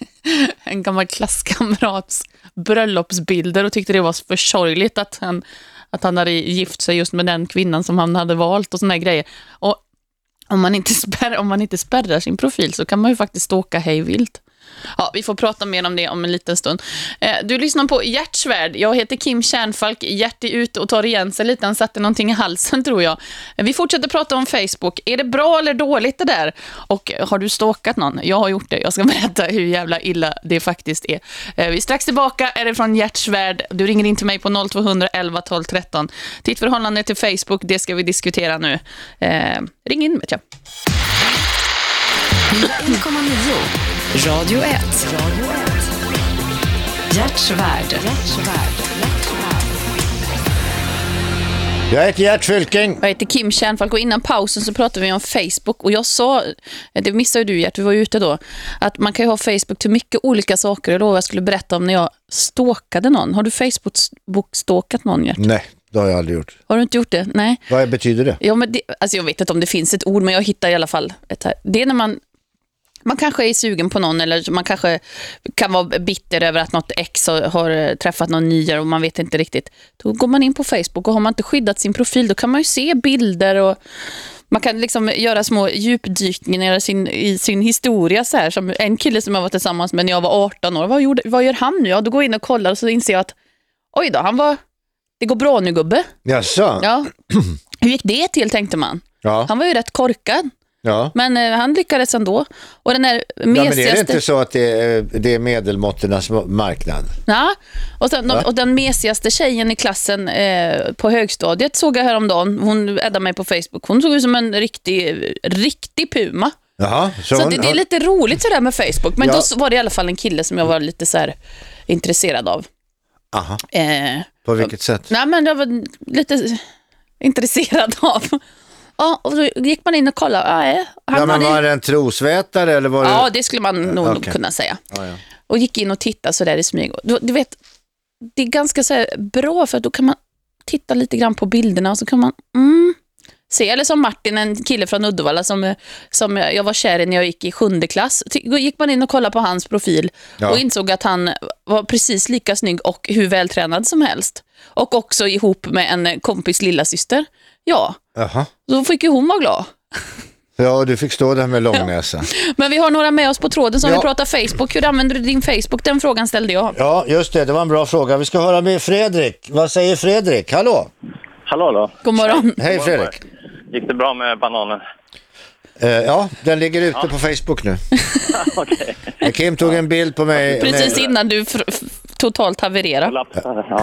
S21: en gammal klasskamrats bröllopsbilder och tyckte det var för sorgligt att han, att han hade gift sig just med den kvinnan som han hade valt och såna här grejer. Och om man, inte spärr, om man inte spärrar sin profil så kan man ju faktiskt ståka hej vilt. Ja, vi får prata mer om det om en liten stund. Eh, du lyssnar på Hjärtsvärd. Jag heter Kim Kärnfalk. Gert är ute och tar igen sig lite. Han satte någonting i halsen, tror jag. Eh, vi fortsätter prata om Facebook. Är det bra eller dåligt det där? Och eh, har du stalkat någon? Jag har gjort det. Jag ska berätta hur jävla illa det faktiskt är. Vi är strax tillbaka. Är det från Hjärtsvärd? Du ringer in till mig på 0200 11 12 13. Ditt förhållande till Facebook, det ska vi diskutera nu. Eh, ring in, vet jag.
S11: 1,9. Radio 1. Hjärtsvärd.
S2: Jag heter Gert Fylking.
S21: Jag heter Kim Kärnfalk och innan pausen så pratade vi om Facebook och jag sa, det missade du Gert, du var ute då, att man kan ju ha Facebook till mycket olika saker och då jag skulle berätta om när jag stalkade någon. Har du Facebook-stalkat någon Gert?
S2: Nej, det har jag aldrig gjort.
S21: Har du inte gjort det? Nej.
S2: Vad betyder det?
S21: Ja, men det, alltså jag vet inte om det finns ett ord, men jag hittar i alla fall ett här. Det är när man, man kanske är sugen på någon eller man kanske kan vara bitter över att något ex har, träffat någon nyare och man vet inte riktigt. Då går man in på Facebook och har man inte skyddat sin profil då kan man ju se bilder och man kan liksom göra små djupdykningar i sin, i sin historia. Så här. Som en kille som jag var tillsammans med när jag var 18 år. Vad, gjorde, vad gör han nu? Ja, då går jag in och kollar och så inser jag att oj då, han var... Det går bra nu gubbe.
S2: Jaså?
S21: Ja. Hur gick det till tänkte man?
S2: Ja.
S21: Han var ju rätt korkad.
S2: Ja.
S21: Men eh, han lyckades ändå. Och den där
S2: Ja, men är det
S21: mesigaste...
S2: inte så att det är, det är medelmåtternas marknad?
S21: Ja, och, sen,
S2: Va?
S21: och den mesigaste tjejen i klassen eh, på högstadiet såg jag häromdagen. Hon addade mig på Facebook. Hon såg ut som en riktig, riktig puma.
S2: Jaha,
S21: Så,
S2: hon-
S21: det, det är lite roligt sådär med Facebook. Men
S2: Ja.
S21: då var det i alla fall en kille som jag var lite så här intresserad av.
S2: Aha.
S21: Eh,
S2: På vilket sätt?
S21: Nej, men jag var lite intresserad av. Ja, och så gick man in och kollade. Nej, han
S2: Ja, men
S21: hade-
S2: var det en trosvetare eller var det...
S21: Ja, det skulle man nog
S2: Okej.
S21: kunna säga.
S2: Ja, ja.
S21: Och gick in och tittade så där i smyg. Du, du vet, det är ganska så här bra för att då kan man titta lite grann på bilderna och så kan man mm, se. Eller som Martin, en kille från Uddevalla som, som jag var kär i när jag gick i sjunde klass. Ty- Då gick man in och kollade på hans profil
S2: Ja.
S21: och insåg att han var precis lika snygg och hur vältränad som helst. Och också ihop med en kompis lilla syster. Ja,
S2: Jaha.
S21: då fick ju hon vara glad.
S2: Ja, du fick stå där med långnäsa.
S21: Men vi har några med oss på tråden som
S2: Ja.
S21: vill prata Facebook. Hur använder du din Facebook? Den frågan ställde jag.
S2: Ja, just det. Det var en bra fråga. Vi ska höra med Fredrik. Vad säger Fredrik? Hallå?
S24: Hallå, hallå.
S21: God morgon.
S2: Hej Fredrik.
S24: Gick det bra med bananen?
S2: Eh, ja, den ligger ute på Facebook nu. Eh, Kim tog en bild på mig.
S21: Precis innan du fr- f- totalt havererade.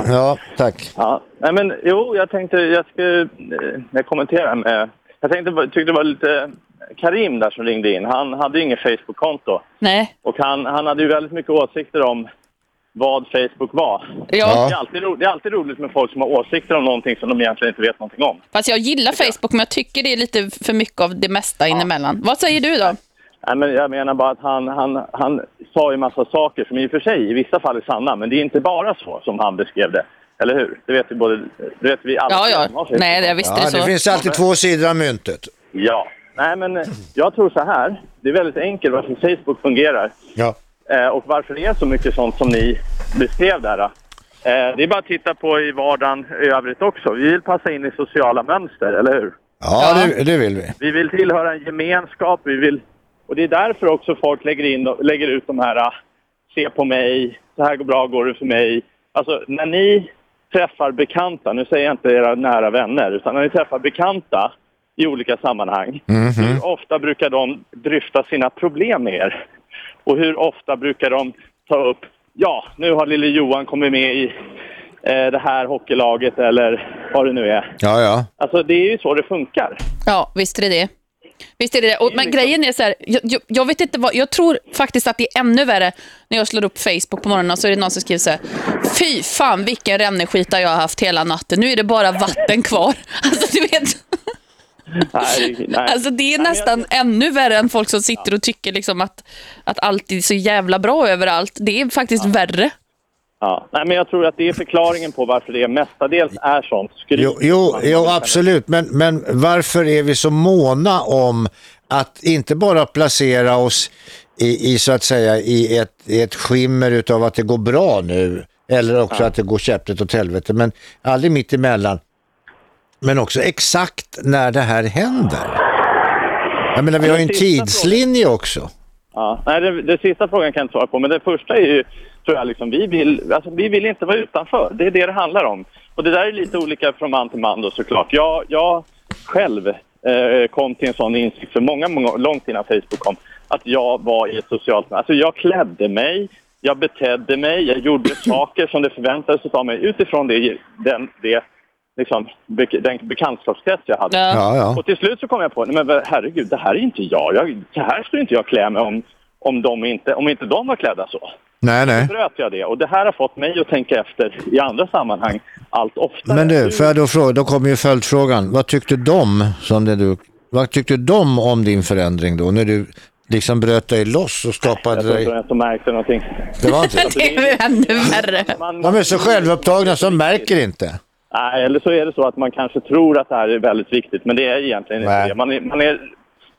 S2: Ja, tack.
S16: Ja, nej men jo, jag tänkte jag skulle eh, jag kommentera med... Jag tänkte, tyckte det var lite Karim där som ringde in. Han hade ju inget Facebook-konto.
S21: Nej.
S16: Och han, han hade ju väldigt mycket åsikter om vad Facebook var.
S21: Ja.
S16: Det, är alltid ro, det är alltid roligt med folk som har åsikter om någonting som de egentligen inte vet någonting om.
S21: Fast jag gillar Facebook, men jag tycker det är lite för mycket av det mesta inemellan. Vad säger du då?
S16: Nej, men jag menar bara att han, han, han sa ju massa saker som i och för sig i vissa fall är sanna, men det är inte bara så som han beskrev det. Eller hur? Det vet vi både... Det vet vi alla.
S21: Ja, ja. Nej, jag visste
S2: Ja, det finns alltid två sidor av myntet.
S16: Ja. Nej, men eh, jag tror så här. Det är väldigt enkelt varför Facebook fungerar.
S2: Ja.
S16: Eh, och varför det är så mycket sånt som ni beskrev där. Eh, det är bara att titta på i vardagen i övrigt också. Vi vill passa in i sociala mönster, eller hur?
S2: Ja, Det, det vill vi.
S16: Vi vill tillhöra en gemenskap. Vi vill, och det är därför också folk lägger, in, lägger ut de här ah, se på mig, så här går bra går det för mig. Alltså när ni träffar bekanta, nu säger jag inte era nära vänner, utan när ni träffar bekanta i olika sammanhang, hur ofta brukar de dryfta sina problem med er? Och hur ofta brukar de ta upp, ja, nu har lille Johan kommit med i eh, det här hockeylaget eller vad det nu är.
S2: Ja, ja.
S16: Alltså det är ju så det funkar.
S21: Ja, visst är det det. Visst är det det. Och, men grejen är så här, jag, jag, jag vet inte vad, jag tror faktiskt att det är ännu värre när jag slår upp Facebook på morgonen så är det någon som skriver så här, fy fan vilken ränneskita jag har haft hela natten, nu är det bara vatten kvar. Alltså du vet,
S16: Nej, nej.
S21: alltså, det är nästan ännu värre än folk som sitter och tycker liksom att, att allt är så jävla bra överallt. Det är faktiskt värre.
S16: Ja, nej, men jag tror att det är förklaringen på varför det mestadels är sånt skryt.
S2: Jo, jo, jo absolut. Men, men varför är vi så måna om att inte bara placera oss i, i så att säga i ett, i ett skimmer utav att det går bra nu eller också att det går käpprätt åt helvete men aldrig mitt emellan. Men också exakt när det här händer. Jag menar vi har ju en tidslinje också.
S16: Ja, nej, den, sista frågan kan jag inte svara på, men den första är ju, tror jag, liksom, vi, vill, alltså, vi vill inte vara utanför. Det är det det handlar om. Och det där är lite olika från man till man då såklart. Jag, jag själv eh, kom till en sån insikt för många, många, långt innan Facebook kom, att jag var i ett socialt... Alltså jag klädde mig, jag betedde mig, jag gjorde saker som det förväntades av mig utifrån det, den, det liksom, be, den bekantskapskrets jag hade.
S2: Ja, ja.
S16: Och till slut så kom jag på, nej men herregud, det här är inte jag. jag så här skulle inte jag klä mig om, om, de inte, om inte de var klädda så.
S2: Nej, nej.
S16: Då bröt jag det. Och det här har fått mig att tänka efter i andra sammanhang allt oftare.
S2: Men du, jag då fråga, då kommer ju följdfrågan. Vad tyckte de som det du, vad tyckte de om din förändring då när du liksom bröt dig loss och skapade
S16: Jag tror
S2: dig...
S16: inte de märkte någonting.
S2: Det var inte
S21: det är ju ännu värre.
S2: De är så självupptagna som märker inte.
S16: Nej, eller så är det så att man kanske tror att det här är väldigt viktigt, men det är egentligen inte det. Man är, man är,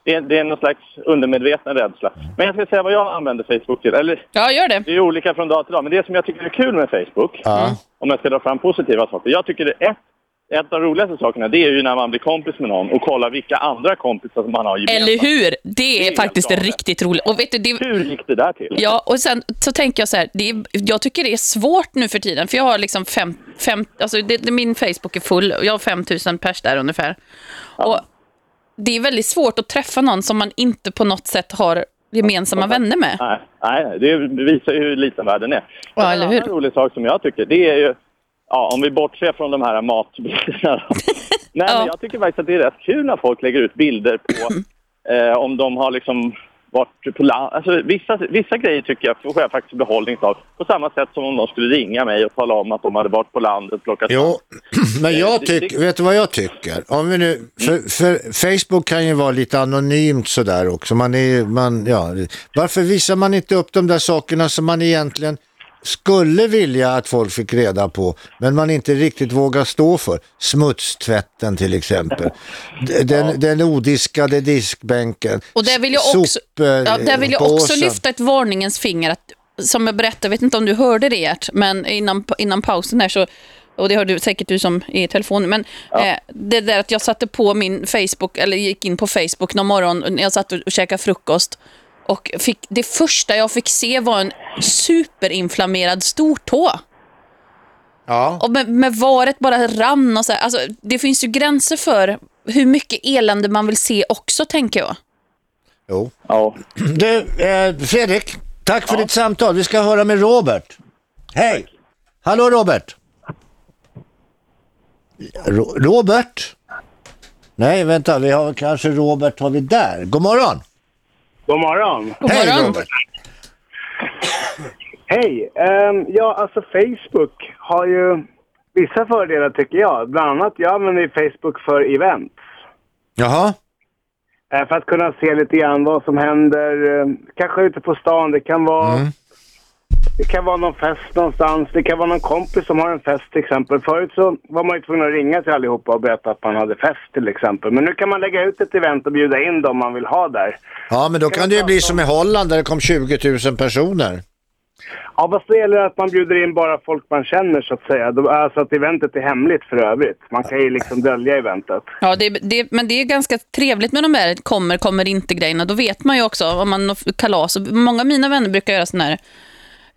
S16: det, är, det är någon slags undermedveten rädsla. Men jag ska säga vad jag använder Facebook till. Eller,
S21: ja, gör det.
S16: Det är olika från dag till dag, men det som jag tycker är kul med Facebook, om jag ska dra fram positiva saker. Jag tycker det är ett, ett av de roligaste sakerna, det är ju när man blir kompis med någon och kollar vilka andra kompisar som man har gemensamt.
S21: Eller hur? Det är, faktiskt riktigt roligt. Och vet du, det...
S16: Hur gick det där till?
S21: Ja, och sen så tänker jag så här, det är, jag tycker det är svårt nu för tiden, för jag har liksom fem, fem alltså det, det, min Facebook är full, och jag har 5000 pers där ungefär. Och det är väldigt svårt att träffa någon som man inte på något sätt har gemensamma vänner med.
S16: Nej, nej, det visar ju hur liten världen är.
S21: Ja,
S16: En annan rolig sak som jag tycker, det är ju, ja, om vi bortser från de här matbilderna. Nej, men jag tycker faktiskt att det är rätt kul när folk lägger ut bilder på eh, om de har liksom varit på land. Alltså, vissa, vissa grejer tycker jag får jag faktiskt behållning av. På samma sätt som om de skulle ringa mig och tala om att de hade varit på landet och plockat
S2: Jo, men jag tycker, vet du vad jag tycker? Om vi nu, för, för Facebook kan ju vara lite anonymt sådär också. Man är, man, ja, varför visar man inte upp de där sakerna som man egentligen skulle vilja att folk fick reda på, men man inte riktigt vågar stå för. Smutstvätten till exempel. Den, den odiskade diskbänken.
S21: Och där vill jag också, ja, där vill jag också lyfta ett varningens finger. Att, som jag berättade, jag vet inte om du hörde det Gert, men innan, innan pausen här så och det hörde du säkert du som är i telefon, men eh, det där att jag satte på min Facebook, eller gick in på Facebook någon morgon när jag satt och käkade frukost och fick, det första jag fick se var en superinflammerad stortå.
S2: Ja.
S21: Och med, med varet bara rann och så här. Alltså, det finns ju gränser för hur mycket elände man vill se också, tänker jag.
S2: Jo.
S16: Ja.
S2: Du, eh, Fredrik, tack för ditt samtal. Vi ska höra med Robert. Hej! Hallå Robert! Ro- Robert? Nej, vänta, vi har kanske Robert har vi där. God morgon!
S25: God morgon.
S2: God Hej, morgon. Robert.
S25: Hej. Ehm, ja, alltså Facebook har ju vissa fördelar tycker jag. Bland annat, jag använder Facebook för event.
S2: Jaha.
S25: Eh, för att kunna se lite grann vad som händer. eh, kanske ute på stan. Det kan vara...
S2: Mm.
S25: Det kan vara någon fest någonstans. Det kan vara någon kompis som har en fest till exempel. Förut så var man ju tvungen att ringa till allihopa och berätta att man hade fest till exempel. Men nu kan man lägga ut ett event och bjuda in dem man vill ha där.
S2: Ja, men då kan det ju bli som i Holland där det kom 20 000 personer.
S25: Ja, fast det gäller att man bjuder in bara folk man känner så att säga. Alltså att eventet är hemligt för övrigt. Man kan ju liksom dölja eventet.
S21: Ja, det, det, men det är ganska trevligt med de här kommer, kommer inte grejerna. Då vet man ju också om man kalas. Många av mina vänner brukar göra sån här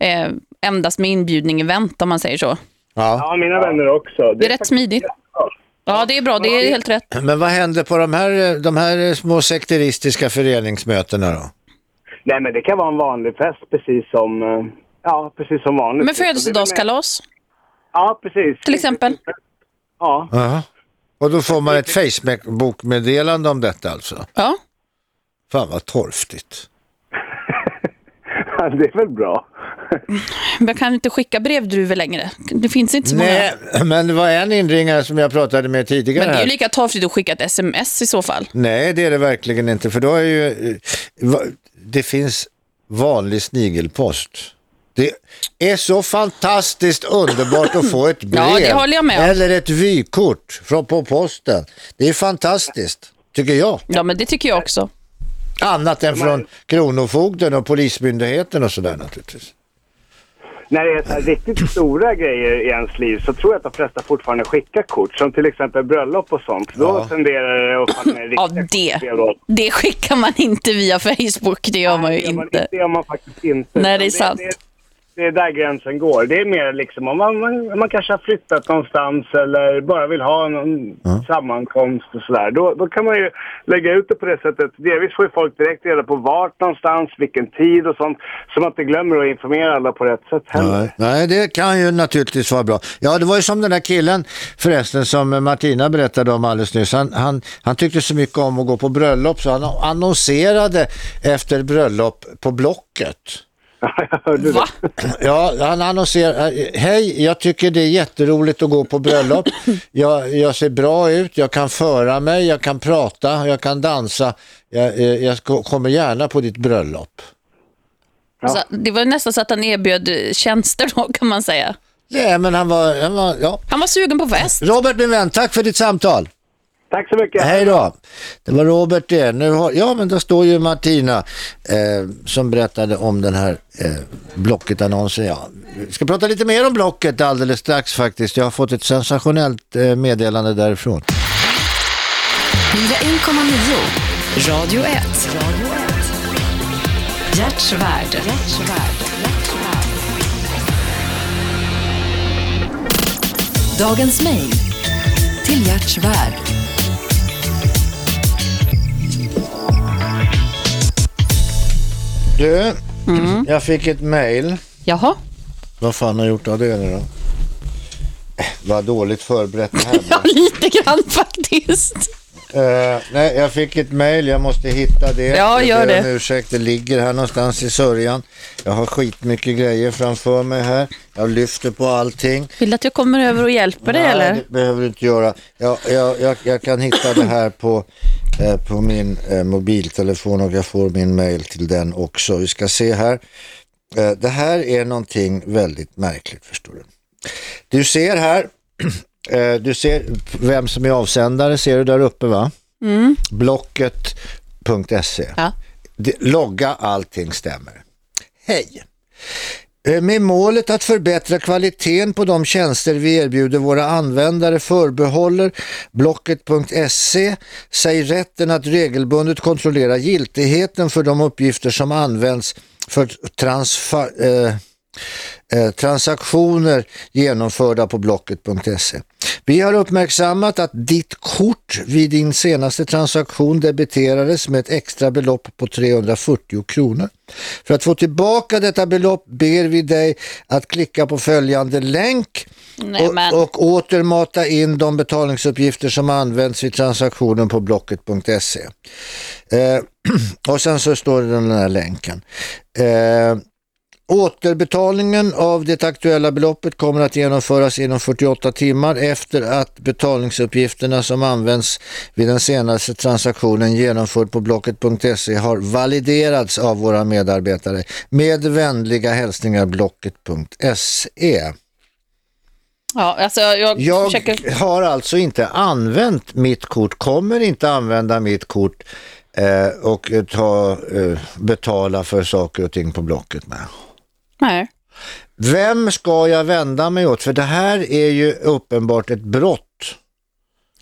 S21: eh, endast med inbjudning event om man säger så.
S2: Ja.
S25: Ja, mina vänner också.
S21: Det är rätt smidigt. Ja, det är bra. Det är helt rätt.
S2: Men vad händer på de här, de här små sekteristiska föreningsmötena då?
S25: Nej, men det kan vara en vanlig fest precis som, eh, ja, precis som vanligt.
S21: Med födelsedagskalas.
S25: Ja, precis.
S21: Till exempel.
S25: Ja.
S2: Jaha. Och då får man ett Facebook-meddelande om detta alltså?
S21: Ja.
S2: Fan vad torftigt.
S25: Det är väl bra.
S21: Jag kan inte skicka brevdruvor längre. Det finns inte så många.
S2: Nej, men det var en inringare som jag pratade med tidigare
S21: Men det är ju lika torftigt att skicka ett sms i så fall.
S2: Nej, det är det verkligen inte. För då är ju... eh, Det finns vanlig snigelpost. Det är så fantastiskt underbart att få ett brev.
S21: Ja, det håller jag med om.
S2: Eller ett vykort från på posten. Det är fantastiskt, tycker jag.
S21: Ja, men det tycker jag också.
S2: Annat än från Kronofogden och Polismyndigheten och sådär naturligtvis.
S25: När det är så här riktigt stora grejer i ens liv så tror jag att de flesta fortfarande skickar kort. Som till exempel bröllop och sånt. Då tenderar det att falla ner
S21: Ja,
S25: riktiga
S21: det,
S25: kort.
S21: det skickar man inte via Facebook. Det gör man ju
S25: Det gör man
S21: inte.
S25: Det gör man faktiskt inte.
S21: Nej, det är sant.
S25: Det, det är där gränsen går. Det är mer liksom om man, man, man kanske har flyttat någonstans eller bara vill ha någon sammankomst och sådär. Då, då kan man ju lägga ut det på det sättet. Delvis får ju folk direkt reda på vart någonstans, vilken tid och sånt. Så man inte glömmer att informera alla på rätt sätt heller.
S2: Nej, nej, det kan ju naturligtvis vara bra. Ja, det var ju som den där killen förresten som Martina berättade om alldeles nyss. Han, han, han tyckte så mycket om att gå på bröllop så han annonserade efter bröllop på Blocket.
S21: Va?
S2: Ja, han annonserar, hej, jag tycker det är jätteroligt att gå på bröllop. Jag, jag ser bra ut, jag kan föra mig, jag kan prata, jag kan dansa. Jag, eh, jag kommer gärna på ditt bröllop.
S21: Alltså, det var nästan så att han erbjöd eh, tjänster då, kan man säga.
S2: Nej, men han var, han var, ja.
S21: Han var sugen på fest.
S2: Robert min vän, tack för ditt samtal.
S25: Tack så mycket.
S2: Hej då. Det var Robert det. Nu har, ja, men då står ju Martina eh, som berättade om den här eh, Blocket-annonsen. Ja. Vi ska prata lite mer om Blocket alldeles strax faktiskt. Jag har fått ett sensationellt eh, meddelande därifrån.
S1: 101,9 Radio 1. Hjärtsvärd. Dagens mejl till Hjärtsvärd.
S2: Du, jag fick ett mail.
S21: Jaha.
S2: Vad fan har gjort av det nu då? Eh, Vad dåligt förberett det här
S21: Ja, lite grann faktiskt.
S2: Eh, nej, jag fick ett mail, jag måste hitta det.
S21: Ja,
S2: jag
S21: gör det.
S2: ursäkt, det ligger här någonstans i sörjan. Jag har skitmycket grejer framför mig här. Jag lyfter på allting.
S21: Vill du att jag kommer över och hjälper dig
S2: Nej,
S21: eller?
S2: det behöver du inte göra. Jag, jag, jag, jag kan hitta det här på, eh, på min eh, mobiltelefon och jag får min mail till den också. Vi ska se här. Eh, det här är någonting väldigt märkligt förstår du. Du ser här, du ser vem som är avsändare, ser du där uppe va?
S21: Mm.
S2: Blocket.se.
S21: Ja.
S2: Logga, allting stämmer. Hej! Eh, Med målet att förbättra kvaliteten på de tjänster vi erbjuder våra användare förbehåller Blocket.se sig rätten att regelbundet kontrollera giltigheten för de uppgifter som används för transfer, eh, eh, transaktioner genomförda på Blocket.se. Vi har uppmärksammat att ditt kort vid din senaste transaktion debiterades med ett extra belopp på 340 kronor. För att få tillbaka detta belopp ber vi dig att klicka på följande länk
S21: Nej,
S2: och, och åter mata in de betalningsuppgifter som används vid transaktionen på blocket.se. Eh, och sen så står det den här länken. Eh, Återbetalningen av det aktuella beloppet kommer att genomföras inom 48 timmar efter att betalningsuppgifterna som används vid den senaste transaktionen genomförd på blocket.se har validerats av våra medarbetare. Med vänliga hälsningar blocket.se.
S21: Ja, alltså jag,
S2: Jag
S21: försöker...
S2: har alltså inte använt mitt kort, kommer inte använda mitt kort eh, och ta, eh, betala för saker och ting på Blocket med.
S21: Nej.
S2: Vem ska jag vända mig åt? För det här är ju uppenbart ett brott.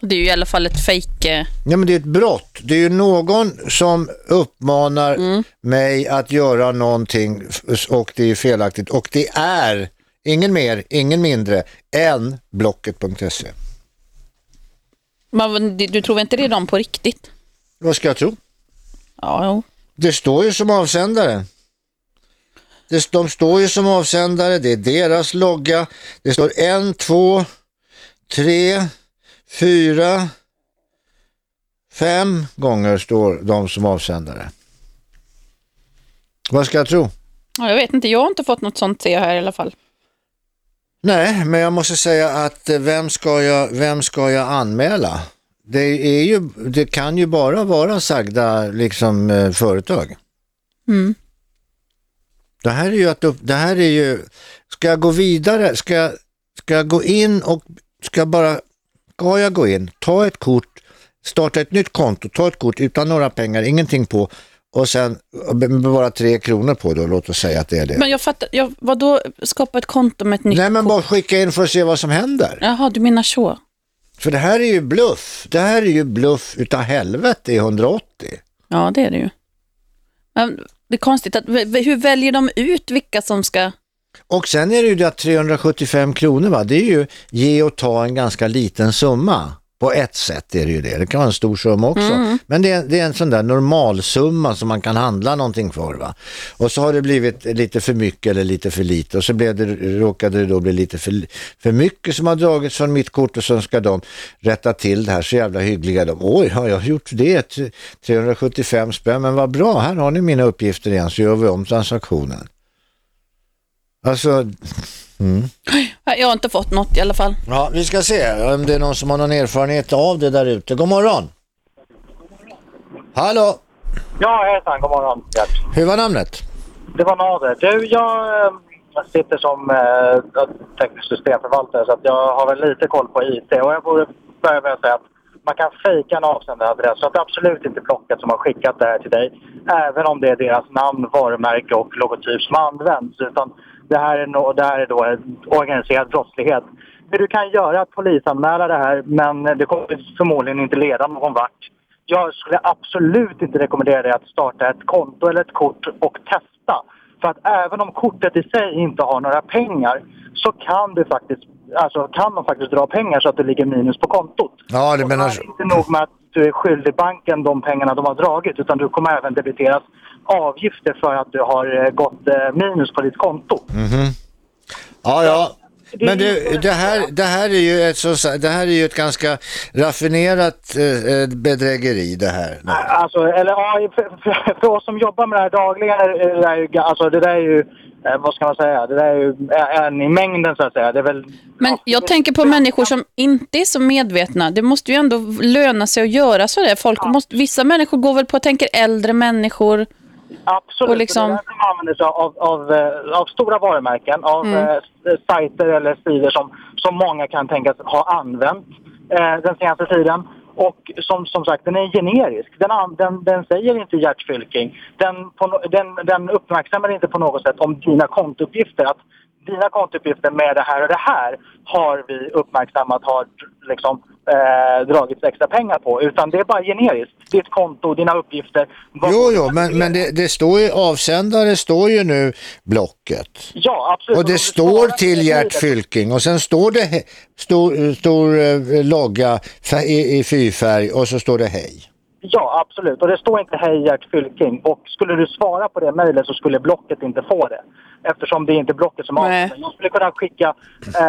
S21: Det är ju i alla fall ett fake... eh,
S2: Ja, men det är ett brott. Det är ju någon som uppmanar
S21: Mm.
S2: mig att göra någonting och det är felaktigt. Och det är ingen mer, ingen mindre än Blocket.se.
S21: Man, du tror inte det är de på riktigt?
S2: Vad ska jag tro?
S21: Ja, jo.
S2: Det står ju som avsändare. Det, de står ju som avsändare, det är deras logga. Det står en, två, tre, fyra, fem gånger står de som avsändare. Vad ska jag tro?
S21: Ja, jag vet inte, jag har inte fått något sånt jag här i alla fall.
S2: Nej, men jag måste säga att eh, vem ska jag, vem ska jag anmäla? Det, är ju, det kan ju bara vara sagda liksom, eh, företag.
S21: Mm.
S2: Det här är ju att det här är ju, ska jag gå vidare, ska jag, ska jag gå in och ska jag bara, ska jag gå in, ta ett kort, starta ett nytt konto, ta ett kort utan några pengar, ingenting på och sen bara tre kronor på då, låt oss säga att det är det.
S21: Men jag fattar, jag, vadå skapa ett konto med ett nytt
S2: Nej men bara skicka in för att se vad som händer.
S21: Jaha, du menar så.
S2: För det här är ju bluff, det här är ju bluff utav helvete i 180.
S21: Ja, det är det ju. Men det är konstigt, att, hur väljer de ut vilka som ska...
S2: Och sen är det ju det att 375 kronor va, det är ju ge och ta en ganska liten summa. På ett sätt är det ju det, det kan vara en stor summa också.
S21: Mm.
S2: Men det är, det är en sån där normalsumma som man kan handla någonting för va. Och så har det blivit lite för mycket eller lite för lite och så blev det, råkade det då bli lite för, för mycket som har dragits från mitt kort och så ska de rätta till det här så jävla hyggliga de. Oj, har jag gjort det? T- 375 spänn, men vad bra, här har ni mina uppgifter igen så gör vi om transaktionen. Alltså, mm.
S21: Jag har inte fått något i alla fall.
S2: Ja, vi ska se om det är någon som har någon erfarenhet av det där ute. God morgon! Hallå!
S26: Ja, hejsan, god morgon. Gert.
S2: Hur var namnet?
S26: Det var Nader. Du, jag, eh, jag sitter som eh, teknisk systemförvaltare så att jag har väl lite koll på IT. Och jag borde börja med att säga att man kan fejka en avsändaradress så att det absolut inte är Blocket som har skickat det här till dig. Även om det är deras namn, varumärke och logotyp som används. Utan det här är, no, det här är då organiserad brottslighet. Det du kan göra är att polisanmäla det här men det kommer förmodligen inte leda någon vart. Jag skulle absolut inte rekommendera dig att starta ett konto eller ett kort och testa. För att även om kortet i sig inte har några pengar så kan du faktiskt, alltså kan de faktiskt dra pengar så att det ligger minus på kontot.
S2: Ja, du menar så.
S26: Inte nog med att du är skyldig banken de pengarna de har dragit utan du kommer även debiteras avgifter för att du har eh, gått eh, minus på ditt konto.
S2: Mhm. Ja, ja. Men du, det här, det här är ju ett, så, det här är ju ett ganska raffinerat eh, bedrägeri det här.
S26: Alltså, eller ja, för, oss som jobbar med det här dagligen är är det där ju, alltså det där är ju, vad ska man säga, det där är ju en i mängden så att säga. Det är väl,
S21: Men jag tänker på människor som inte är så medvetna. Det måste ju ändå löna sig att göra så där. Folk måste, vissa människor går väl på tänker äldre människor.
S26: Absolut,
S21: Och liksom-
S26: det är därför man använder sig av, av, eh, av stora varumärken, av
S21: Mm.
S26: eh, s- sajter eller sidor som, som många kan tänkas ha använt eh, den senaste tiden. Och som, som sagt, den är generisk. Den, den, den säger inte Gert. Den, på, den, den uppmärksammar inte på något sätt om dina kontouppgifter. Att dina kontouppgifter med det här och det här har vi uppmärksammat har liksom eh, dragits extra pengar på. Utan det är bara generiskt. Ditt konto, dina uppgifter.
S2: Jo, jo, men, men det, det står ju, avsändare står ju nu Blocket.
S26: Ja, absolut.
S2: Och det står till Gert Fylking och sen står det he- stor, stor eh, logga i, i fyrfärg och så står det hej.
S26: Ja, absolut. Och det står inte hej Gert Fylking. Och skulle du svara på det mejlet så skulle Blocket inte få det. Eftersom det är inte Blocket som avsänder. Jag skulle kunna skicka... Eh,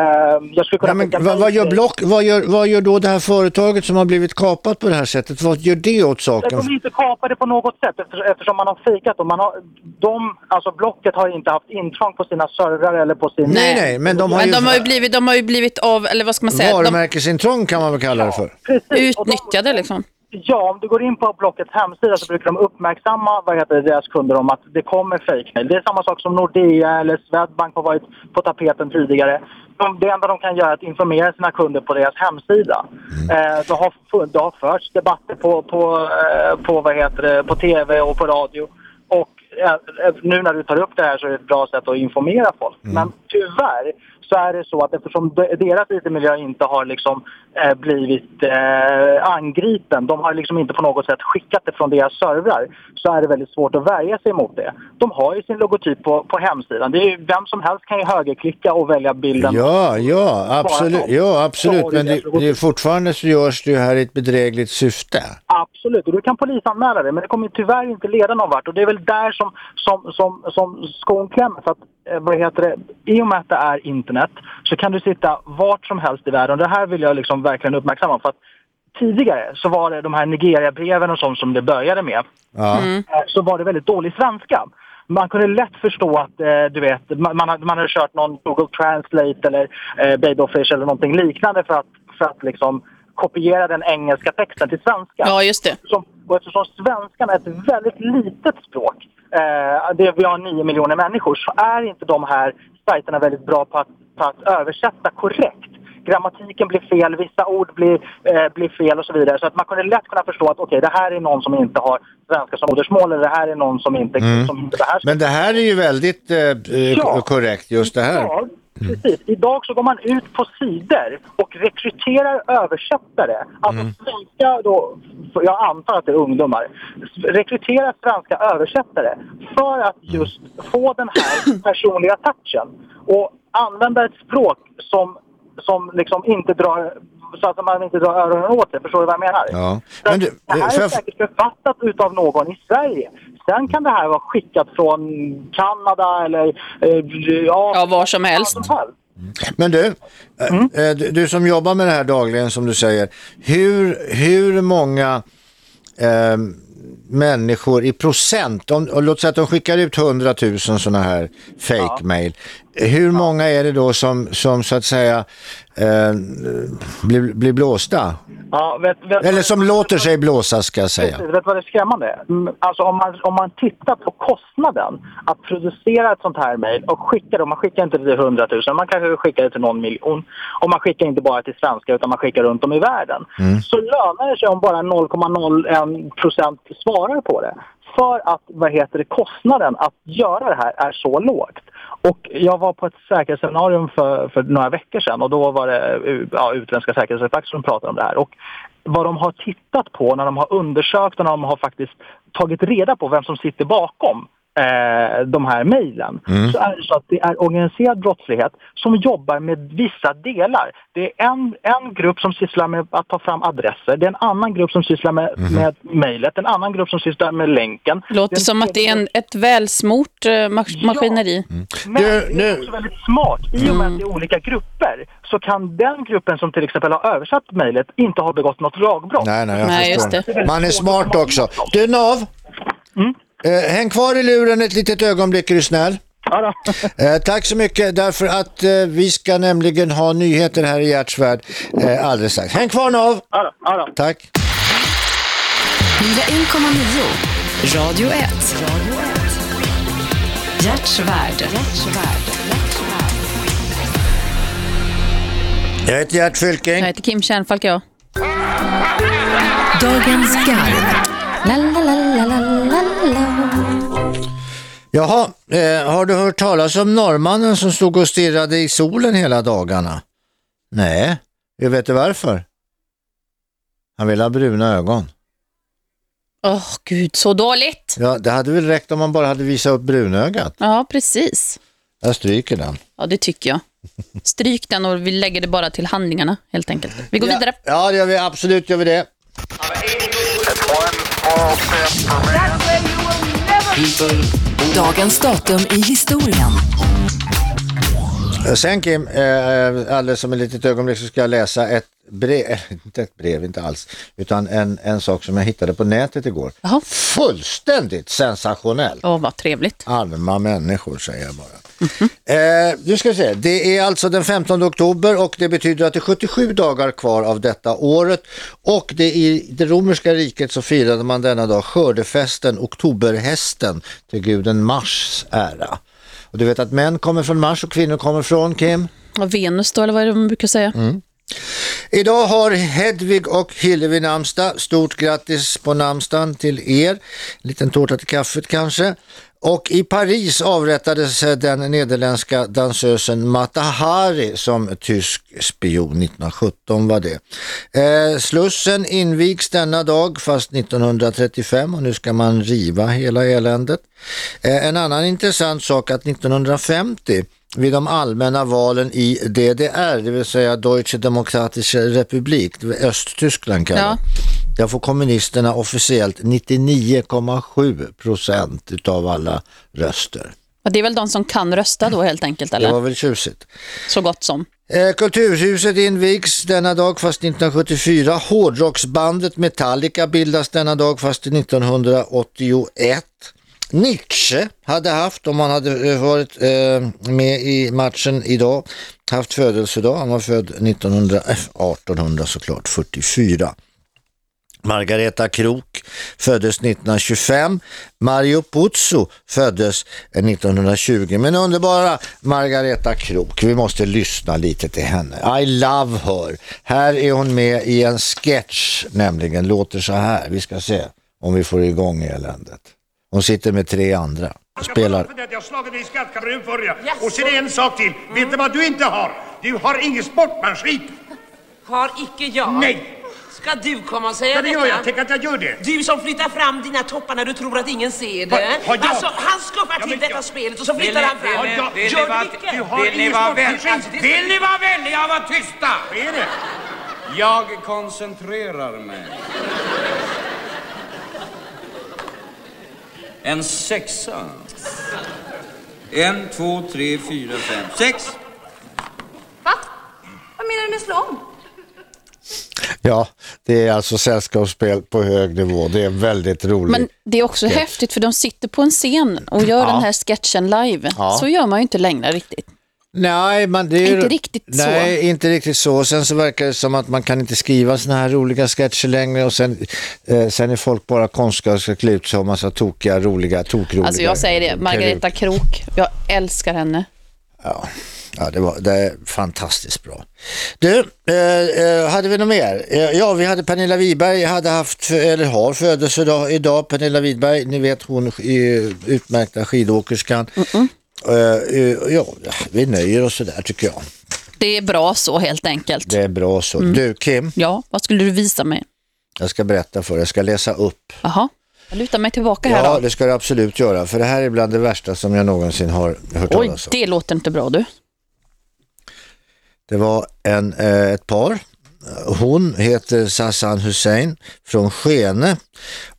S26: jag skulle kunna
S2: Nej, men
S26: skicka
S2: vad, gör block, vad, gör, vad gör då det här företaget som har blivit kapat på det här sättet? Vad gör det åt saken?
S26: kommer inte kapa det på något sätt efter- eftersom man har fejkat dem. Man har, de, alltså Blocket har inte haft intrång på sina servrar eller på sin...
S2: Nej, nej, men de har
S21: Men
S2: ju
S21: de har ju blivit, de har ju blivit av, eller vad ska man säga? De,
S2: varumärkesintrång kan man väl kalla det för.
S21: utnyttjade liksom.
S26: Ja, om du går in på Blockets hemsida så brukar de uppmärksamma vad heter det, deras kunder om att det kommer fejkmail. Det är samma sak som Nordea eller Swedbank har varit på tapeten tidigare. De, det enda de kan göra är att informera sina kunder på deras hemsida. Eh, det, har, det har förts debatter på, på, eh, på, vad heter det, på tv och på radio. Och eh, eh, nu när du tar upp det här så är det ett bra sätt att informera folk. Men tyvärr så är det så att eftersom de- deras IT-miljö inte har liksom, eh, blivit eh, angripen, de har liksom inte på något sätt skickat det från deras servrar, så är det väldigt svårt att värja sig mot det. De har ju sin logotyp på, på hemsidan. Det är ju, vem som helst kan ju högerklicka och välja bilden.
S2: Ja, ja, absolut. Ja, absolut. Men det, det är fortfarande så görs det ju här i ett bedrägligt syfte.
S26: Absolut, och du kan polisanmäla det, men det kommer tyvärr inte leda någon vart. Och det är väl där som, som, som, som skon klämmer. För att, vad heter det, I och med att det är internet så kan du sitta vart som helst i världen. Det här vill jag liksom verkligen uppmärksamma. För att tidigare så var det de här Nigeria-breven och sånt som det började med.
S2: Ja.
S26: Eh, Så var det väldigt dålig svenska. Man kunde lätt förstå att, eh, du vet, man, man, hade, man hade kört någon Google Translate eller eh, Babelfish eller någonting liknande för att, för att liksom kopiera den engelska texten till svenska.
S21: Ja, just det.
S26: Som, och eftersom svenskan är ett väldigt litet språk, eh, det, vi har nio miljoner människor, så är inte de här sajterna väldigt bra på att, på att översätta korrekt. Grammatiken blir fel, vissa ord blir, eh, blir fel och så vidare. Så att man kunde lätt kunna förstå att okej, det här är någon som inte har svenska som modersmål eller det här är någon som inte,
S2: Mm.
S26: som inte behärskar
S2: Men det här är ju väldigt eh, eh,
S26: Ja.
S2: korrekt, just det här.
S26: Ja, precis. Idag så går man ut på sidor och rekryterar översättare. Alltså
S2: Mm.
S26: svenska då, jag antar att det är ungdomar, rekryterar svenska översättare för att just få den här personliga touchen och använda ett språk som, som liksom inte drar så att man inte drar öronen åt sig. Förstår du vad jag menar?
S2: Ja. Men du,
S26: det här
S2: får
S26: är
S2: jag,
S26: säkert författat utav någon i Sverige. Sen kan det här vara skickat från Kanada eller eh, ja,
S21: Ja, var som helst.
S2: men du, eh,
S26: Mm.
S2: eh, du, du som jobbar med det här dagligen som du säger, hur, hur många eh, människor i procent, om, och låt säga att de skickar ut 100 000 sådana här fake-mail, hur många är det då som, som så att säga eh, blir, blir blåsta?
S26: Ja, vet, vet,
S2: Eller som låter sig blåsas ska jag säga.
S26: Vet du vad det är skrämmande? Mm, Alltså om man, om man tittar på kostnaden att producera ett sånt här mejl och skicka det, man skickar inte till 100 000, man kanske skickar det till någon miljon. Och man skickar inte bara till svenska utan man skickar runt om i världen.
S2: Mm.
S26: Så lönar det sig om bara 0,01 procent svarar på det. För att, vad heter det, kostnaden att göra det här är så lågt. Och jag var på ett säkerhetsseminarium för, för några veckor sedan och då var det eh, ja, utländska säkerhetsexperter som pratade om det här. Och vad de har tittat på när de har undersökt och när de har faktiskt tagit reda på vem som sitter bakom eh, de här mejlen
S27: Mm.
S26: så är det så att det är organiserad brottslighet som jobbar med vissa delar. Det är en, en grupp som sysslar med att ta fram adresser, det är en annan grupp som sysslar med, med mejlet, en annan grupp som sysslar med länken.
S21: Låter som att det är en, ett välsmort eh, mas- maskineri.
S26: men det är också väldigt smart. I och med att det är olika grupper så kan den gruppen som till exempel har översatt mejlet inte ha begått något lagbrott.
S2: Nej, nej, jag
S21: Nej,
S2: förstår.
S21: just det.
S2: Man är smart också. Du Nav, eh, häng kvar i luren ett litet ögonblick är du snäll. Eh, tack så mycket därför att eh, vi ska nämligen ha nyheter här i Hjärtsvärd eh, alldeles strax. Häng kvar Nav! Tack!
S11: 101,9 Radio 1. Hjärtsvärd.
S2: Jag heter Gert Fylking.
S21: Jag heter Kim Kärnfalk, jag.
S11: Dagens garv. La, la, la, la, la, la, la.
S2: Jaha, eh, har du hört talas om norrmannen som stod och stirrade i solen hela dagarna? Nej, jag vet du varför? Han ville ha bruna ögon.
S21: Åh gud, så dåligt.
S2: Ja, det hade väl räckt om man bara hade visat upp brunögat.
S21: Ja, precis.
S2: Jag stryker den.
S21: Ja, det tycker jag. Stryk den och vi lägger det bara till handlingarna helt enkelt. Vi går
S2: ja,
S21: vidare.
S2: Ja, det gör vi. Absolut gör vi det.
S11: Dagens datum i historien.
S2: Eh, sen Kim, eh, eh, alldeles som ett litet ögonblick så ska jag läsa ett brev, inte ett brev, inte alls, utan en, en sak som jag hittade på nätet igår.
S21: Jaha.
S2: Fullständigt sensationell.
S21: Åh, vad trevligt.
S2: Arma människor säger jag bara. Eh, nu ska vi se, det är alltså den 15 oktober och det betyder att det är 77 dagar kvar av detta året och det i det romerska riket så firade man denna dag skördefesten, oktoberhästen till guden Mars ära. Och du vet att män kommer från Mars och kvinnor kommer från Kim?
S21: Och Venus då, eller vad är det man brukar säga?
S2: Mm. Idag har Hedvig och Hillevi namnsdag. Stort grattis på namnsdagen till er. En liten tårta till kaffet kanske. Och i Paris avrättades den nederländska dansösen Mata Hari som tysk spion 1917 var det. Eh, Slussen invigs denna dag fast 1935 och nu ska man riva hela eländet. Eh, en annan intressant sak att 1950 vid de allmänna valen i DDR, det vill säga Deutsche Demokratische Republik, Östtyskland kallat.
S21: Ja.
S2: Där får kommunisterna officiellt 99,7 procent utav alla röster.
S21: Och det är väl de som kan rösta då helt enkelt, eller?
S2: Det var väl tjusigt.
S21: Så gott som.
S2: Eh, Kulturhuset invigs denna dag fast 1974. Hårdrocksbandet Metallica bildas denna dag fast 1981. Nietzsche hade haft, om han hade eh, varit eh, med i matchen idag, haft födelsedag. Han var född 1900, 1800 eh, såklart, 44. Margareta Krok föddes 1925. Mario Puzo föddes eh, 1920. Men underbara Margareta Krok, vi måste lyssna lite till henne. I love her. Här är hon med i en sketch, nämligen låter så här. Vi ska se om vi får igång eländet. Hon sitter med tre andra och spelar.
S5: För det, jag har slagit dig i skattkammaren förr ja. Och det en sak till. Vet du vad du inte har? Du har ingen sportmanskip.
S4: Har icke jag?
S5: Nej.
S4: Ska du komma och säga
S5: Ja, det gör jag. Tänk att jag gör det.
S4: Du som flyttar fram dina toppar när du tror att ingen ser det.
S5: Har- har jag-
S4: Alltså, han skuffar
S5: Ja,
S4: till detta
S5: jag-
S4: spelet och så
S3: Vill
S4: flyttar
S3: ni-
S4: han fram.
S3: vill ni- vill
S4: Gör
S3: vara-
S4: du
S5: har
S3: Vill ni
S5: ingen sportmanskip.
S3: alltså, Vill ni vara vänliga och vara tysta?
S5: Vad är det?
S3: Jag koncentrerar mig. En sexa. En, två, tre, fyra, fem, sex.
S6: Va? Vad menar du med slå om?
S2: Ja, det är alltså sällskapsspel på hög nivå. Det är väldigt roligt.
S21: Men det är också
S2: sketch.
S21: häftigt för de sitter på en scen och gör
S2: Ja.
S21: den här sketchen live.
S2: Ja.
S21: Så gör man ju inte längre riktigt.
S2: Nej, man, det är
S21: Inte riktigt så.
S2: Nej, inte riktigt så. Sen så verkar det som att man kan inte skriva såna här roliga sketcher längre och sen, eh, sen är folk bara konstiga och ska klä ut sig och massa tokiga, roliga, tokroliga.
S21: Alltså jag säger det, Margareta Krok, jag älskar henne.
S2: Ja, ja det, var, det är fantastiskt bra. Du, eh, eh, hade vi något mer? Eh, ja, vi hade Pernilla Wiberg, hade haft, eller har födelsedag idag. Pernilla Wiberg, ni vet hon utmärkta skidåkerskan. Eh, eh, ja, vi nöjer oss där tycker jag.
S21: Det är bra så helt enkelt.
S2: Det är bra så.
S21: Mm.
S2: Du Kim,
S21: Ja, vad skulle du visa mig?
S2: jag ska berätta för dig, jag ska läsa upp.
S21: Jaha, jag lutar mig tillbaka här
S2: Ja,
S21: då.
S2: det ska du absolut göra, för det här är bland det värsta som jag någonsin har hört
S21: Oj,
S2: talas om.
S21: det låter inte bra du.
S2: Det var en, eh, ett par. Hon heter Sassan Hussein från Skene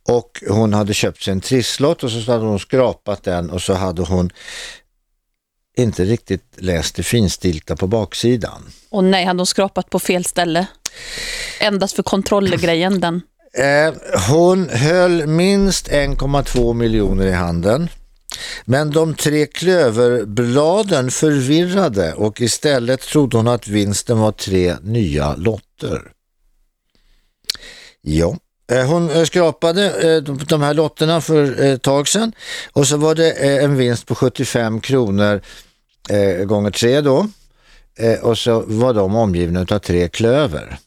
S2: och hon hade köpt sig en trisslott och så hade hon skrapat den och så hade hon inte riktigt läst det finstilta på baksidan.
S21: Och nej, hade hon skrapat på fel ställe? Endast för kontrollgrejen den.
S2: Eh, hon höll minst 1,2 miljoner i handen. Men de tre klöverbladen förvirrade och istället trodde hon att vinsten var tre nya lotter. Ja, Eh, hon eh, skrapade eh, de- här lotterna för ett tag sedan och så var det en vinst på 75 kronor gånger tre då och så var de omgivna av tre klöver.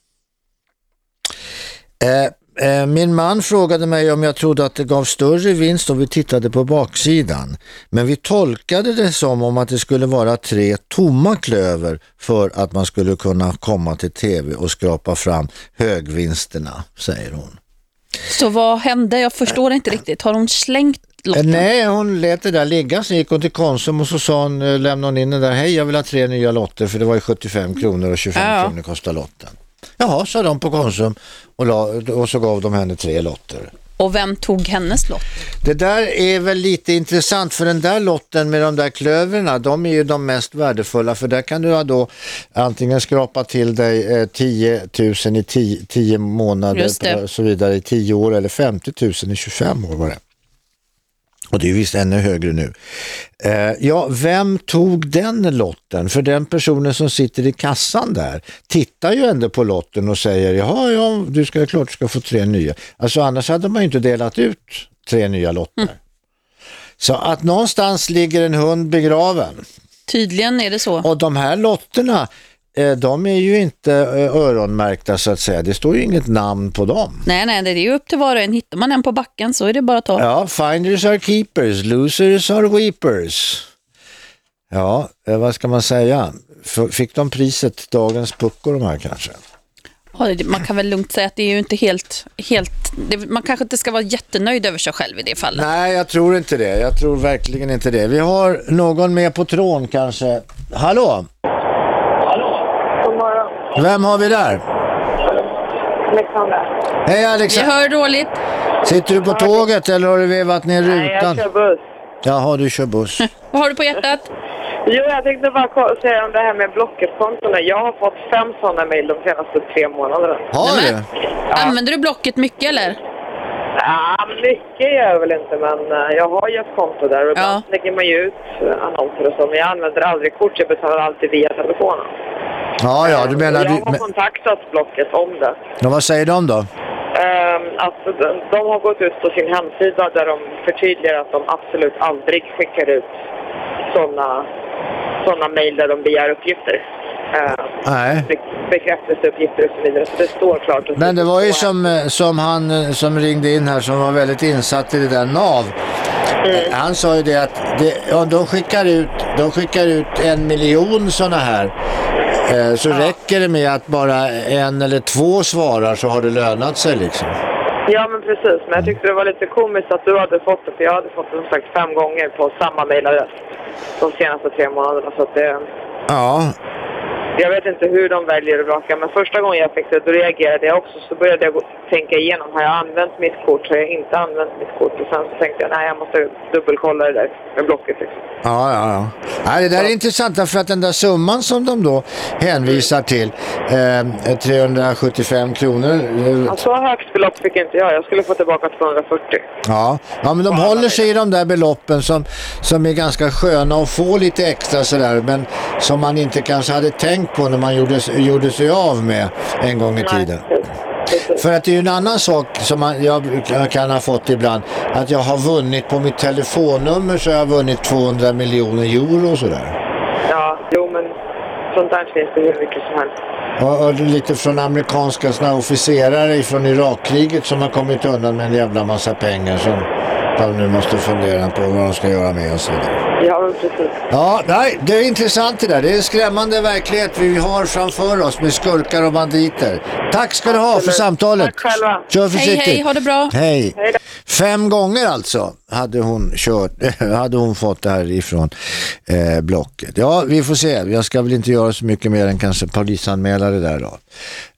S2: Min man frågade mig om jag trodde att det gav större vinst om vi tittade på baksidan. Men vi tolkade det som om att det skulle vara tre tomma klöver för att man skulle kunna komma till tv och skrapa fram högvinsterna, säger hon.
S21: Så vad hände? Jag förstår inte riktigt. Har hon slängt
S2: Eh,
S21: lotten?
S2: Nej, hon lät det där ligga. Sen gick hon till Konsum och så sa hon, eh, lämnade hon in den där, hej jag vill ha tre nya lotter för det var ju 75 kronor och 25
S21: Ja.
S2: kronor kostar lotten. Jaha, sa de på Konsum och, la, och så gav de henne tre lotter.
S21: Och vem tog hennes lott?
S2: Det där är väl lite intressant för den där lotten med de där klöverna, de är ju de mest värdefulla för där kan du då antingen skrapa till dig eh, 10 000 i 10, 10 månader och så vidare i 10 år eller 50 000 i 25 år var det. Och det är visst ännu högre nu. Eh, ja, vem tog den lotten? För den personen som sitter i kassan där tittar ju ändå på lotten och säger ja, ja, du ska klart du ska få tre nya. Alltså annars hade man ju inte delat ut tre nya lotter. Så att någonstans ligger en hund begraven.
S21: Tydligen är det så.
S2: Och de här lotterna, de är ju inte eh, öronmärkta så att säga. Det står ju inget namn på dem.
S21: Nej, nej, det är ju upp till var och en. Hittar man en på backen så är det bara att ta.
S2: Ja, finders are keepers, losers are weepers. Ja, eh, vad ska man säga? Fick de priset Dagens puckor de här kanske?
S21: Man kan väl lugnt säga att det är ju inte helt... helt man kanske inte ska vara jättenöjd över sig själv i det fallet.
S2: Nej, jag tror inte det. Jag tror verkligen inte det. Vi har någon med på trån kanske. Hallå? Vem har vi där?
S28: Alexander.
S2: Hej Alexa.
S21: Vi hör dåligt.
S2: Sitter du på tåget eller har du vevat ner
S28: Nej, jag
S2: rutan?
S28: kör buss.
S2: Jaha, du kör buss.
S21: Vad har du på hjärtat?
S28: Jo, jag tänkte bara säga om det här med Blocket-kontona. Jag har fått fem sådana mejl de senaste tre månaderna.
S2: Har du?
S21: Använder du Blocket mycket eller?
S28: Ja, mycket gör jag väl inte, men eh, jag har ju ett konto där och ibland lägger man ju ut eh, annonser och så. Men jag använder aldrig kort, jag betalar alltid via telefonen.
S2: Ja, ja, du menar...
S28: jag har
S2: men,
S28: kontaktat Blocket om det.
S2: ja, vad säger de då?
S28: Ehm, att de, de har gått ut på sin hemsida där de förtydligar att de absolut aldrig skickar ut sådana såna mejl där de begär uppgifter. Ehm,
S2: Nej.
S28: be- bekräftelseuppgifter och så vidare. Så det står klart.
S2: Men det var ju som, eh, som han eh, som ringde in här som var väldigt insatt i det där NAV. Eh, Han sa ju det att det, ja, de, skickar ut, de skickar ut en miljon sådana här. Eh, så räcker det med att bara en eller två svarar så har det lönat sig liksom.
S28: Ja, men precis. Men jag tyckte det var lite komiskt att du hade fått det, för jag hade fått det som sagt fem gånger på samma mejladress de senaste tre månaderna. Så att det,
S2: Ja,
S28: jag vet inte hur de väljer att vraka, men första gången jag fick det, då reagerade jag också. Så började jag tänka igenom, har jag använt mitt kort? Har jag inte använt mitt kort? Och sen så tänkte jag, nej, jag måste dubbelkolla det där med Blocket. Liksom.
S2: ja, ja. ja. Nej, det där är intressant därför att den där summan som de då hänvisar till, eh, 375 kronor. eh,
S28: Ja, så högt belopp fick inte jag. Jag skulle få tillbaka 240.
S2: Ja, ja men de håller sig i de där beloppen som, som är ganska sköna att få lite extra sådär men som man inte kanske hade tänkt på när man gjorde, gjorde sig av med en gång i tiden. För att det är ju en annan sak som man, jag brukar- kan ha fått ibland att jag har vunnit på mitt telefonnummer så har jag vunnit 200 miljoner euro och sådär.
S28: Ja, jo, men sånt där finns det hur mycket som helst.
S2: Och, och lite från amerikanska såna officerare från Irakkriget som har kommit undan med en jävla massa pengar som de nu måste fundera på vad de ska göra med och så vidare.
S28: Ja, precis.
S2: Ja, nej, det är intressant det där. Det är en skrämmande verklighet vi har framför oss med skurkar och banditer. Tack ska du ha för samtalet.
S28: Tack själva.
S2: Kör
S21: Hej,
S2: försiktigt.
S21: hej, ha det bra.
S2: Hej. Fem gånger alltså hade hon kört, hade hon fått det här ifrån eh, Blocket. Ja, vi får se. Jag ska väl inte göra så mycket mer än kanske polisanmäla det där då.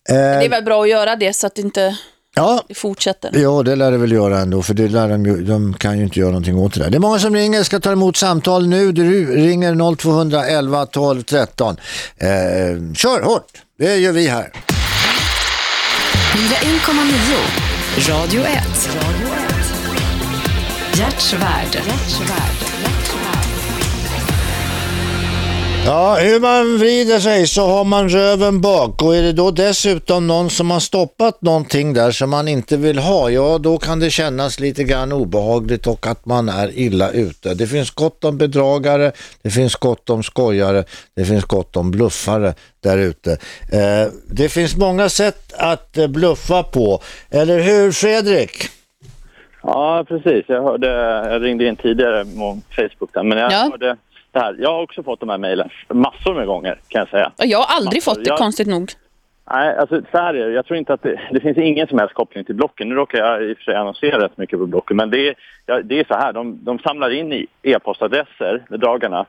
S21: Det är
S2: Eh,
S21: väl bra att göra det så att det inte
S2: ja.
S21: det fortsätter.
S2: Ja, det lär det väl göra ändå, för det lär de, de kan ju inte göra någonting åt det där. Det är många som ringer, jag ska ta emot samtal nu. Du ringer 0211 12 13. Eh, kör hårt, det gör vi här.
S11: 101,9 Radio 1. Hjärtsvärd.
S2: Ja, hur man vrider sig så har man röven bak och är det då dessutom någon som har stoppat någonting där som man inte vill ha, ja då kan det kännas lite grann obehagligt och att man är illa ute. Det finns gott om bedragare, det finns gott om skojare, det finns gott om bluffare där ute. Eh, det finns många sätt att eh, bluffa på, eller hur Fredrik?
S16: Ja, precis. Jag hörde, jag ringde in tidigare på Facebook där, men jag
S21: Ja.
S16: hörde det här. Jag har också fått de här mejlen massor med gånger kan jag säga.
S21: Och jag har aldrig
S16: Massor.
S21: fått det,
S16: Jag-
S21: konstigt nog.
S16: Nej, alltså så här är det. Jag tror inte att det, det finns ingen som helst koppling till blocken. Nu råkar jag i och för sig annonsera rätt mycket på blocken, men det är, ja, det är så här. De, de samlar in i e-postadresser, bedragarna,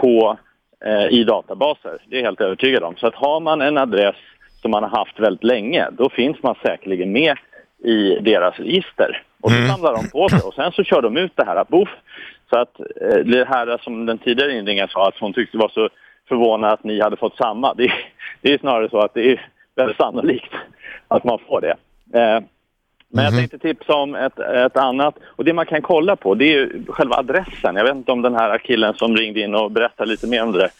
S16: på, eh, i databaser. Det är jag helt övertygad om. Så att har man en adress som man har haft väldigt länge, då finns man säkerligen med i deras register. Och så samlar de på sig och sen så kör de ut det här, boff. Så att eh, det här som den tidigare inringaren sa, att hon tyckte var så förvånad att ni hade fått samma. Det, det är snarare så att det är väldigt sannolikt att man får det. Eh, men jag tänkte tipsa om ett, ett annat. Och det man kan kolla på det är själva adressen. Jag vet inte om den här killen som ringde in och berättade lite mer om det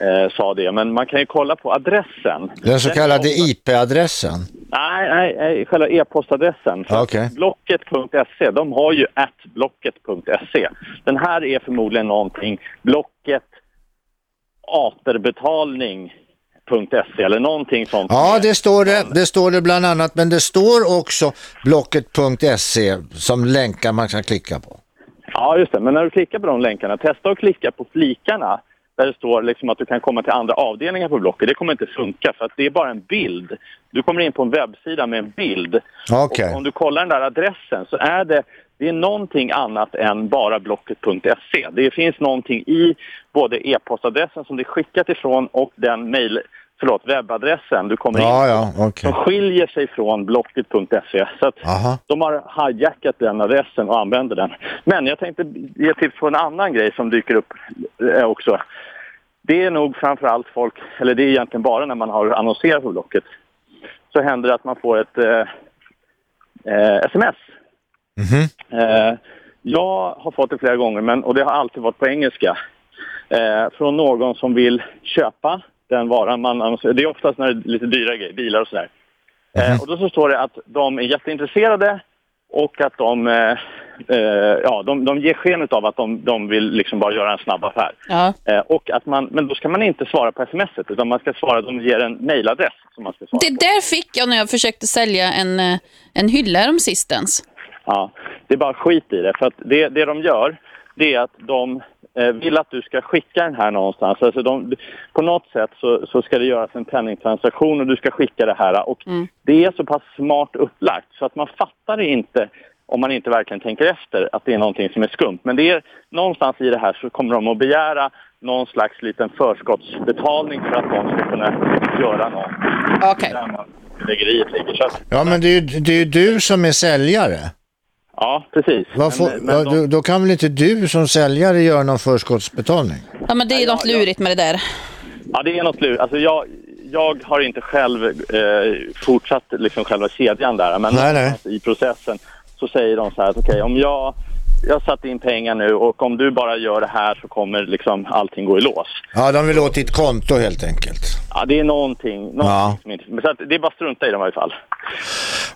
S16: eh, sa det. Men man kan ju kolla på adressen.
S2: Den så kallade IP-adressen.
S16: Nej, nej, nej själva e-postadressen.
S2: Okej.
S16: Blocket.se, de har ju blocket.se. Den här är förmodligen någonting, Blocket återbetalning.se eller någonting sånt.
S2: Ja, det står det, det står det bland annat, men det står också blocket.se som länkar man kan klicka på.
S16: Ja, just det. Men när du klickar på de länkarna, testa att klicka på flikarna där det står liksom att du kan komma till andra avdelningar på Blocket. Det kommer inte funka för att det är bara en bild. Du kommer in på en webbsida med en bild.
S2: Okej.
S16: Och om du kollar den där adressen så är det, det är någonting annat än bara blocket.se. Det finns någonting i både e-postadressen som det är skickat ifrån och den mail, förlåt, webbadressen du kommer in
S2: Ja,
S16: på.
S2: ja, okej.
S16: Som skiljer sig från blocket.se. Så att
S2: Aha.
S16: de har hijackat den adressen och använder den. Men jag tänkte ge tips på en annan grej som dyker upp eh, också. Det är nog framför allt folk, eller det är egentligen bara när man har annonserat på Blocket, så händer det att man får ett eh, eh, sms. Eh, jag har fått det flera gånger, men, och det har alltid varit på engelska. Eh, från någon som vill köpa den varan man annonserar. Det är oftast när det är lite dyra grejer, bilar och sådär. Eh, och då så står det att de är jätteintresserade och att de, eh, eh, ja, de, de ger sken av att de, de vill liksom bara göra en snabb affär.
S21: Ja.
S16: Eh, och att man, men då ska man inte svara på smset utan man ska svara, de ger en mailadress som man ska svara
S21: Det
S16: på.
S21: där fick jag när jag försökte sälja en, eh, en hylla om sistens.
S16: Ja, det är bara skit i det. För att det, det de gör, det är att de vill att du ska skicka den här någonstans. Alltså de, på något sätt så, så ska det göras en penningtransaktion och du ska skicka det här. Och det är så pass smart upplagt så att man fattar det inte om man inte verkligen tänker efter att det är någonting som är skumt. Men det är någonstans i det här så kommer de att begära någon slags liten förskottsbetalning för att de ska kunna göra någonting.
S21: Okej.
S16: Att,
S2: Ja, men det är ju det är ju du som är säljare.
S16: Ja, precis.
S2: Vad får,
S16: Men- men de-
S2: då, då kan väl inte du som säljare göra någon förskottsbetalning?
S21: Ja, men det är ju något lurigt med det där.
S16: Ja, det är något lurt. Alltså jag, jag har inte själv eh, fortsatt liksom själva kedjan där, men
S2: Nej, nej.
S16: någonstans i processen så säger de så här att okej, om jag, jag har satt in pengar nu och om du bara gör det här så kommer liksom allting gå i lås.
S2: Ja, de vill åt ditt konto helt enkelt.
S16: Ja, det är någonting, någonting
S2: Ja.
S16: så det är bara att strunta i dem i alla fall.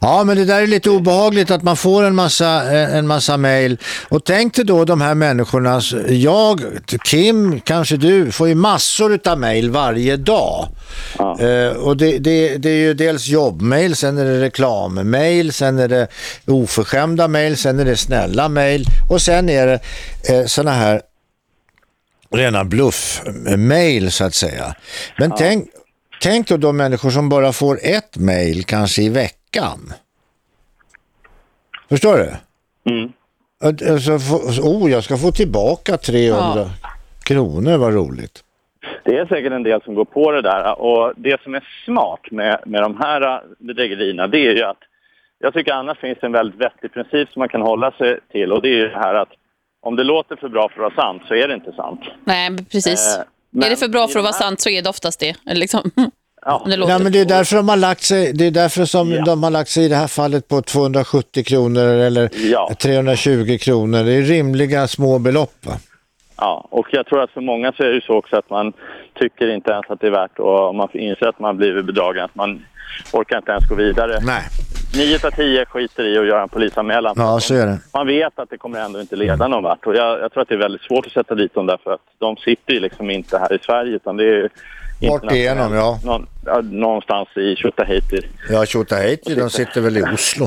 S2: Ja, men det där är lite obehagligt att man får en massa, eh, en massa mejl. Och tänk dig då de här människorna, jag, Kim, kanske du, får ju massor utav mejl varje dag. Eh, och det, det, det är ju dels jobbmejl, sen är det reklammejl, sen är det oförskämda mejl, sen är det snälla mejl och sen är det eh, såna här rena bluff-mail så att säga. Men tänk, tänk då de människor som bara får ett mail kanske i veckan. Förstår du?
S16: Mm.
S2: Alltså, oh, jag ska få tillbaka 300 kronor, vad roligt.
S16: Det är säkert en del som går på det där och det som är smart med, med de här äh, bedrägerierna det är ju att jag tycker annars finns det en väldigt vettig princip som man kan hålla sig till och det är ju det här att om det låter för bra för att vara sant så är det inte sant.
S21: Nej, precis.
S16: Eh,
S21: är det för bra för att vara
S16: här-
S21: sant så är det oftast det. Eller Liksom.
S16: Ja.
S21: Det.
S2: Nej, men det är därför de har lagt sig, det är därför som de har lagt sig i det här fallet på 270 kronor eller 320 kronor. Det är rimliga små belopp va?
S16: Ja, och jag tror att för många så är det så också att man tycker inte ens att det är värt och om man inser att man blivit bedragen, att man orkar inte ens gå vidare.
S2: Nej.
S16: 9 av 10 skiter i att göra en polisanmälan.
S2: Ja, så är det.
S16: Man vet att det kommer ändå inte leda någon vart och jag, jag tror att det är väldigt svårt att sätta dit dem därför att de sitter ju liksom inte här i Sverige utan det är
S2: Bort igenom, ja.
S16: Någon, ja, någonstans i Tjotahejti.
S2: Ja, Tjotahejti, de sitter väl i Oslo.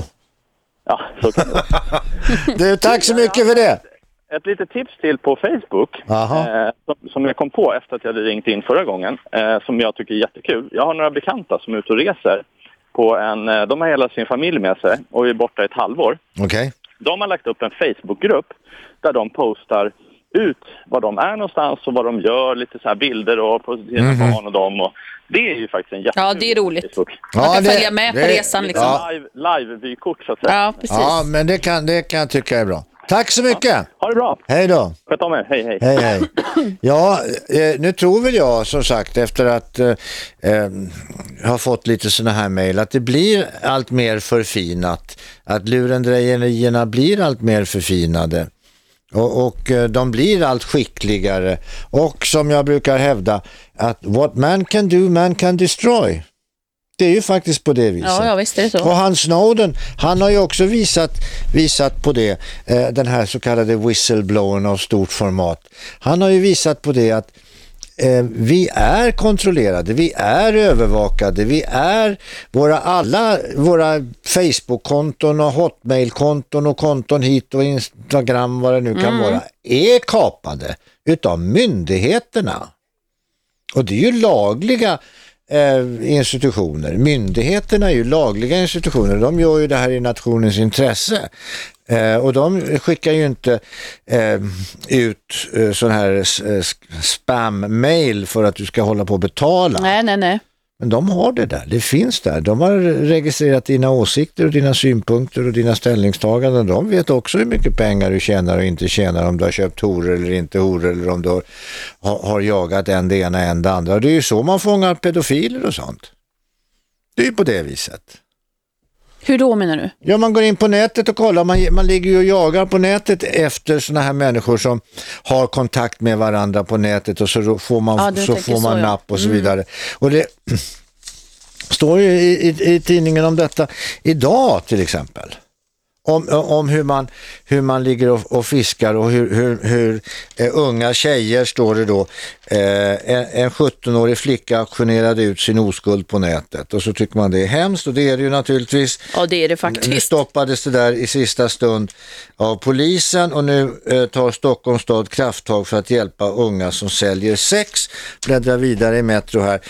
S16: Ja, så kan det vara.
S2: Du, tack så mycket för det.
S16: Ett litet tips till på Facebook eh, som, som jag kom på efter att jag hade ringt in förra gången eh, som jag tycker är jättekul. Jag har några bekanta som är ute och reser. På en, eh, de har hela sin familj med sig och är borta ett halvår.
S2: Okej.
S16: De har lagt upp en Facebookgrupp där de postar ut var de är någonstans och vad de gör, lite så här bilder och på sina
S21: Mhm.
S16: barn och dem. Och det är ju faktiskt en jätte...
S21: Ja, det är roligt. Man
S2: Ja,
S21: kan
S2: det-
S21: följa med på
S2: det-
S21: resan liksom.
S2: ja.
S16: Live, live-vykort så att säga.
S21: Ja, precis.
S2: Ja, men det kan, det kan jag tycka är bra. Tack så mycket.
S16: Ha det bra.
S2: Hej då.
S16: Sköt om er. Hej, hej.
S2: Hej, hej. Ja, eh, nu tror väl jag som sagt efter att eh, eh, ha fått lite sådana här mejl att det blir allt mer förfinat. Att lurendrejerierna blir allt mer förfinade. Och, och eh, de blir allt skickligare. Och som jag brukar hävda att what man can do, man can destroy. Det är ju faktiskt på det viset.
S21: Ja, ja, visst är det så.
S2: Och han Snowden, han har ju också visat, visat på det, eh, den här så kallade whistleblowern av stort format. Han har ju visat på det att eh, vi är kontrollerade, vi är övervakade, vi är våra alla våra Facebook-konton och Hotmail-konton och konton hit och Instagram vad det nu kan
S21: Mm.
S2: vara är kapade utav myndigheterna. Och det är ju lagliga Eh, institutioner. Myndigheterna är ju lagliga institutioner. De gör ju det här i nationens intresse. Eh, och de skickar ju inte eh, ut eh, sån här eh, spam-mail för att du ska hålla på att betala.
S21: Nej, nej, nej.
S2: Men de har det där, det finns där. De har registrerat dina åsikter och dina synpunkter och dina ställningstaganden. De vet också hur mycket pengar du tjänar och inte tjänar, om du har köpt horor eller inte horor eller om du har, har, jagat en det ena en det andra. Det är ju så man fångar pedofiler och sånt. Det är ju på det viset.
S21: Hur då menar du?
S2: Ja, man går in på nätet och kollar. Man, man ligger ju och jagar på nätet efter såna här människor som har kontakt med varandra på nätet och så får man,
S21: Ja,
S2: så får man
S21: så, ja.
S2: napp och så
S21: Mm.
S2: vidare. Och det står ju i, i, i tidningen om detta idag till exempel. Om, om hur, man, hur man ligger och, och fiskar och hur, hur, hur eh, unga tjejer står det då. Eh, en, en 17-årig flicka auktionerade ut sin oskuld på nätet och så tycker man det är hemskt och det är det ju naturligtvis.
S21: Ja, det är det
S2: Nu
S21: faktiskt.
S2: stoppades det där i sista stund av polisen och nu eh, tar Stockholms stad krafttag för att hjälpa unga som säljer sex. Bläddrar vidare i Metro här.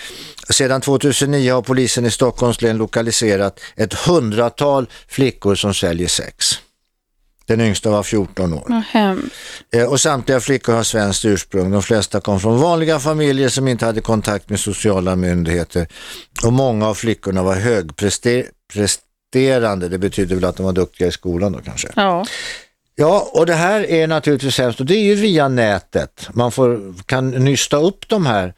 S2: Sedan 2009 har polisen i Stockholms län lokaliserat ett hundratal flickor som säljer sex. Den yngsta var 14 år. Eh, Och samtliga flickor har svenskt ursprung. De flesta kom från vanliga familjer som inte hade kontakt med sociala myndigheter. Och många av flickorna var högpresterande. Det betyder väl att de var duktiga i skolan då kanske.
S21: Ja.
S2: Ja, och det här är naturligtvis hemskt och det är ju via nätet. Man får, kan nysta upp de här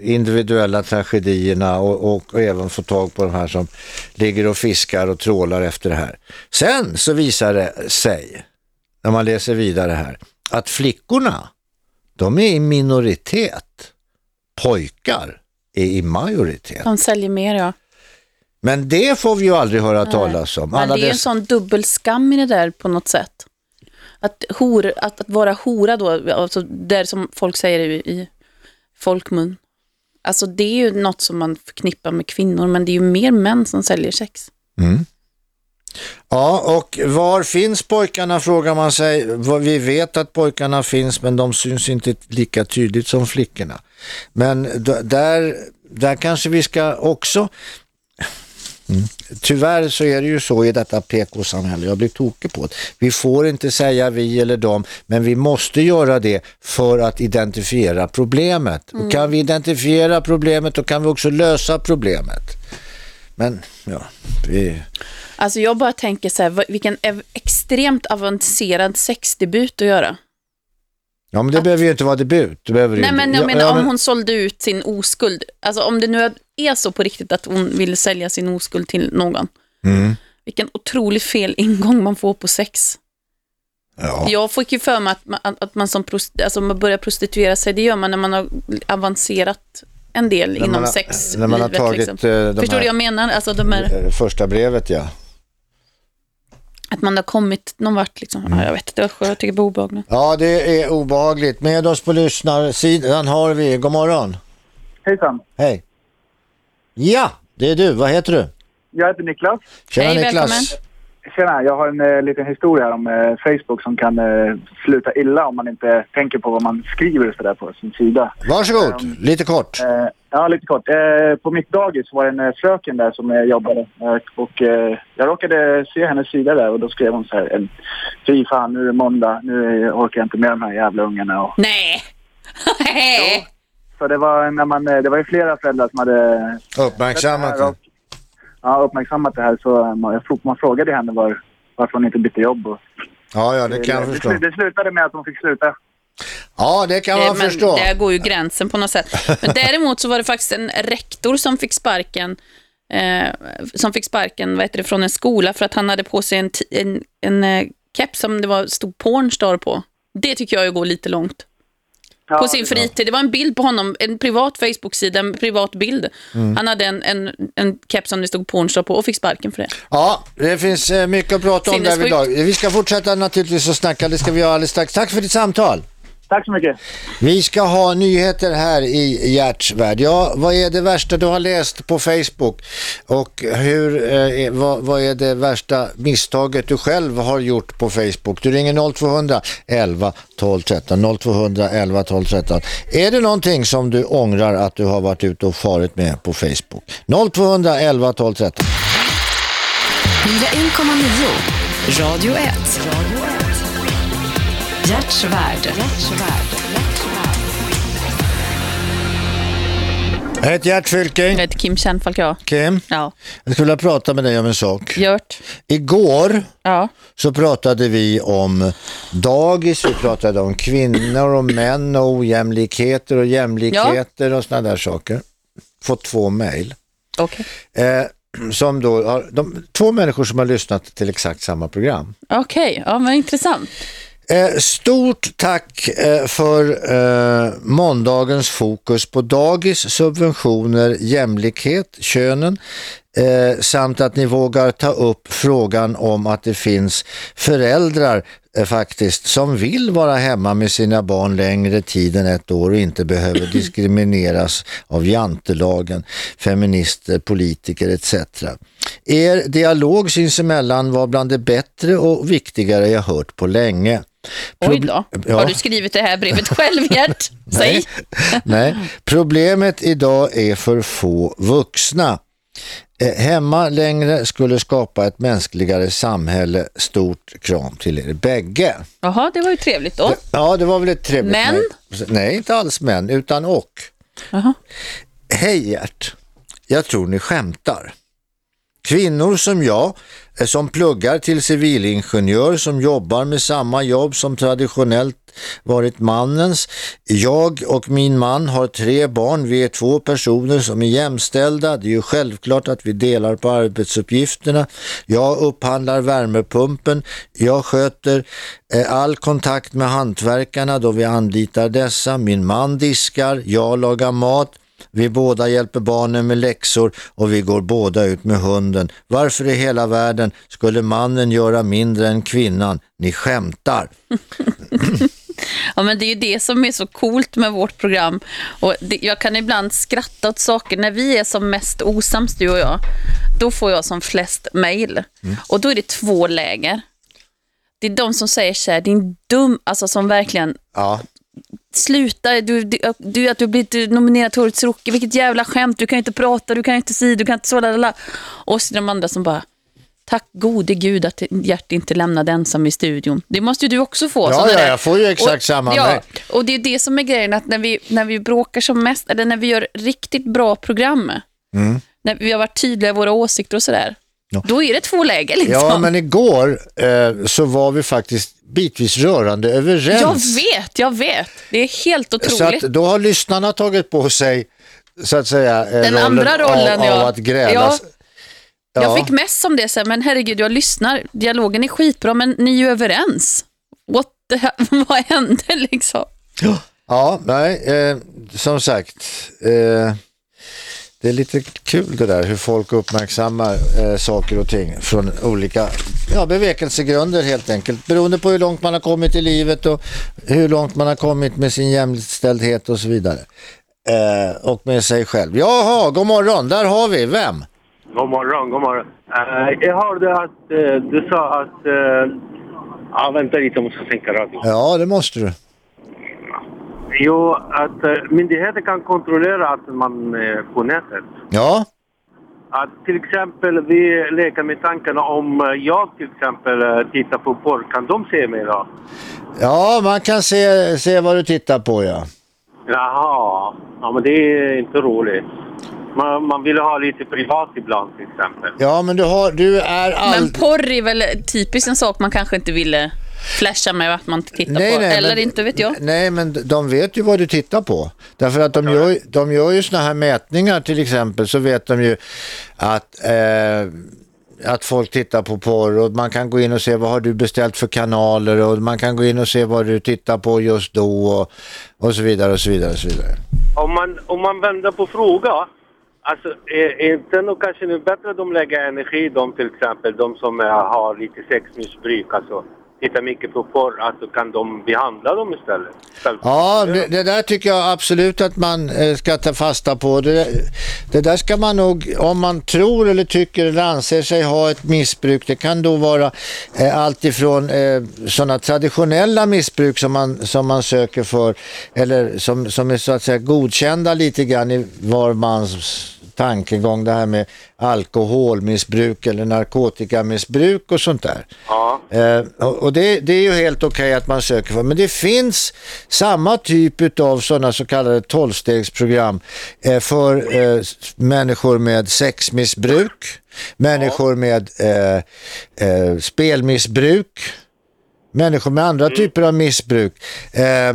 S2: individuella tragedierna och, och, och även få tag på de här som ligger och fiskar och trålar efter det här. Sen så visar det sig, när man läser vidare här, att flickorna, de är i minoritet. Pojkar är i majoritet.
S21: De säljer mer, ja.
S2: Men det får vi ju aldrig höra talas om.
S21: Men det är ju en
S2: dess-
S21: sån dubbelskam i det där på något sätt. Att, hor, att, att vara hora då, alltså där som folk säger i folkmun. Alltså det är ju något som man förknippar med kvinnor, men det är ju mer män som säljer sex.
S2: Mm. Ja, och var finns pojkarna frågar man sig. Vi vet att pojkarna finns men de syns inte lika tydligt som flickorna. Men där, där kanske vi ska också Mm. Tyvärr så är det ju så i detta PK-samhälle, jag blir tokig på det. Vi får inte säga vi eller dem, men vi måste göra det för att identifiera problemet.
S21: Mm.
S2: Och kan vi identifiera problemet då kan vi också lösa problemet. Men ja, vi...
S21: Alltså jag bara tänker så här, vilken extremt avancerad sexdebut att göra.
S2: Ja, men det behöver ju inte vara debut. Det behöver
S21: Nej men jag
S2: Ja,
S21: menar
S2: ja,
S21: om
S2: men-
S21: hon sålde ut sin oskuld. Alltså om det nu är så på riktigt att hon vill sälja sin oskuld till någon.
S2: Mm.
S21: Vilken otroligt fel ingång man får på sex. Jag fick ju för mig att man, att man som prost, alltså man börjar prostituera sig, det gör man när man har avancerat en del
S2: När
S21: inom
S2: har-
S21: sex.
S2: när man har tagit, eh, de
S21: Förstår du jag menar? Alltså de här,
S2: Eh, Första brevet ja.
S21: att man har kommit någon vart liksom.
S2: Mm.
S21: Ja, jag vet inte, jag tycker det är obehagligt.
S2: Ja, det är obehagligt. Med oss på lyssnarsidan har vi, god morgon.
S27: Hejsan.
S2: Hej. Ja, det är du. Vad heter du?
S27: Jag heter Niklas.
S2: Tjena Niklas.
S27: Tjena, jag har en eh, liten historia här om eh, Facebook som kan eh, sluta illa om man inte tänker på vad man skriver och sådär på sin sida.
S2: Varsågod, lite kort.
S27: Eh, ja, lite kort. Eh, på mitt dagis var det en eh, fröken där som eh, jobbade eh, och eh, jag råkade se hennes sida där och då skrev hon så här Fy fan, nu är det måndag, nu orkar jag inte med de här jävla ungarna. Och,
S21: Nej!
S27: så det var, när man, eh, det var ju flera föräldrar som hade
S2: Uppmärksammat det.
S27: ja, uppmärksammat det här så eh, man, jag frå- man frågade henne var, varför hon inte bytte jobb. Och,
S2: Ja, ja, det kan jag
S27: det,
S2: förstå.
S27: slu- det slutade med att hon fick sluta.
S2: Ja, det kan man
S21: Eh, men
S2: förstå.
S21: Där går ju gränsen på något sätt. Men däremot så var det faktiskt en rektor som fick sparken eh, som fick sparken vad heter det, från en skola för att han hade på sig en, en, en eh, keps som det var, stod Pornstar på. Det tycker jag ju går lite långt. På sin fritid. Det var en bild på honom, en privat Facebook-sida, en privat bild.
S2: Mm.
S21: Han hade en, en, en keps som det stod Pornstar på och fick sparken för det.
S2: Ja, det finns eh, mycket att prata om
S21: Sinnessjukt.
S2: därvidlag. Vi ska fortsätta naturligtvis att snacka, det ska vi göra alldeles strax. Tack för ditt samtal.
S27: Tack så mycket.
S2: Vi ska ha nyheter här i Gerts värld. Ja, vad är det värsta du har läst på Facebook? Och hur, eh, vad, vad, är det värsta misstaget du själv har gjort på Facebook? Du ringer 0200 11 12 13. 0200 11 12 13. Är det någonting som du ångrar att du har varit ute och farit med på Facebook? 0200 11 12 13.
S11: 1,9 Radio 1. Radio 1. Hjärtsvärd.
S2: Jag heter Gert Fylking.
S21: Jag heter Kim Kärnfalk, ja.
S2: Kim,
S21: ja.
S2: jag skulle vilja prata med dig om en sak.
S21: Gört.
S2: Igår
S21: ja.
S2: så pratade vi om dagis, vi pratade om kvinnor och män och ojämlikheter och jämlikheter ja. och sådana där saker. Fått två mejl.
S21: Okay.
S2: Eh, två människor som har lyssnat till exakt samma program.
S21: Okej, okay. ja men intressant.
S2: Eh, stort tack eh, för eh, måndagens fokus på dagis, subventioner, jämlikhet, könen eh, samt att ni vågar ta upp frågan om att det finns föräldrar eh, faktiskt som vill vara hemma med sina barn längre tid än ett år och inte behöver diskrimineras av jantelagen, feminister, politiker etc. Er dialog sinsemellan var bland det bättre och viktigare jag hört på länge.
S21: Oj då.
S2: Ja.
S21: Har du skrivit det här brevet själv, Gert? Säg.
S2: Nej, problemet idag är för få vuxna. Eh, hemma längre skulle skapa ett mänskligare samhälle. Stort kram till er bägge.
S21: Jaha, det var ju trevligt då.
S2: Ja, det var väl ett trevligt
S21: Men?
S2: mejl. Nej, inte alls men, utan och. Hej Gert, jag tror ni skämtar. Kvinnor som jag, eh, som pluggar till civilingenjör, som jobbar med samma jobb som traditionellt varit mannens. Jag och min man har tre barn, vi är två personer som är jämställda. Det är ju självklart att vi delar på arbetsuppgifterna. Jag upphandlar värmepumpen, jag sköter eh, all kontakt med hantverkarna då vi anlitar dessa. Min man diskar, jag lagar mat. Vi båda hjälper barnen med läxor och vi går båda ut med hunden. Varför i hela världen skulle mannen göra mindre än kvinnan? Ni skämtar.
S21: Ja, men det är ju det som är så coolt med vårt program. Och det, jag kan ibland skratta åt saker. När vi är som mest osams, du och jag, då får jag som flest mejl. Och då är det två läger. Det är de som säger så här, din dum, alltså som verkligen
S2: Ja.
S21: Sluta, du, du, du, att du blivit nominerad till Årets Rookie, vilket jävla skämt, du kan inte prata, du kan inte säga, du kan inte så, lalala. Och så de andra som bara, tack gode gud att Gert inte lämnade ensam i studion. Det måste ju du också få.
S2: Ja, ja, jag får ju exakt
S21: och,
S2: samma
S21: ja. Och det är det som är grejen, att när vi, när vi bråkar som mest, eller när vi gör riktigt bra program,
S2: Mm.
S21: när vi har varit tydliga i våra åsikter och sådär, då är det två läger liksom.
S2: Ja, men igår eh, så var vi faktiskt bitvis rörande överens.
S21: Jag vet, jag vet. Det är helt
S2: Så
S21: otroligt.
S2: att då har lyssnarna tagit på sig så att säga eh,
S21: Den andra rollen,
S2: av,
S21: ja.
S2: av att gräla.
S21: Ja.
S2: Ja.
S21: Jag fick mest om det sen, men herregud, jag lyssnar. Dialogen är skitbra, men ni är ju överens. what the vad hände liksom?
S2: Ja, nej, eh, som sagt. Eh, det är lite kul det där hur folk uppmärksammar eh, saker och ting från olika ja, bevekelsegrunder helt enkelt. Beroende på hur långt man har kommit i livet och hur långt man har kommit med sin jämställdhet och så vidare. Eh, och med sig själv. Jaha, god morgon, där har vi. Vem?
S29: God morgon, god morgon. Eh, jag hörde att eh, du sa att... Uh, ja, vänta lite, jag måste sänka radion.
S2: Ja, det måste du.
S29: Jo, att uh, myndigheter kan kontrollera att man är på nätet.
S2: Ja.
S29: Att till exempel vi leker med tankarna om uh, jag till exempel tittar på porr, kan de se mig då?
S2: Ja, man kan se, se vad du tittar på, ja.
S29: Jaha, ja men det är inte roligt. Man, man vill ha lite privat ibland till exempel.
S2: Ja, men du, har, du är all...
S21: Men porr är väl typiskt en sak man kanske inte ville flasha med att man inte tittar
S2: Nej,
S21: på.
S2: nej,
S21: Eller
S2: men-
S21: inte vet jag.
S2: Nej, men de vet ju vad du tittar på. Därför att de gör, de gör ju såna här mätningar till exempel så vet de ju att, eh, att folk tittar på porr och man kan gå in och se vad har du beställt för kanaler och man kan gå in och se vad du tittar på just då och, och så vidare och så vidare och så vidare.
S29: Om man, om man vänder på fråga, alltså är, är inte nog kanske nu bättre att de lägger energi, de till exempel, de som har lite sexmissbruk, alltså tittar mycket på porr, alltså kan de behandla dem istället? istället
S2: Ja, det, det där tycker jag absolut att man eh, ska ta fasta på. Det, det där ska man nog, om man tror eller tycker eller anser sig ha ett missbruk, det kan då vara eh, allt ifrån eh, sådana traditionella missbruk som man, som man söker för eller som, som är så att säga godkända lite grann i var mans tankegång, det här med alkoholmissbruk eller narkotikamissbruk och sånt där.
S29: Ja.
S2: Eh, och det, det är ju helt okej att man söker för. Men det finns samma typ av sådana så kallade tolvstegsprogram eh, för eh, människor med sexmissbruk, människor med eh, eh, spelmissbruk, människor med andra typer av missbruk. Eh,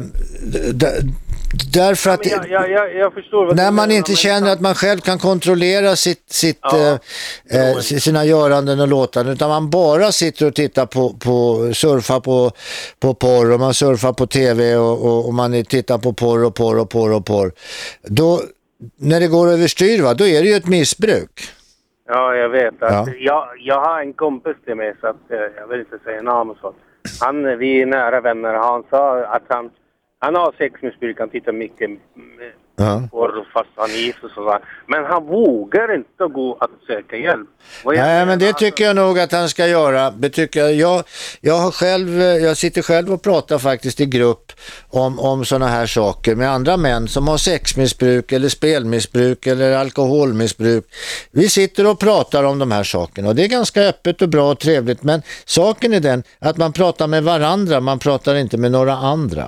S2: därför att...
S29: Jag, jag, jag, jag
S2: När man
S29: menar,
S2: inte
S29: men-
S2: känner att man själv kan kontrollera sitt, sitt,
S29: Ja.
S2: eh, eh, sina göranden och låtanden utan man bara sitter och tittar på, på surfar på, på porr och man surfar på tv och, och, och man tittar på porr och porr och porr och porr. Då, när det går överstyr va, då är det ju ett missbruk.
S29: Ja, jag vet. Att
S2: Ja.
S29: jag, jag har en kompis till mig, så att, eh, jag vill inte säga namn och så. Han, vi är nära vänner. Han sa att han, han har sexmissbruk, han tittar mycket
S2: Ja.
S29: porr fast han är gift och sådär. Men han vågar inte gå att söka hjälp.
S2: Nej, men det tycker jag nog att han ska göra. Det tycker jag, jag, jag, har själv, jag sitter själv och pratar faktiskt i grupp om, om sådana här saker med andra män som har sexmissbruk eller spelmissbruk eller alkoholmissbruk. Vi sitter och pratar om de här sakerna och det är ganska öppet och bra och trevligt men saken är den att man pratar med varandra, man pratar inte med några andra.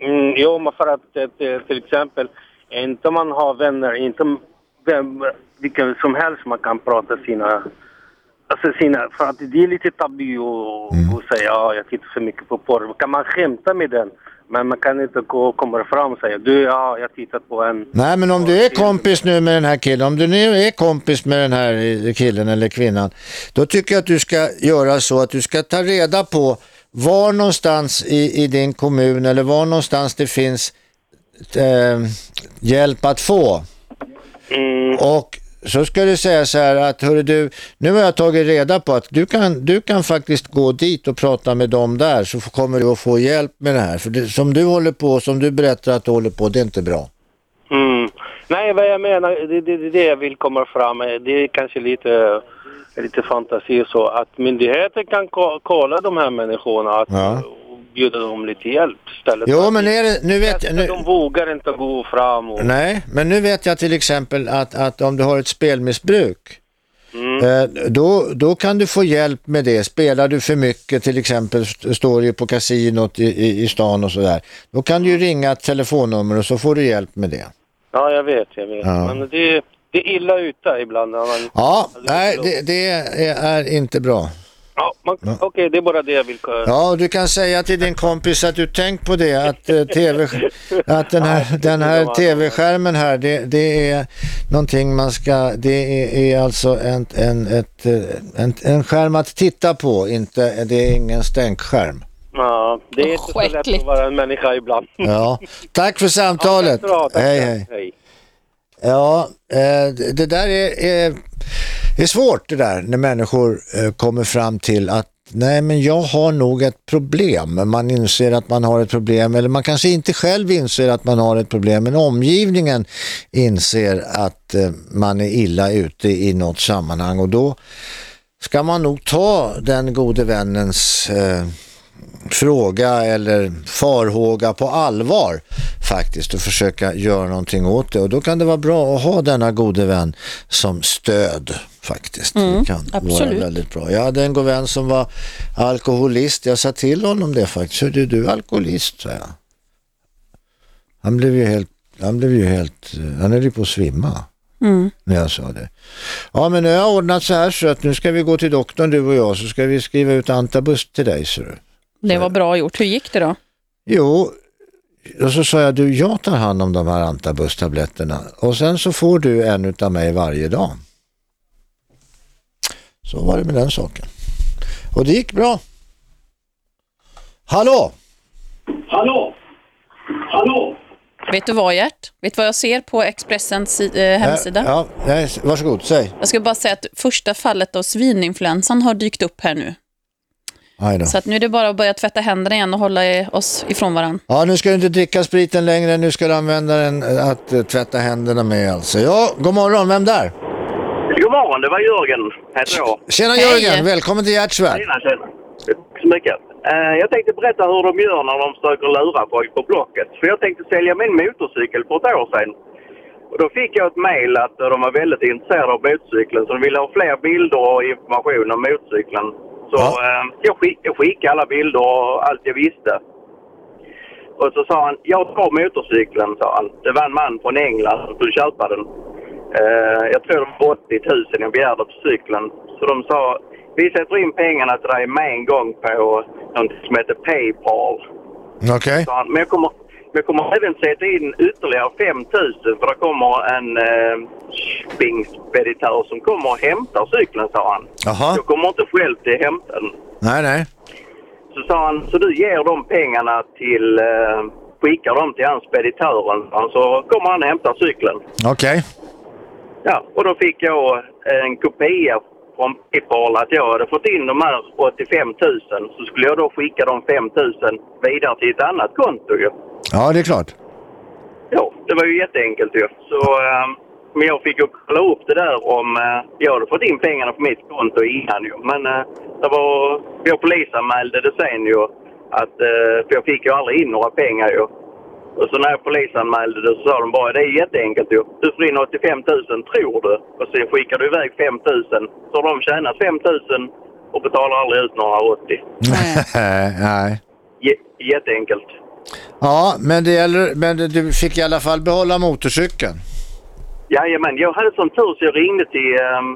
S29: Mm, jo, för att eh, till exempel, inte man har vänner, inte vem, vilka som helst man kan prata sina... Alltså sina, för att det är lite tabu att
S2: Mm.
S29: säga ja, jag tittar för mycket på porr. Kan man skämta med den? Men man kan inte gå, komma fram och säga du, ja, jag tittat på en...
S2: Nej, men om du är kompis nu med den här killen, om du nu är kompis med den här killen eller kvinnan, då tycker jag att du ska göra så att du ska ta reda på var någonstans i, i din kommun eller var någonstans det finns eh, hjälp att få. Och så ska du säga så här att hörru du, nu har jag tagit reda på att du kan, du kan faktiskt gå dit och prata med dem där så kommer du att få hjälp med det här. För det, som du håller på, som du berättar att du håller på, det är inte bra.
S29: Mm. Nej, vad jag menar, det, det, det jag vill komma fram med. Det är kanske lite, lite fantasi så att myndigheter kan ko- kolla de här människorna att
S2: Ja.
S29: Bjuda dem lite hjälp istället.
S2: Jo, men är det, nu vet jag... Nu,
S29: De vågar inte gå fram och...
S2: nej, men nu vet jag till exempel att, att om du har ett spelmissbruk,
S29: Mm.
S2: eh, då, då kan du få hjälp med det. Spelar du för mycket, till exempel st- står du på kasinot i, i, i stan och sådär, då kan du ju ringa ett telefonnummer och så får du hjälp med det.
S29: Ja, jag vet, jag vet.
S2: Ja.
S29: Men det, det är illa ute ibland. När man,
S2: Ja, nej, det, det är inte bra.
S29: Ja, Okej, det är bara det jag vill...
S2: Ja, och du kan säga till din kompis att du tänk på det, att, eh, TV, att den här, den här tv-skärmen här, det, det är någonting man ska, det är, är alltså en, en, ett, eh, en, en skärm att titta på, inte, det är ingen stänkskärm.
S29: Ja, det är inte så lätt att vara en människa ibland.
S2: Ja. Tack för samtalet.
S29: Ja, tack så
S2: hej,
S29: mycket.
S2: hej.
S29: Hej.
S2: Ja, eh, det- där är, är, är svårt det där när människor eh, kommer fram till att nej men jag har nog ett problem. Man inser att man har ett problem eller man kanske inte själv inser att man har ett problem men omgivningen inser att eh, man är illa ute i något sammanhang och då ska man nog ta den gode vännens eh, fråga eller farhåga på allvar faktiskt och försöka göra någonting åt det. Och då kan det vara bra att ha denna gode vän som stöd faktiskt.
S21: Mm,
S2: det kan vara
S21: absolut.
S2: väldigt bra. Jag hade en god vän som var alkoholist. Jag sa till honom det faktiskt. Hur är du alkoholist? sa jag. Han blev ju helt, han blev ju helt, han höll ju på att svimma
S21: Mm.
S2: när jag sa det. Ja men nu har jag ordnat så här så att nu ska vi gå till doktorn du och jag så ska vi skriva ut antabus till dig ser du.
S21: Det var bra gjort. Hur gick det då?
S2: Jo, och så sa jag du jag tar hand om de här antabustabletterna och sen så får du en utav mig varje dag. Så var det med den saken. Och det gick bra. Hallå!
S30: Hallå? Hallå?
S21: Vet du vad Gert? Vet du vad jag ser på Expressens eh, hemsida?
S2: Ja, nej, varsågod, säg.
S21: Jag ska bara säga att första fallet av svininfluensan har dykt upp här nu. Så att nu är det bara att börja tvätta händerna igen och hålla i- oss ifrån varandra.
S2: Ja, nu ska du inte dricka spriten längre, nu ska du använda den eh, att eh, tvätta händerna med alltså. Ja, god morgon, vem där?
S30: God morgon, det var Jörgen, heter jag.
S2: Tjena Jörgen, välkommen till Hjärtsvärd.
S30: Tjena, tjena. Tack så mycket. Eh, jag tänkte berätta hur de gör när de försöker lura folk på Blocket. För jag tänkte sälja min motorcykel för ett år sedan. Och då fick jag ett mejl att de var väldigt intresserade av motorcykeln så de ville ha fler bilder och information om motorcykeln. Så eh, jag, skick, jag skickade alla bilder och allt jag visste. Och så sa han, jag tar motorcykeln, sa han. Det var en man från England som skulle köpa den. Eh, jag tror det var 80 000 jag begärde på cykeln. Så de sa, vi sätter in pengarna till dig med en gång på något som heter Paypal.
S2: Okej.
S30: han. Men jag kommer, jag kommer även sätta in ytterligare 5 000 för det kommer en eh, shippingspeditör som kommer och hämtar cykeln, sa han.
S2: Jaha.
S30: Jag kommer inte själv till den.
S2: Nej, nej.
S30: Så sa han, så du ger de pengarna till, eh, skickar dem till han speditören, så kommer han och hämtar cykeln.
S2: Okej.
S30: Ja, och då fick jag en kopia från Paypal att jag hade fått in de här 85 000 så skulle jag då skicka de 5 000 vidare till ett annat konto ju.
S2: Ja, det är klart.
S30: Ja, det var ju jätteenkelt ju. Så, eh, men jag fick ju kolla upp det där om eh, jag hade fått in pengarna på mitt konto innan ju. Men eh, det var, jag polisanmälde det sen ju. Att, eh, för jag fick ju aldrig in några pengar ju. Och så när jag polisanmälde det så sa de bara det är jätteenkelt ju. Du får in 85 000 tror du. Och sen skickar du iväg 5 000. Så har de tjänat 5 000 och betalar aldrig ut några 80.
S2: nej.
S30: J- jätteenkelt.
S2: Ja, men det gäller, men du fick i alla fall behålla motorcykeln.
S30: Jajamän, jag hade sån tur så jag ringde till um,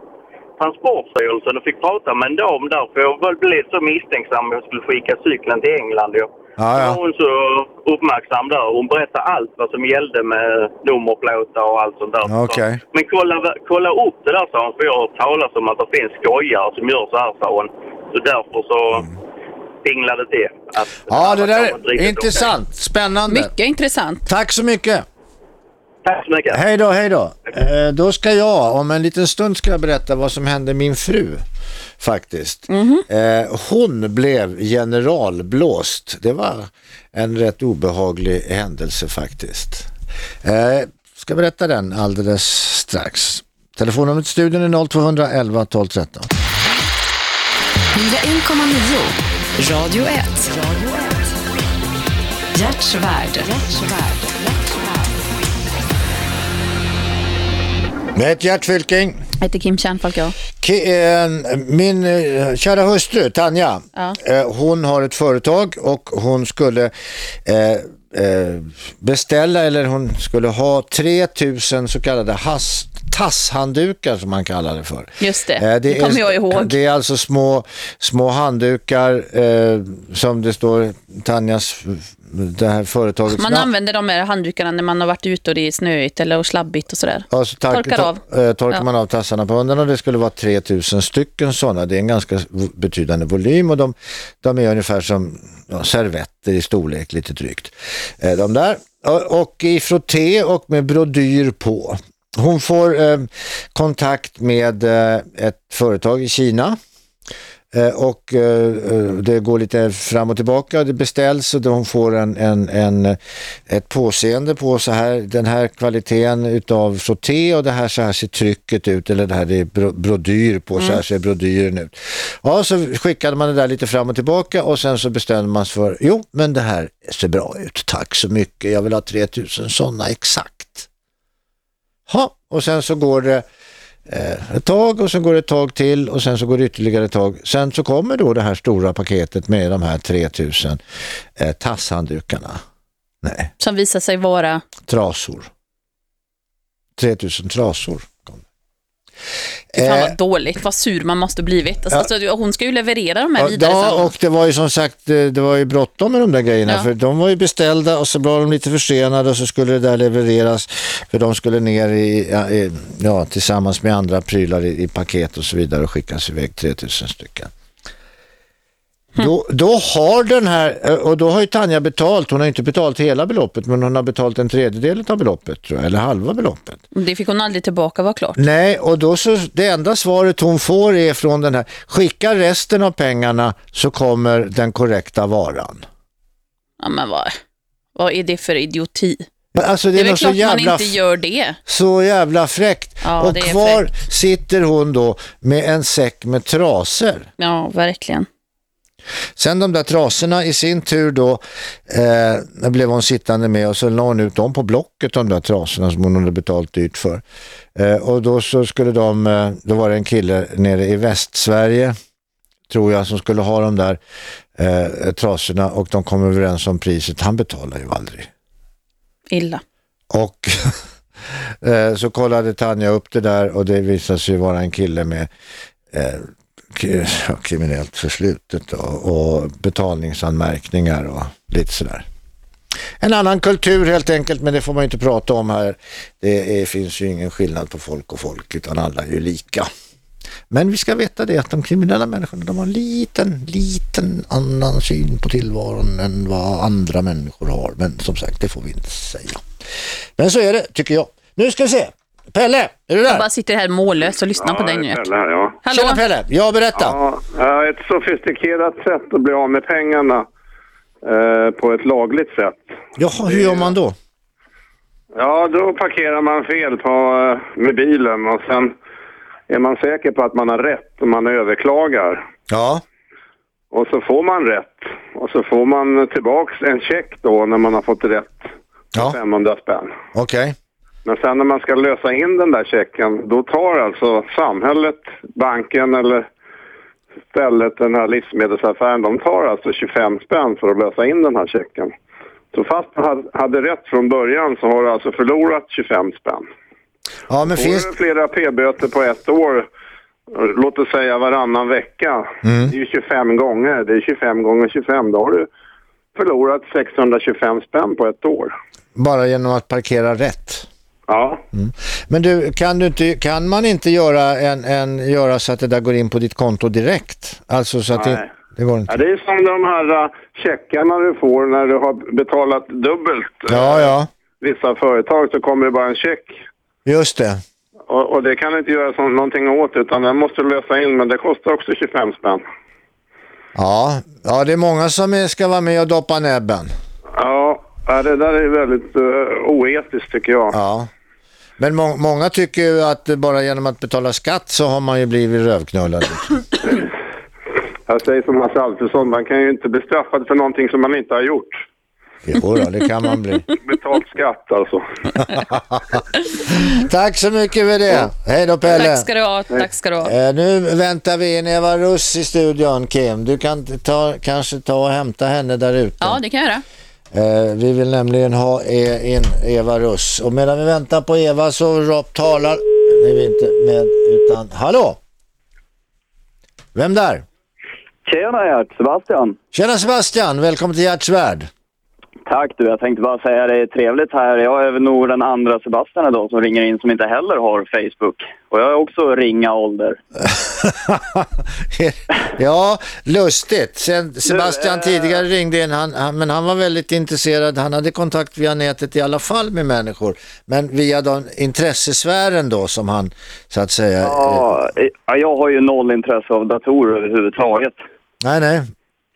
S30: Transportstyrelsen och fick prata med en dam där för jag blev så misstänksam att jag skulle skicka cykeln till England. ju.
S2: Ja, ja.
S30: hon så uppmärksam där. Hon berättade allt vad som gällde med nummerplåtar och allt sånt där.
S2: Okej.
S30: Men kolla, kolla upp det där sa hon, för jag har hört talas om att det finns skojare som gör så här sa hon. Så därför så pinglade det till. Att
S2: Ja, det där är intressant. Spännande.
S21: Mycket intressant.
S2: Tack så mycket.
S30: Tack så mycket.
S2: Hej då, hej då. Eh, då ska jag, om en liten stund ska jag berätta vad som hände min fru faktiskt. Eh, hon blev generalblåst. Det var en rätt obehaglig händelse faktiskt. Eh, ska berätta den alldeles strax. Telefonnumret till studion är 0211 12 13.
S11: 101,9 Radio 1. Hjärtsvärd.
S2: Jag heter Gert Fylking.
S21: Jag heter Kim Kärnfalk, ja.
S2: Ki- eh, Min eh, kära hustru Tanja,
S21: Ja.
S2: eh, hon har ett företag och hon skulle beställa eller hon skulle ha 3000 så kallade has, tasshanddukar som man kallar det för.
S21: Just det,
S2: Eh,
S21: det kommer jag ihåg.
S2: Det är alltså små, små handdukar eh, som det står Tanjas det här företagets
S21: Man använder de här handdukarna när man har varit ute och det är snöigt eller och slabbigt och sådär.
S2: Ja, så tar-
S21: Torkar av.
S2: eh, torkar
S21: Ja.
S2: man av tassarna på hundarna och det skulle vara 3000 stycken sådana. Det är en ganska betydande volym och de, de är ungefär som ja, servetter i storlek, lite drygt. Eh, de där. Och, och i frotté och med brodyr på. Hon får eh, kontakt med eh, ett företag i Kina. Eh, och eh, eh, det går lite fram och tillbaka det beställs och hon får en, en, en, ett påseende på så här, den här kvaliteten utav frotté och det här så här ser trycket ut eller det här är bro, brodyr på, så här
S31: Mm.
S2: ser brodyren ut. Ja, så skickade man det där lite fram och tillbaka och sen så bestämde man sig för, jo men det här ser bra ut, tack så mycket, jag vill ha 3000 sådana exakt. Ja, och sen så går det eh, ett tag och sen går det ett tag till och sen så går det ytterligare ett tag. Sen så kommer då det här stora paketet med de här 3000 eh, tasshanddukarna. Nej,
S21: Som visar sig vara...
S2: trasor. 3000 trasor.
S21: Fan
S2: Eh,
S21: vad dåligt, vad sur man måste blivit. Alltså, alltså, hon ska ju leverera de här
S2: Ja,
S21: vidare
S2: Ja,
S21: sen.
S2: och det var ju som sagt, eh, det var ju bråttom med de där grejerna
S21: Ja.
S2: för de var ju beställda och så var de lite försenade och så skulle det där levereras för de skulle ner i, ja, i, ja tillsammans med andra prylar i, i paket och så vidare och skickas iväg 3000 stycken. Då, då har den här, eh, och då har ju Tanja betalt, hon har inte betalt hela beloppet men hon har betalt en tredjedel av beloppet tror jag, eller halva beloppet.
S21: Det fick hon aldrig tillbaka, var klart.
S2: Nej, och då så, det enda svaret hon får är från den här, skicka resten av pengarna så kommer den korrekta varan.
S21: Ja, men vad, vad är det för idioti?
S2: Alltså det,
S21: Det
S2: är,
S21: är väl klart man
S2: jävla,
S21: inte gör det.
S2: så jävla fräckt.
S21: Ja,
S2: och kvar sitter hon då med en säck med trasor.
S21: Ja, verkligen.
S2: Sen de där trasorna i sin tur då eh, blev hon sittande med och så la hon ut dem på Blocket, de där trasorna som hon hade betalt dyrt för. Eh, och då så skulle de, eh, då var det en kille nere i Västsverige tror jag som skulle ha de där eh, trasorna och de kom överens om priset. Han betalar ju aldrig.
S21: Illa.
S2: Och eh, så kollade Tanja upp det där och det visade sig vara en kille med eh, Eh, kriminellt förslutet och, och betalningsanmärkningar och lite sådär. En annan kultur helt enkelt, men det får man inte prata om här. Det är, finns ju ingen skillnad på folk och folk, utan alla är ju lika. Men vi ska veta det att de kriminella människorna, de har en liten, liten annan syn på tillvaron än vad andra människor har. Men som sagt, det får vi inte säga. Men så är det, tycker jag. Nu ska vi se. Pelle, är du där?
S21: Jag bara sitter här mållös och lyssnar på dig nu.
S31: Pelle här, ja.
S21: Hallå?
S2: Tjena Pelle, ja berätta.
S31: Ja, ett sofistikerat sätt att bli av med pengarna eh, på ett lagligt sätt.
S2: Jaha, hur gör man då?
S31: Ja, då parkerar man fel på, eh, med bilen och sen är man säker på att man har rätt och man överklagar.
S2: Ja.
S31: Och så får man rätt. Och så får man tillbaks en check då när man har fått rätt.
S2: Ja.
S31: 500 spänn.
S2: Okej.
S31: Men sen när man ska lösa in den där checken, då tar alltså samhället, banken eller stället, den här livsmedelsaffären, de tar alltså 25 spänn för att lösa in den här checken. Så fast hade- hade rätt från början så har du alltså förlorat 25 spänn.
S2: Ja, men
S31: Får
S2: finns...
S31: du flera p-böter på ett år, låt oss säga varannan vecka,
S2: Mm.
S31: det är ju 25 gånger, det är 25 gånger 25, då har du förlorat 625 spänn på ett år.
S2: Bara genom att parkera rätt.
S31: Ja.
S2: Men du, kan, du inte, kan man inte göra, en, en, göra så att det där går in på ditt konto direkt? Alltså så att det,
S31: Nej.
S2: det går inte.
S31: Ja, det är som de här uh, checkarna du får när du har betalat dubbelt.
S2: Ja, ja.
S31: Vissa företag så kommer det bara en check.
S2: Just det.
S31: Och, och det kan du inte göra så, någonting åt utan den måste du lösa in men det kostar också 25 spänn.
S2: Ja, ja det är många som ska vara med och doppa näbben.
S31: Ja, det där är väldigt uh, oetiskt tycker jag.
S2: Ja. Men må, många tycker ju att bara genom att betala skatt så har man ju blivit rövknullad.
S31: Jag säger som Hasse Alfredson, man kan ju inte bli straffad för någonting som man inte har gjort.
S2: Jo då, det kan man bli.
S31: Betalt skatt alltså.
S2: Tack så mycket för det. Hej då Pelle.
S21: Tack ska du ha, tack ska du ha.
S2: Eh, nu väntar vi in Eva Russ i studion, Kim. Du kan ta, kanske ta och hämta henne där ute.
S21: Ja, det kan jag göra.
S2: Eh, vi vill nämligen ha e in Eva Russ. Och medan vi väntar på Eva så rap talar... Nej, vi inte med utan... Hallå! Vem där?
S24: Tjena Gert, Sebastian.
S2: Tjena Sebastian, välkommen till Gerts värld.
S32: Tack du, jag tänkte bara säga det är trevligt här. Jag är nog den andra Sebastian idag som ringer in som inte heller har Facebook. Och jag är också ringa ålder.
S2: Ja, lustigt. Sen Sebastian
S32: eh,
S2: tidigare ringde in, han, han, men han var väldigt intresserad. Han hade kontakt via nätet i alla fall med människor. Men via den intressesfären då som han så att säga...
S32: Ja, eh, ja, jag har ju noll intresse av datorer överhuvudtaget.
S2: Nej, nej.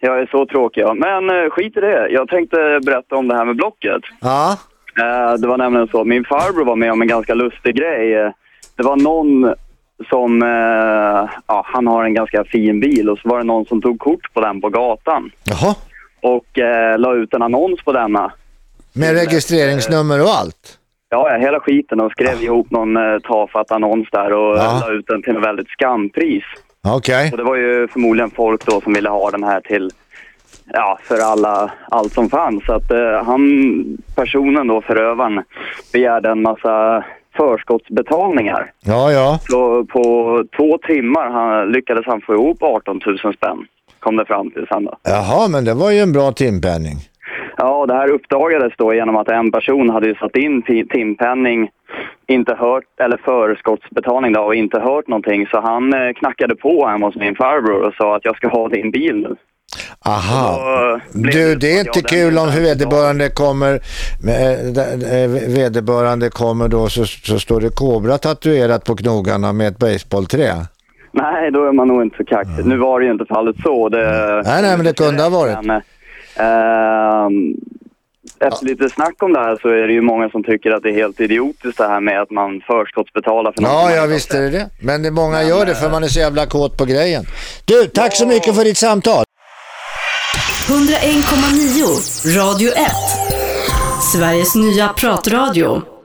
S32: Jag är så tråkig. ja. Men eh, skit i det. Jag tänkte berätta om det här med Blocket.
S2: Ja.
S32: Eh, det var nämligen så, min farbror var med om en ganska lustig grej. Eh, Det var någon som, ja, han har en ganska fin bil och så var det någon som tog kort på den på gatan.
S2: Jaha.
S32: Och eh, la ut en annons på denna.
S2: Med registreringsnummer och allt?
S32: Ja, hela skiten och skrev ihop någon eh, tafatt annons där och
S2: Ja.
S32: la ut den till en väldigt skampris.
S2: Okej.
S32: Och det var ju förmodligen folk då som ville ha den här till, ja, för alla, allt som fanns. Så att eh, han, personen då, förövaren, begärde en massa förskottsbetalningar.
S2: Ja, ja.
S32: Så på två timmar han, lyckades han få ihop 18 000 spänn, kom det fram till sen då.
S2: Jaha, men det var ju en bra timpenning.
S32: Ja, det här uppdagades då genom att en person hade satt in ti- timpenning, inte hört, eller förskottsbetalning då, och inte hört någonting. Så han eh, knackade på hemma hos min farbror och sa att jag ska ha din bil nu.
S2: Aha. Du,
S32: det
S2: är inte kul om vederbörande kommer, eh, eh, vederbörande kommer då så, så står det kobra tatuerat på knogarna med ett baseballträ.
S32: Nej, då är man nog inte så kaxig. Nu var det ju inte fallet så. Det,
S2: Nej, nej, men det kunde ha varit.
S32: Men, efter lite snack om det här så är det ju många som tycker att det är helt idiotiskt det här med att man förskottsbetalar för något.
S2: Ja, ja visst är det det. Men det många gör det för man är så jävla kåt på grejen. Du, tack så mycket för ditt samtal.
S1: 101,9 Radio 1. Sveriges nya pratradio.